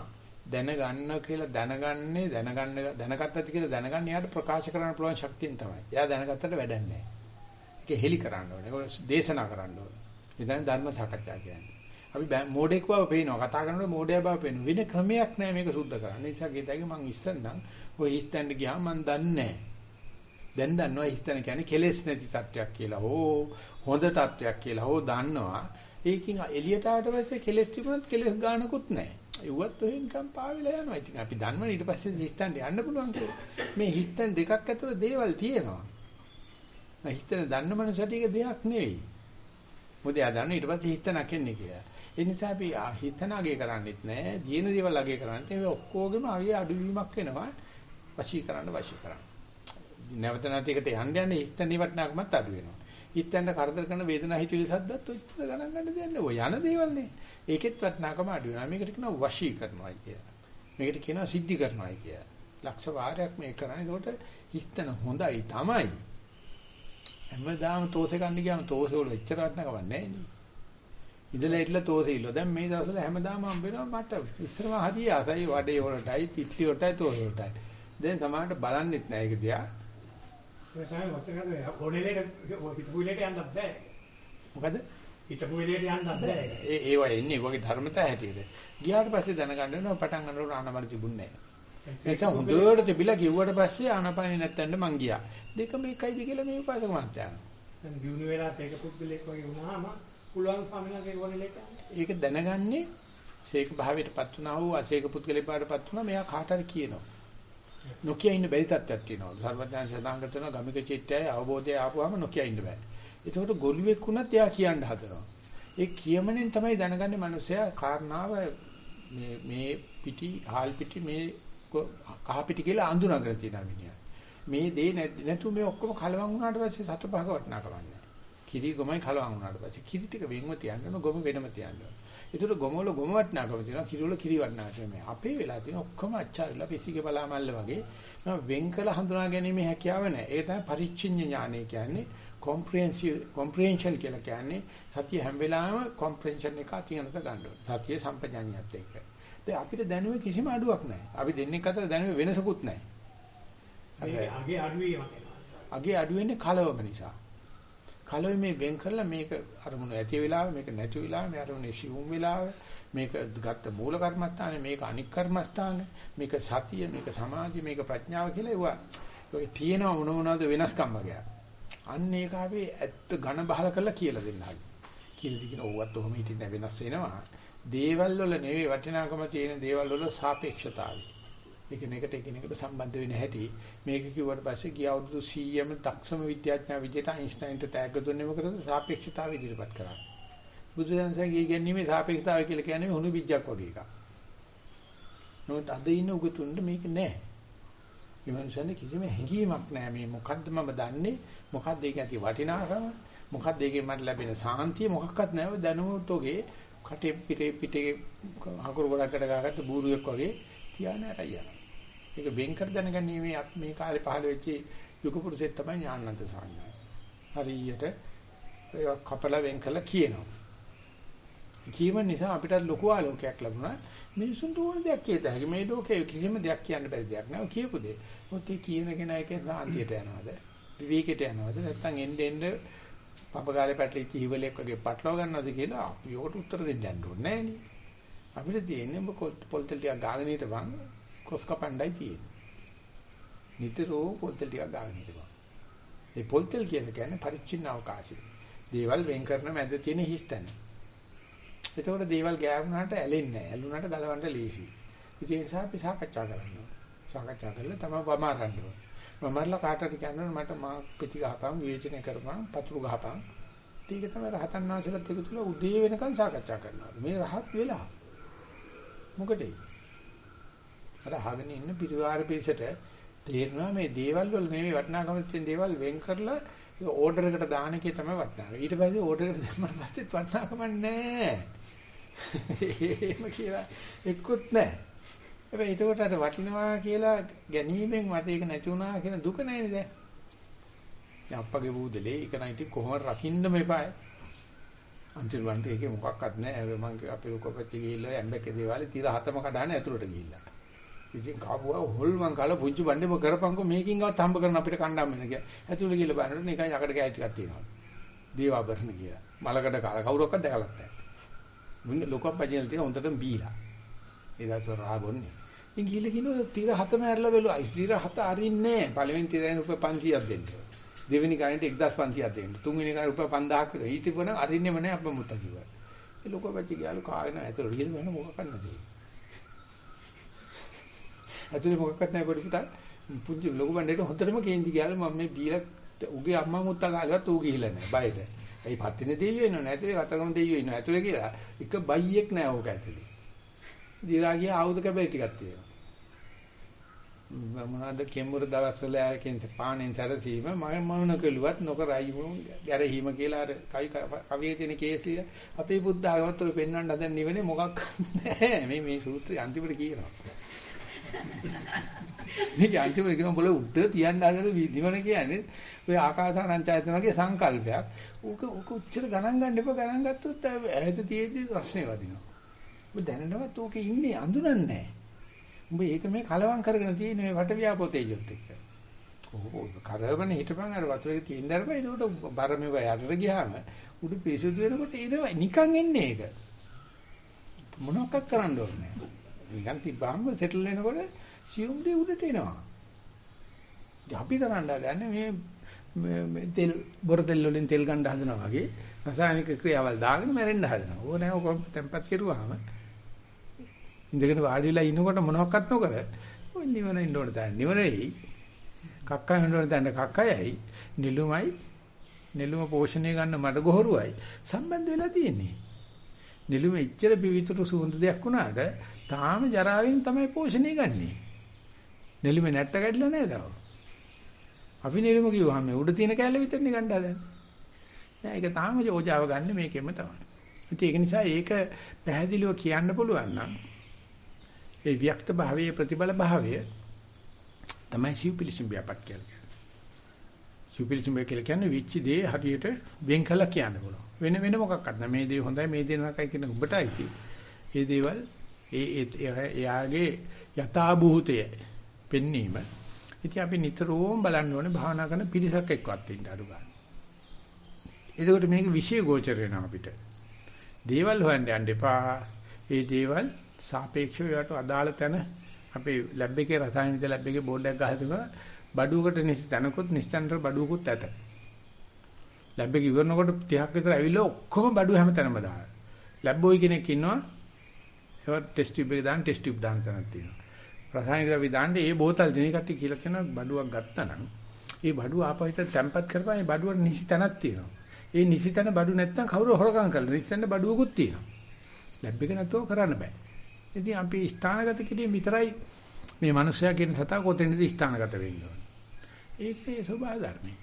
දැනගන්න කියලා දැනගන්නේ දැනගන්න දැනගත්තත් කියලා දැනගන්න එයාට ප්‍රකාශ කරන්න පුළුවන් ශක්තියෙන් තමයි. එයා දැනගත්තට වැඩක් නැහැ. ඒක හෙලි කරන්න ඕනේ. ඒක දේශනා කරන්න ඕනේ. ඉතින් ධර්ම සාකච්ඡා කියන්නේ. අපි මෝඩෙක් බව පේනවා. කතා කරනකොට මෝඩයා බව පේනවා. වෙන ක්‍රමයක් නැහැ මේක සුද්ධ කරන්න. ඒ නිසා ගිතයි මං ඉස්සෙන්නම් ඔය හිස්තැන්න ගියාම මං දන්නේ නැහැ. දැන් දන්නවා හිස්තැන කියන්නේ කෙලෙස් නැති තත්වයක් කියලා. හෝ හොඳ තත්වයක් කියලා. හෝ දන්නවා. ඒකින් එළියට ආවට පස්සේ කෙලෙස් තිබුණත් කෙලෙස් ගානකුත් නැහැ. ඒවත් ඔය නිකන් පාවිලා යනවා. ඉතින් අපි දන්නවනේ ඊට පස්සේ හිස්තැන්න යන්න පුළුවන් කියලා. මේ හිස්තැන් දෙකක් ඇතුළේ දේවල් තියෙනවා. මම හිස්තැන දන්න මනසට ඒක දෙයක් නෙවෙයි. මොකද එයා දන්න ඊට පස්සේ හිස්තැනක් එන්නේ කියලා. ඒ නිසා අපි හිතන අගේ කරන්නේත් නැහැ. දින දේවල් අගේ කරන්නේ. ඒ ඔක්කොගෙම අගේ අඩුවීමක් වෙනවා. වශී කරන්න වශී කරන්න. නැවත නැතිකට යන්න යන හිතන වටනකමත් අඩු වෙනවා. හිතෙන්ද කරදර කරන වේදනා හිතවිලි සද්දත් ඔච්චර ගණන් ගන්න දෙයක් නෑ. ඔය යන දේවල් නේ. ඒකෙත් වටනකම අඩු වෙනවා. මේකට කියනවා වශී කරනවා කියලා. මේකට කියනවා සිද්ධි කරනවා කියලා. ලක්ෂ වාරයක් මේ කරන්නේ. ඒකට හිතන හොඳයි තමයි. හැමදාම තෝසේ ගන්න ගියාම තෝසේ වල එච්චර වටනකම නැහැ නේ. ඉඳලා ඉట్లా තෝසෙයිල. දැන් මේ දවස්වල හැමදාම හම්බ වෙනවා මට ඉස්සරම හරිය ආසයි වඩේ වලටයි පිටි වලටයි තෝස වලටයි. දැන් සමහරට බලන්නෙත් නෑ ඒක දිහා. ඒ තමයි වචනද හොඩේලේට හිතපුවිලේට යන්නත් බෑ. මොකද? හිතපුවිලේට යන්නත් බෑ. ඒ ඒවා එන්නේ වගේ ධර්මතා හැටියට. ගියාට පස්සේ දැනගන්න වෙනවා පටන් ගන්නකොට ආනමර තිබුණේ නෑ. එතන හොඳට තිබිලා කිව්වට පස්සේ ආනපනිය නැත්තඳ මං ගියා. දෙකම එකයිද කියලා මේ උපාසක මහත්තයා. දැන් දිනු වෙලා සේක පුද්ගලෙක් වගේ වුණාම පුළුවන් ස්වාමීනාගේ වරලෙට ඒක දැනගන්නේ ශේක භාවයටපත් වුණා වූ අශේක පුද්ගලයාටපත් වුණා මෙයා කාට හරි කියනවා නොකිය ඉන්න බැරි තත්ත්වයක් තියෙනවා. සර්වඥාන් සදාංග කරන ගමික චිත්තයයි අවබෝධය ආපුවාම නොකිය ඉන්න බෑ. ඒකට ගොළුෙක් වුණත් එයා කියන්න හදනවා. ඒ කියමනෙන් තමයි දැනගන්නේ මිනිස්සයා කාරණාව මේ මේ පිටි හාල් පිටි මේ කහ පිටි කියලා අඳුනගෙන තියෙනවා මිනිහා. මේ දේ නැතු මේ ඔක්කොම කලවම් වුණාට පස්සේ සත පහක වටනකවන්නේ කිරි ගොමයි කලවම් වුණාට පස්සේ කිරි ටික වෙන්ව තියන්න ඕන ගොම වෙනම තියන්න ඕන. ඒතර ගොම වල ගොම වටනාකම තියෙනවා කිරි වල කිරි වටනාකම මේ අපේ වෙලා තියෙන ඔක්කොම අච්චාරිලා පිසිගේ බලාමල්ල වගේ මම වෙන් කළ හඳුනා ගැනීම හැකියාව නැහැ. ඒ තමයි පරිච්ඡින්න ඥානය කියන්නේ comprehensive comprehension කියලා කියන්නේ සතිය හැම වෙලාවෙම comprehension එක අතියනත ගන්න ඕන. සතිය සම්පජාඤ්ඤයත් එක්ක. දැන් අපිට දැනුමේ කිසිම අඩුවක් නැහැ. අපි දෙන්නෙක් අතර දැනුමේ වෙනසකුත් නැහැ. අගේ අඩු වීමක් වෙනවා. අගේ අඩු වෙන්නේ කලවම නිසා. කලව මේ වෙන් කරලා මේක අරමුණ ඇති වෙලාව මේක නැති වෙලාව මේ අරමුණේ සිවුම් වෙලාව මේක ගත්ත මූල කර්මස්ථානේ මේක අනික් කර්මස්ථානේ මේක සතිය මේක සමාධිය මේක ප්‍රඥාව කියලා ඒවා ඔය තියෙන මොන මොනවද වෙනස්කම් වගේ. අන්න ඒක අපි ඇත්ත ඝන බහල කරලා කියලා දෙන්න හරි. කියලා දිගින ඕවත් ඔහොම හිටින්න වෙනස් වෙනවා. දේවල් වල නෙවෙයි වටිනාකම තියෙන දේවල් වල සාපේක්ෂතාවය. එකිනෙකට එකිනෙකට සම්බන්ධ වෙන හැටි මේක කිව්වට පස්සේ ගිය අවුරුදු 100ම දක්ෂම විද්‍යාඥයා විදිහට අයින්ස්ටයින්ට ටැග් දුන්නේ මොකටද සාපේක්ෂතාවය ඉදිරිපත් කරා. බුදුදහමේ කියන්නේ සාපේක්ෂතාවය කියලා කියන්නේ හුණු බිජ්ජක් වගේ එකක්. නමුත් අද ඉන්න උගතුන්ට මේක නෑ. මේ මනුස්සයන්ට කිසිම හැඟීමක් නෑ මේ මොකද්ද මම දන්නේ මොකද්ද ඒක ඇති වටිනාකම මොකද්ද ඒකෙන් මට ලැබෙන සාන්තිය මොකක්වත් නෑ දැනුමුත් ඔගේ කටේ පිටේ පිටේ හකුරු ගොඩකට ගාගත්ත බූරුවෙක් වගේ තියාන ඇරයන. ඒක වෙන් කර දැනගන්නේ මේ කාලේ පහළ වෙච්ච යුග පුරුෂයෙක් තමයි ඥානන්ත සාඥා. හරියට ඒක කපලා වෙන් කළා කියනවා. කීම නිසා අපිට ලොකු ආලෝකයක් ලැබුණා. මිනිසුන්ට ඕන දෙයක් කියත හැකි. මේ ලෝකේ කිසිම දෙයක් කියන්න බැරි දෙයක් නෑ. කියපු දේ. මොකද ඒ කියන කෙනා එකෙන් සාන්තියට යනවද? විවේකයට යනවද? නැත්නම් එන්න එන්න පපගාලේ පැටලිච්ච හිවලෙක් වගේ පටලව ගන්නවද කියලා අපි ඔකට උත්තර දෙන්න යන්න ඕනේ නෑනේ. අපිට තියෙන්නේ ඔබ පොල් තෙල් ටිකක් ගාගෙන හිටපන් කොස් කපණ්ඩයි තියෙන්නේ. නිතරම පොල් තෙල් ටිකක් ගාගෙන හිටපන්. ඒ පොල් තෙල් කියන්නේ පරිච්ඡින්න අවකාශය. දේවල් වෙන් කරන මැද තියෙන හිස්තැන. එතකොට දේවල් ගෑවුනාට ඇලෙන්නේ නැහැ. ඇලුනාට ගලවන්න ලීසි. ඉතින් ඒ නිසා අපි සාකච්ඡා කරනවා. සාකච්ඡා කරලා තමයි වමාරන්න ඕනේ. වමාරලා කාටද කියන්නේ මට මා පිටි ගහපන් විවේචනය කරපන් පතුරු ගහපන්. ඒක තමයි රහතන් වහන්සේලාත් එක තුල උදේ වෙනකන් සාකච්ඡා කරනවා. මේ රහත් වෙලා. මොකටද? අර අහගෙන ඉන්න පිරිවාර පිරිසට තේරෙනවා මේ දේවල් වල නෙමෙයි වටිනාකම තියෙන දේවල් වෙන් කරලා ඕඩර් එකට දාන එකේ තමයි වටිනාකම. ඊට පස්සේ ඕඩර් එකට දැම්මම පස්සෙත් වටිනාකම නැහැ. [LAUGHS] එහෙම කියලා එක්කුත් නැහැ. හැබැයි ඒකට අර වටිනවා කියලා ගැනීමෙන් මට ඒක නැති වුණා කියන දුක නැහැනේ දැන්. දැන් අප්පගේ බූදලේ ඒක නම් ඉතින් කොහොමද රකින්න මේපායි. අන්තිම වන්ට ඒකේ මොකක්වත් නැහැ. මම අපේ කොපච්චි ගිහිල්ලා ඇම්බැකේ දේවාලේ තිර හතම කඩාන ඇතුළට ගිහිල්ලා. ඉතින් කාපුවා හොල්මන් කාලා පුංචි බණ්ඩේම කරපන්කෝ මේකින්වත් හම්බ කරන අපිට කණ්ඩායම් වෙන කියලා. ඇතුළට ගිහිල්ලා බලනකොට නිකන් යකඩ කෑලි ටිකක් තියෙනවා. දේවාභරණ කියලා. මලකඩ කාලා කවුරක්වත් දැකලත් නැහැ. මුන්න ලොකම් පජිනල් තියෙන හොඳටම බීලා. ඒ දවස් රා බොන්නේ. ඉතින් ගිහිල්ලා කිනෝ තිර හතම ඇරලා බැලුවා. තිර හත අරින්නේ නැහැ. පළවෙනි තිරෙන් රුපියල් 500ක් දෙන්න. දෙවෙනි කාණේට 1500ක් දෙන්න. තුන්වෙනි කාණේ රුපියල් 5000ක් විතර. ඊට පොන අරින්නෙම නැහැ අප්ප මුත්තා කිව්වා. ඒ ලොකෝ පැච්චි ගියාලු කාගෙන ඇතුළට ගිහින් වෙන මොකක් කරන්නද? ඇතුළේ මොකක්වත් නැහැ පොඩි පුතා. පුංචි ලොකු බණ්ඩේට හොඳටම කේන්ති ගියාලු මම මේ බීලා උගේ අම්මා මුත්තා ගාලවත් ඌ ගිහිල්ලා නැහැ බයට. ඒ පත්තින දෙයියෝ ඉන්නව නැතුලේ කතරගම දෙයියෝ ඉන්නව ඇතුලේ කියලා එක බයියෙක් නැහැ ඕක ඇතුලේ. දිලා ගිය ආයුධ කැබලි ටිකක් තියෙනවා. මොනවාද කෙම්බර දවස්වල ආයකෙන් පාණෙන් සැරසීම මම මොන කළුවත් නොකරයි ගැරහීම කියලා අර කවි කවියේ තියෙන කේසිය අපේ බුද්ධ ආගමත් ඔය පෙන්වන්න හදන නිවනේ මොකක් නැහැ මේ මේ සූත්‍රය අන්තිමට කියනවා මේක අන්තිමට කියනවා බල උඩ තියන්න හදන නිවන කියන්නේ ඔය ආකාසානංචයතන වගේ සංකල්පයක්. ඌක ඌක උච්චර ගණන් ගන්න එපා. ගණන් ගත්තොත් ඈත තියේදී ප්‍රශ්නේ වදිනවා. ඔබ දැනනවත් ඌකේ ඉන්නේ අඳුරන්නේ නැහැ. උඹ ඒක මේ කලවම් කරගෙන තියෙන මේ වට ව්‍යාපෝතේජොත් එක්ක. කොහොම කරවන හිටපන් අර වතුරේ තියෙන දරපයි ඒකට බර මෙව යටට ගියාම උඩ පිරිසුදු වෙනකොට එනවා. නිකන් එන්නේ ඒක. මොනවක්වත් කරන්න ඕනේ? නැහැ. නිකන් තිබ්බාම සෙටල් වෙනකොට සියුම් දේ උඩට එනවා. අපි කරන්න හදන්නේ මේ තෙල් බොර තෙල් වලින් තෙල් ගන්න හදනවා වගේ රසායනික ක්‍රියාවල් දාගෙන මැරෙන්න හදනවා. ඕනෑ ඔක tempat කෙරුවාම. ඉඳගෙන වාඩි වෙලා ඉනකොට මොනවත් නොකර ඔය නිවන ඉන්න ඕන තැන නිවනයි කක්කයි ඉන්න ඕන තැන කක්කයයි. නිලුමයි. නිලුම පෝෂණය ගන්න මඩ ගොහරුවයි. සම්බන්ධ වෙලා තියෙන්නේ. නිලුම එච්චර පිවිතුරු සුවඳ දෙයක් වුණාට තාම ජරාවෙන් තමයි පෝෂණය ගන්නෙ නිලුම නැට්ට කැඩලා නැහැ තාම අපි නිලුම කිව්වහම උඩ තියෙන කැලේ විතරනේ ගන්න හදන්නේ නෑ ඒක තාම යෝජාව ගන්න මේකෙම තමයි ඉතින් ඒක නිසා ඒක පැහැදිලිව කියන්න පුළුවන් නම් ඒ වික්ත භාවයේ ප්‍රතිබල භාවය තමයි සිව්පිලිසිම් ව්‍යාපත් කියන්නේ. සිව්පිලිසිම් කියලා කියන්නේ විච්ච දේ හරියට වෙන් කළා කියන්න පුළුවන්. වෙන වෙන මොකක්වත් නැහැ. මේ දේ හොඳයි මේ දේ නරකයි කියන උඹටයි ඒ දේවල් ඒ එයාගේ යථා භූතය පෙන්වීම ඉතින් අපි නිතරම බලන්න ඕනේ භාවනා කරන පිරිසක් එක්කවත් ඉන්න අඩු ගන්න. එතකොට මේක විශේෂ ගෝචර වෙනවා අපිට. දේවල් හොයන්න යන්න එපා. ඒ දේවල් සාපේක්ෂව යට අදාළ තැන අපේ ලැබ් එකේ රසායන විද්‍යා ලැබ් එකේ බෝඩ් එකක් ගහලා තිබුණා බඩුවකට නිසි තැනකුත් නිස්තැනතර බඩුවකුත් ඇත. ලැබ් එක ඉවරනකොට 30ක් විතර ඇවිල්ලා ඔක්කොම බඩුව හැම තැනම දාලා. ලැබ් බෝයි කෙනෙක් ඉන්නවා. ඒවත් ටෙස්ට් ටියුබ් එක දාන්න ටෙස්ට් ටියුබ් දාන්න තැනක් තියෙනවා. රසායනික ද්‍රව්‍ය දාන්න ඒ බෝතල් දෙන කට්ටිය කියලා කියන බඩුවක් ගත්තා නම් ඒ බඩුව ආපහිට තැම්පත් කරපන් ඒ බඩුවට නිසි තැනක් තියෙනවා. ඒ නිසි තැන බඩු නැත්තම් කවුරු හොරකම් කරලා නිසි තැන බඩුවකුත් තියෙනවා. ලැබ් එක නැතුව කරන්න බෑ. ඉතින් අපි ස්ථානගත කිරීම විතරයි මේ මිනිස්සයා කියන සතා කොතැනද ස්ථානගත වෙන්නේ ඕනේ. ඒකේ ස්වභාව ධර්මයි.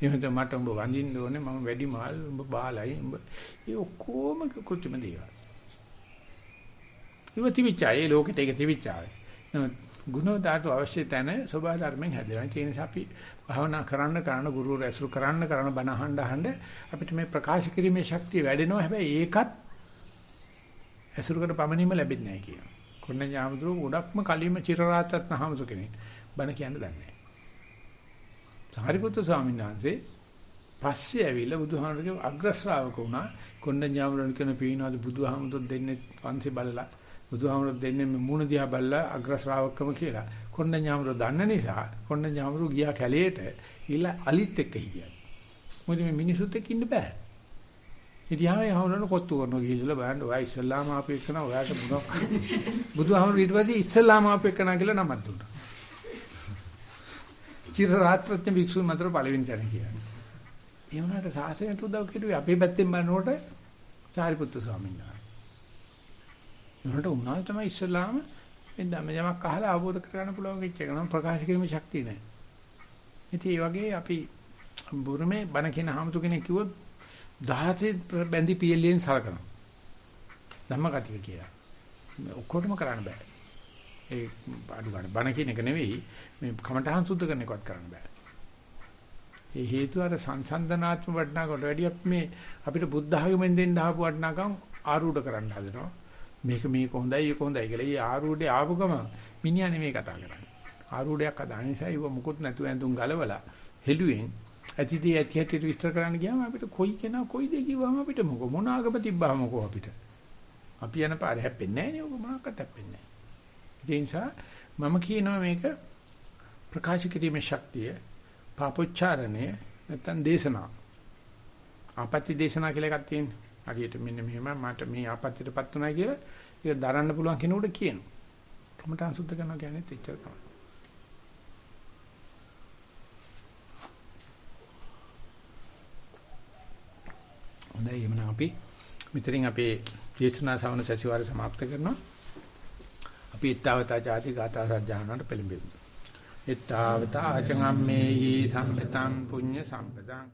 එහෙනම් මට උඹ වඳින්න ඕනේ මම වැඩි මාල් උඹ බාලයි උඹ ඒ ඔක්කොම කෘත්‍රිම දේවල්. ඉව තිවිචායේ ලෝකෙට ඒක තිවිචාවේ. නමුත් ගුණෝදාට අවශ්‍ය තැන ස්වභාව ධර්මෙන් හැදෙනවා. ඒ නිසා අපි භාවනා කරන්න කරන ගුරු රැසුරු කරන්න කරන බණ අහන්න අහන්න අපිට මේ ප්‍රකාශ කිරීමේ ශක්තිය වැඩෙනවා. හැබැයි ඒකත් ඇසුරකට පමණින්ම ලැබෙන්නේ නැහැ කියනවා. කොණ්ණ ඥාමතුරු ගොඩක්ම කලින්ම චිරරාතත් නහමසු කෙනෙක්. බණ කියන්න දන්නේ නැහැ. සාරිපුත්‍ර ස්වාමීන් වහන්සේ පස්සේ ඇවිල්ලා බුදුහාමුදුරගේ අග්‍ර ශ්‍රාවක වුණා. කොණ්ණ ඥාමතුරුන් කියන පීනවාද බුදුහාමුදුරු දෙන්නේ පන්සි බලලා බුදුහාමුදුරු දෙන්නේ මූණ දිහා බලලා අග්‍ර ශ්‍රාවකකම කියලා. කොණ්ණ ඥාමතුරු දන්න නිසා කොණ්ණ ඥාමතුරු ගියා කැලේට ඊළ අලිත් එක්ක හිටියා. මොකද මේ මිනිසුත් එක්ක ඉන්න බෑ. ඉතියාම යහවලන කොත්තු කරනවා ගිහිල්ලා බලන්න ඔයා ඉස්ලාම ආපු එකන ඔයාට මොනවක් බුදුහාමුදුරු ඊට පස්සේ ඉස්ලාම ආපු එකන කියලා නමක් දුන්නා. චිර රාත්‍රඥ භික්ෂුන් මතර පළවෙනි තැන කියන්නේ. ඒ වුණාට සාසනයට උදව් කෙරුවේ අපේ පැත්තෙන් බලනකොට සාරිපුත්තු ස්වාමීන් වහන්සේ. උන්ට උනා තමයි ඉස්ලාම එන්නම යමක් අහලා අවබෝධ කරගන්න පුළුවන් කිච්ච එක නම් ප්‍රකාශ කිරීමේ ශක්තිය නැහැ. ඉතින් ඒ වගේ අපි බුරුමේ බණ කියන හමුතු කෙනෙක් කිව්වොත් 16 බැඳි පියලියෙන් සලකනවා. ධම්මගතික කියලා. ඔක්කොටම කරන්න බෑ. ඒ අඩු ගන්න බණ කියන එක නෙවෙයි මේ කමඨහං සුද්ධ කරන එකවත් කරන්න බෑ. ඒ හේතුව අර සංසන්දනාත්මක වටිනාකට වැඩිය මේ අපිට බුද්ධ ආගමෙන් දෙන්න ආපු වටිනාකම් ආරූඪ කරන්න හදනවා. මේක මේක හොඳයි ඒක හොඳයි කියලා. ඒ ආරූඪේ ආපු ගම මිනිහා නෙමෙයි කතා කරන්නේ. ආරූඪයක් අදාන නිසා ඒව මුකුත් නැතුව ඇඳුම් ගලවලා හෙළුවෙන් ඇතිදී ඇති හැටියට විස්තර කරන්න ගියාම අපිට කොයි කෙනා කොයි දෙයක් කිව්වම අපිට මොකෝ මොන ආගම තිබ්බාම මොකෝ අපිට. අපි යන පාරේ හැප්පෙන්නේ නැහැ නේ ඔක මොනක්වත් හැප්පෙන්නේ නැහැ. ඒ නිසා මම කියනවා මේක ප්‍රකාශ කිරීමේ ශක්තිය පාපොච්චාරණය නැත්නම් දේශනා. ආපත්‍ය දේශනා කියලා එකක් තියෙනවා. හරියට මෙන්න මෙහෙම මට මේ ආපත්‍යයටපත් උනායි කියලා ඒක දරන්න පුළුවන් කෙනෙකුට කියනවා. කමටහන් සුද්ධ කරනවා කියන්නේ එච්චර තමයි. හොඳයි එමනම් අපි මෙතනින් අපේ දේශනා ශ්‍රවණ සැසිවාරය સમાપ્ત කරනවා. අපි ඊත්තාවතා ජාති ගාථා සජ්ජානකට පෙළඹෙමු. ඊත්තාවතා චංගම්මේහි සම්පතං පුඤ්ඤ සම්පතං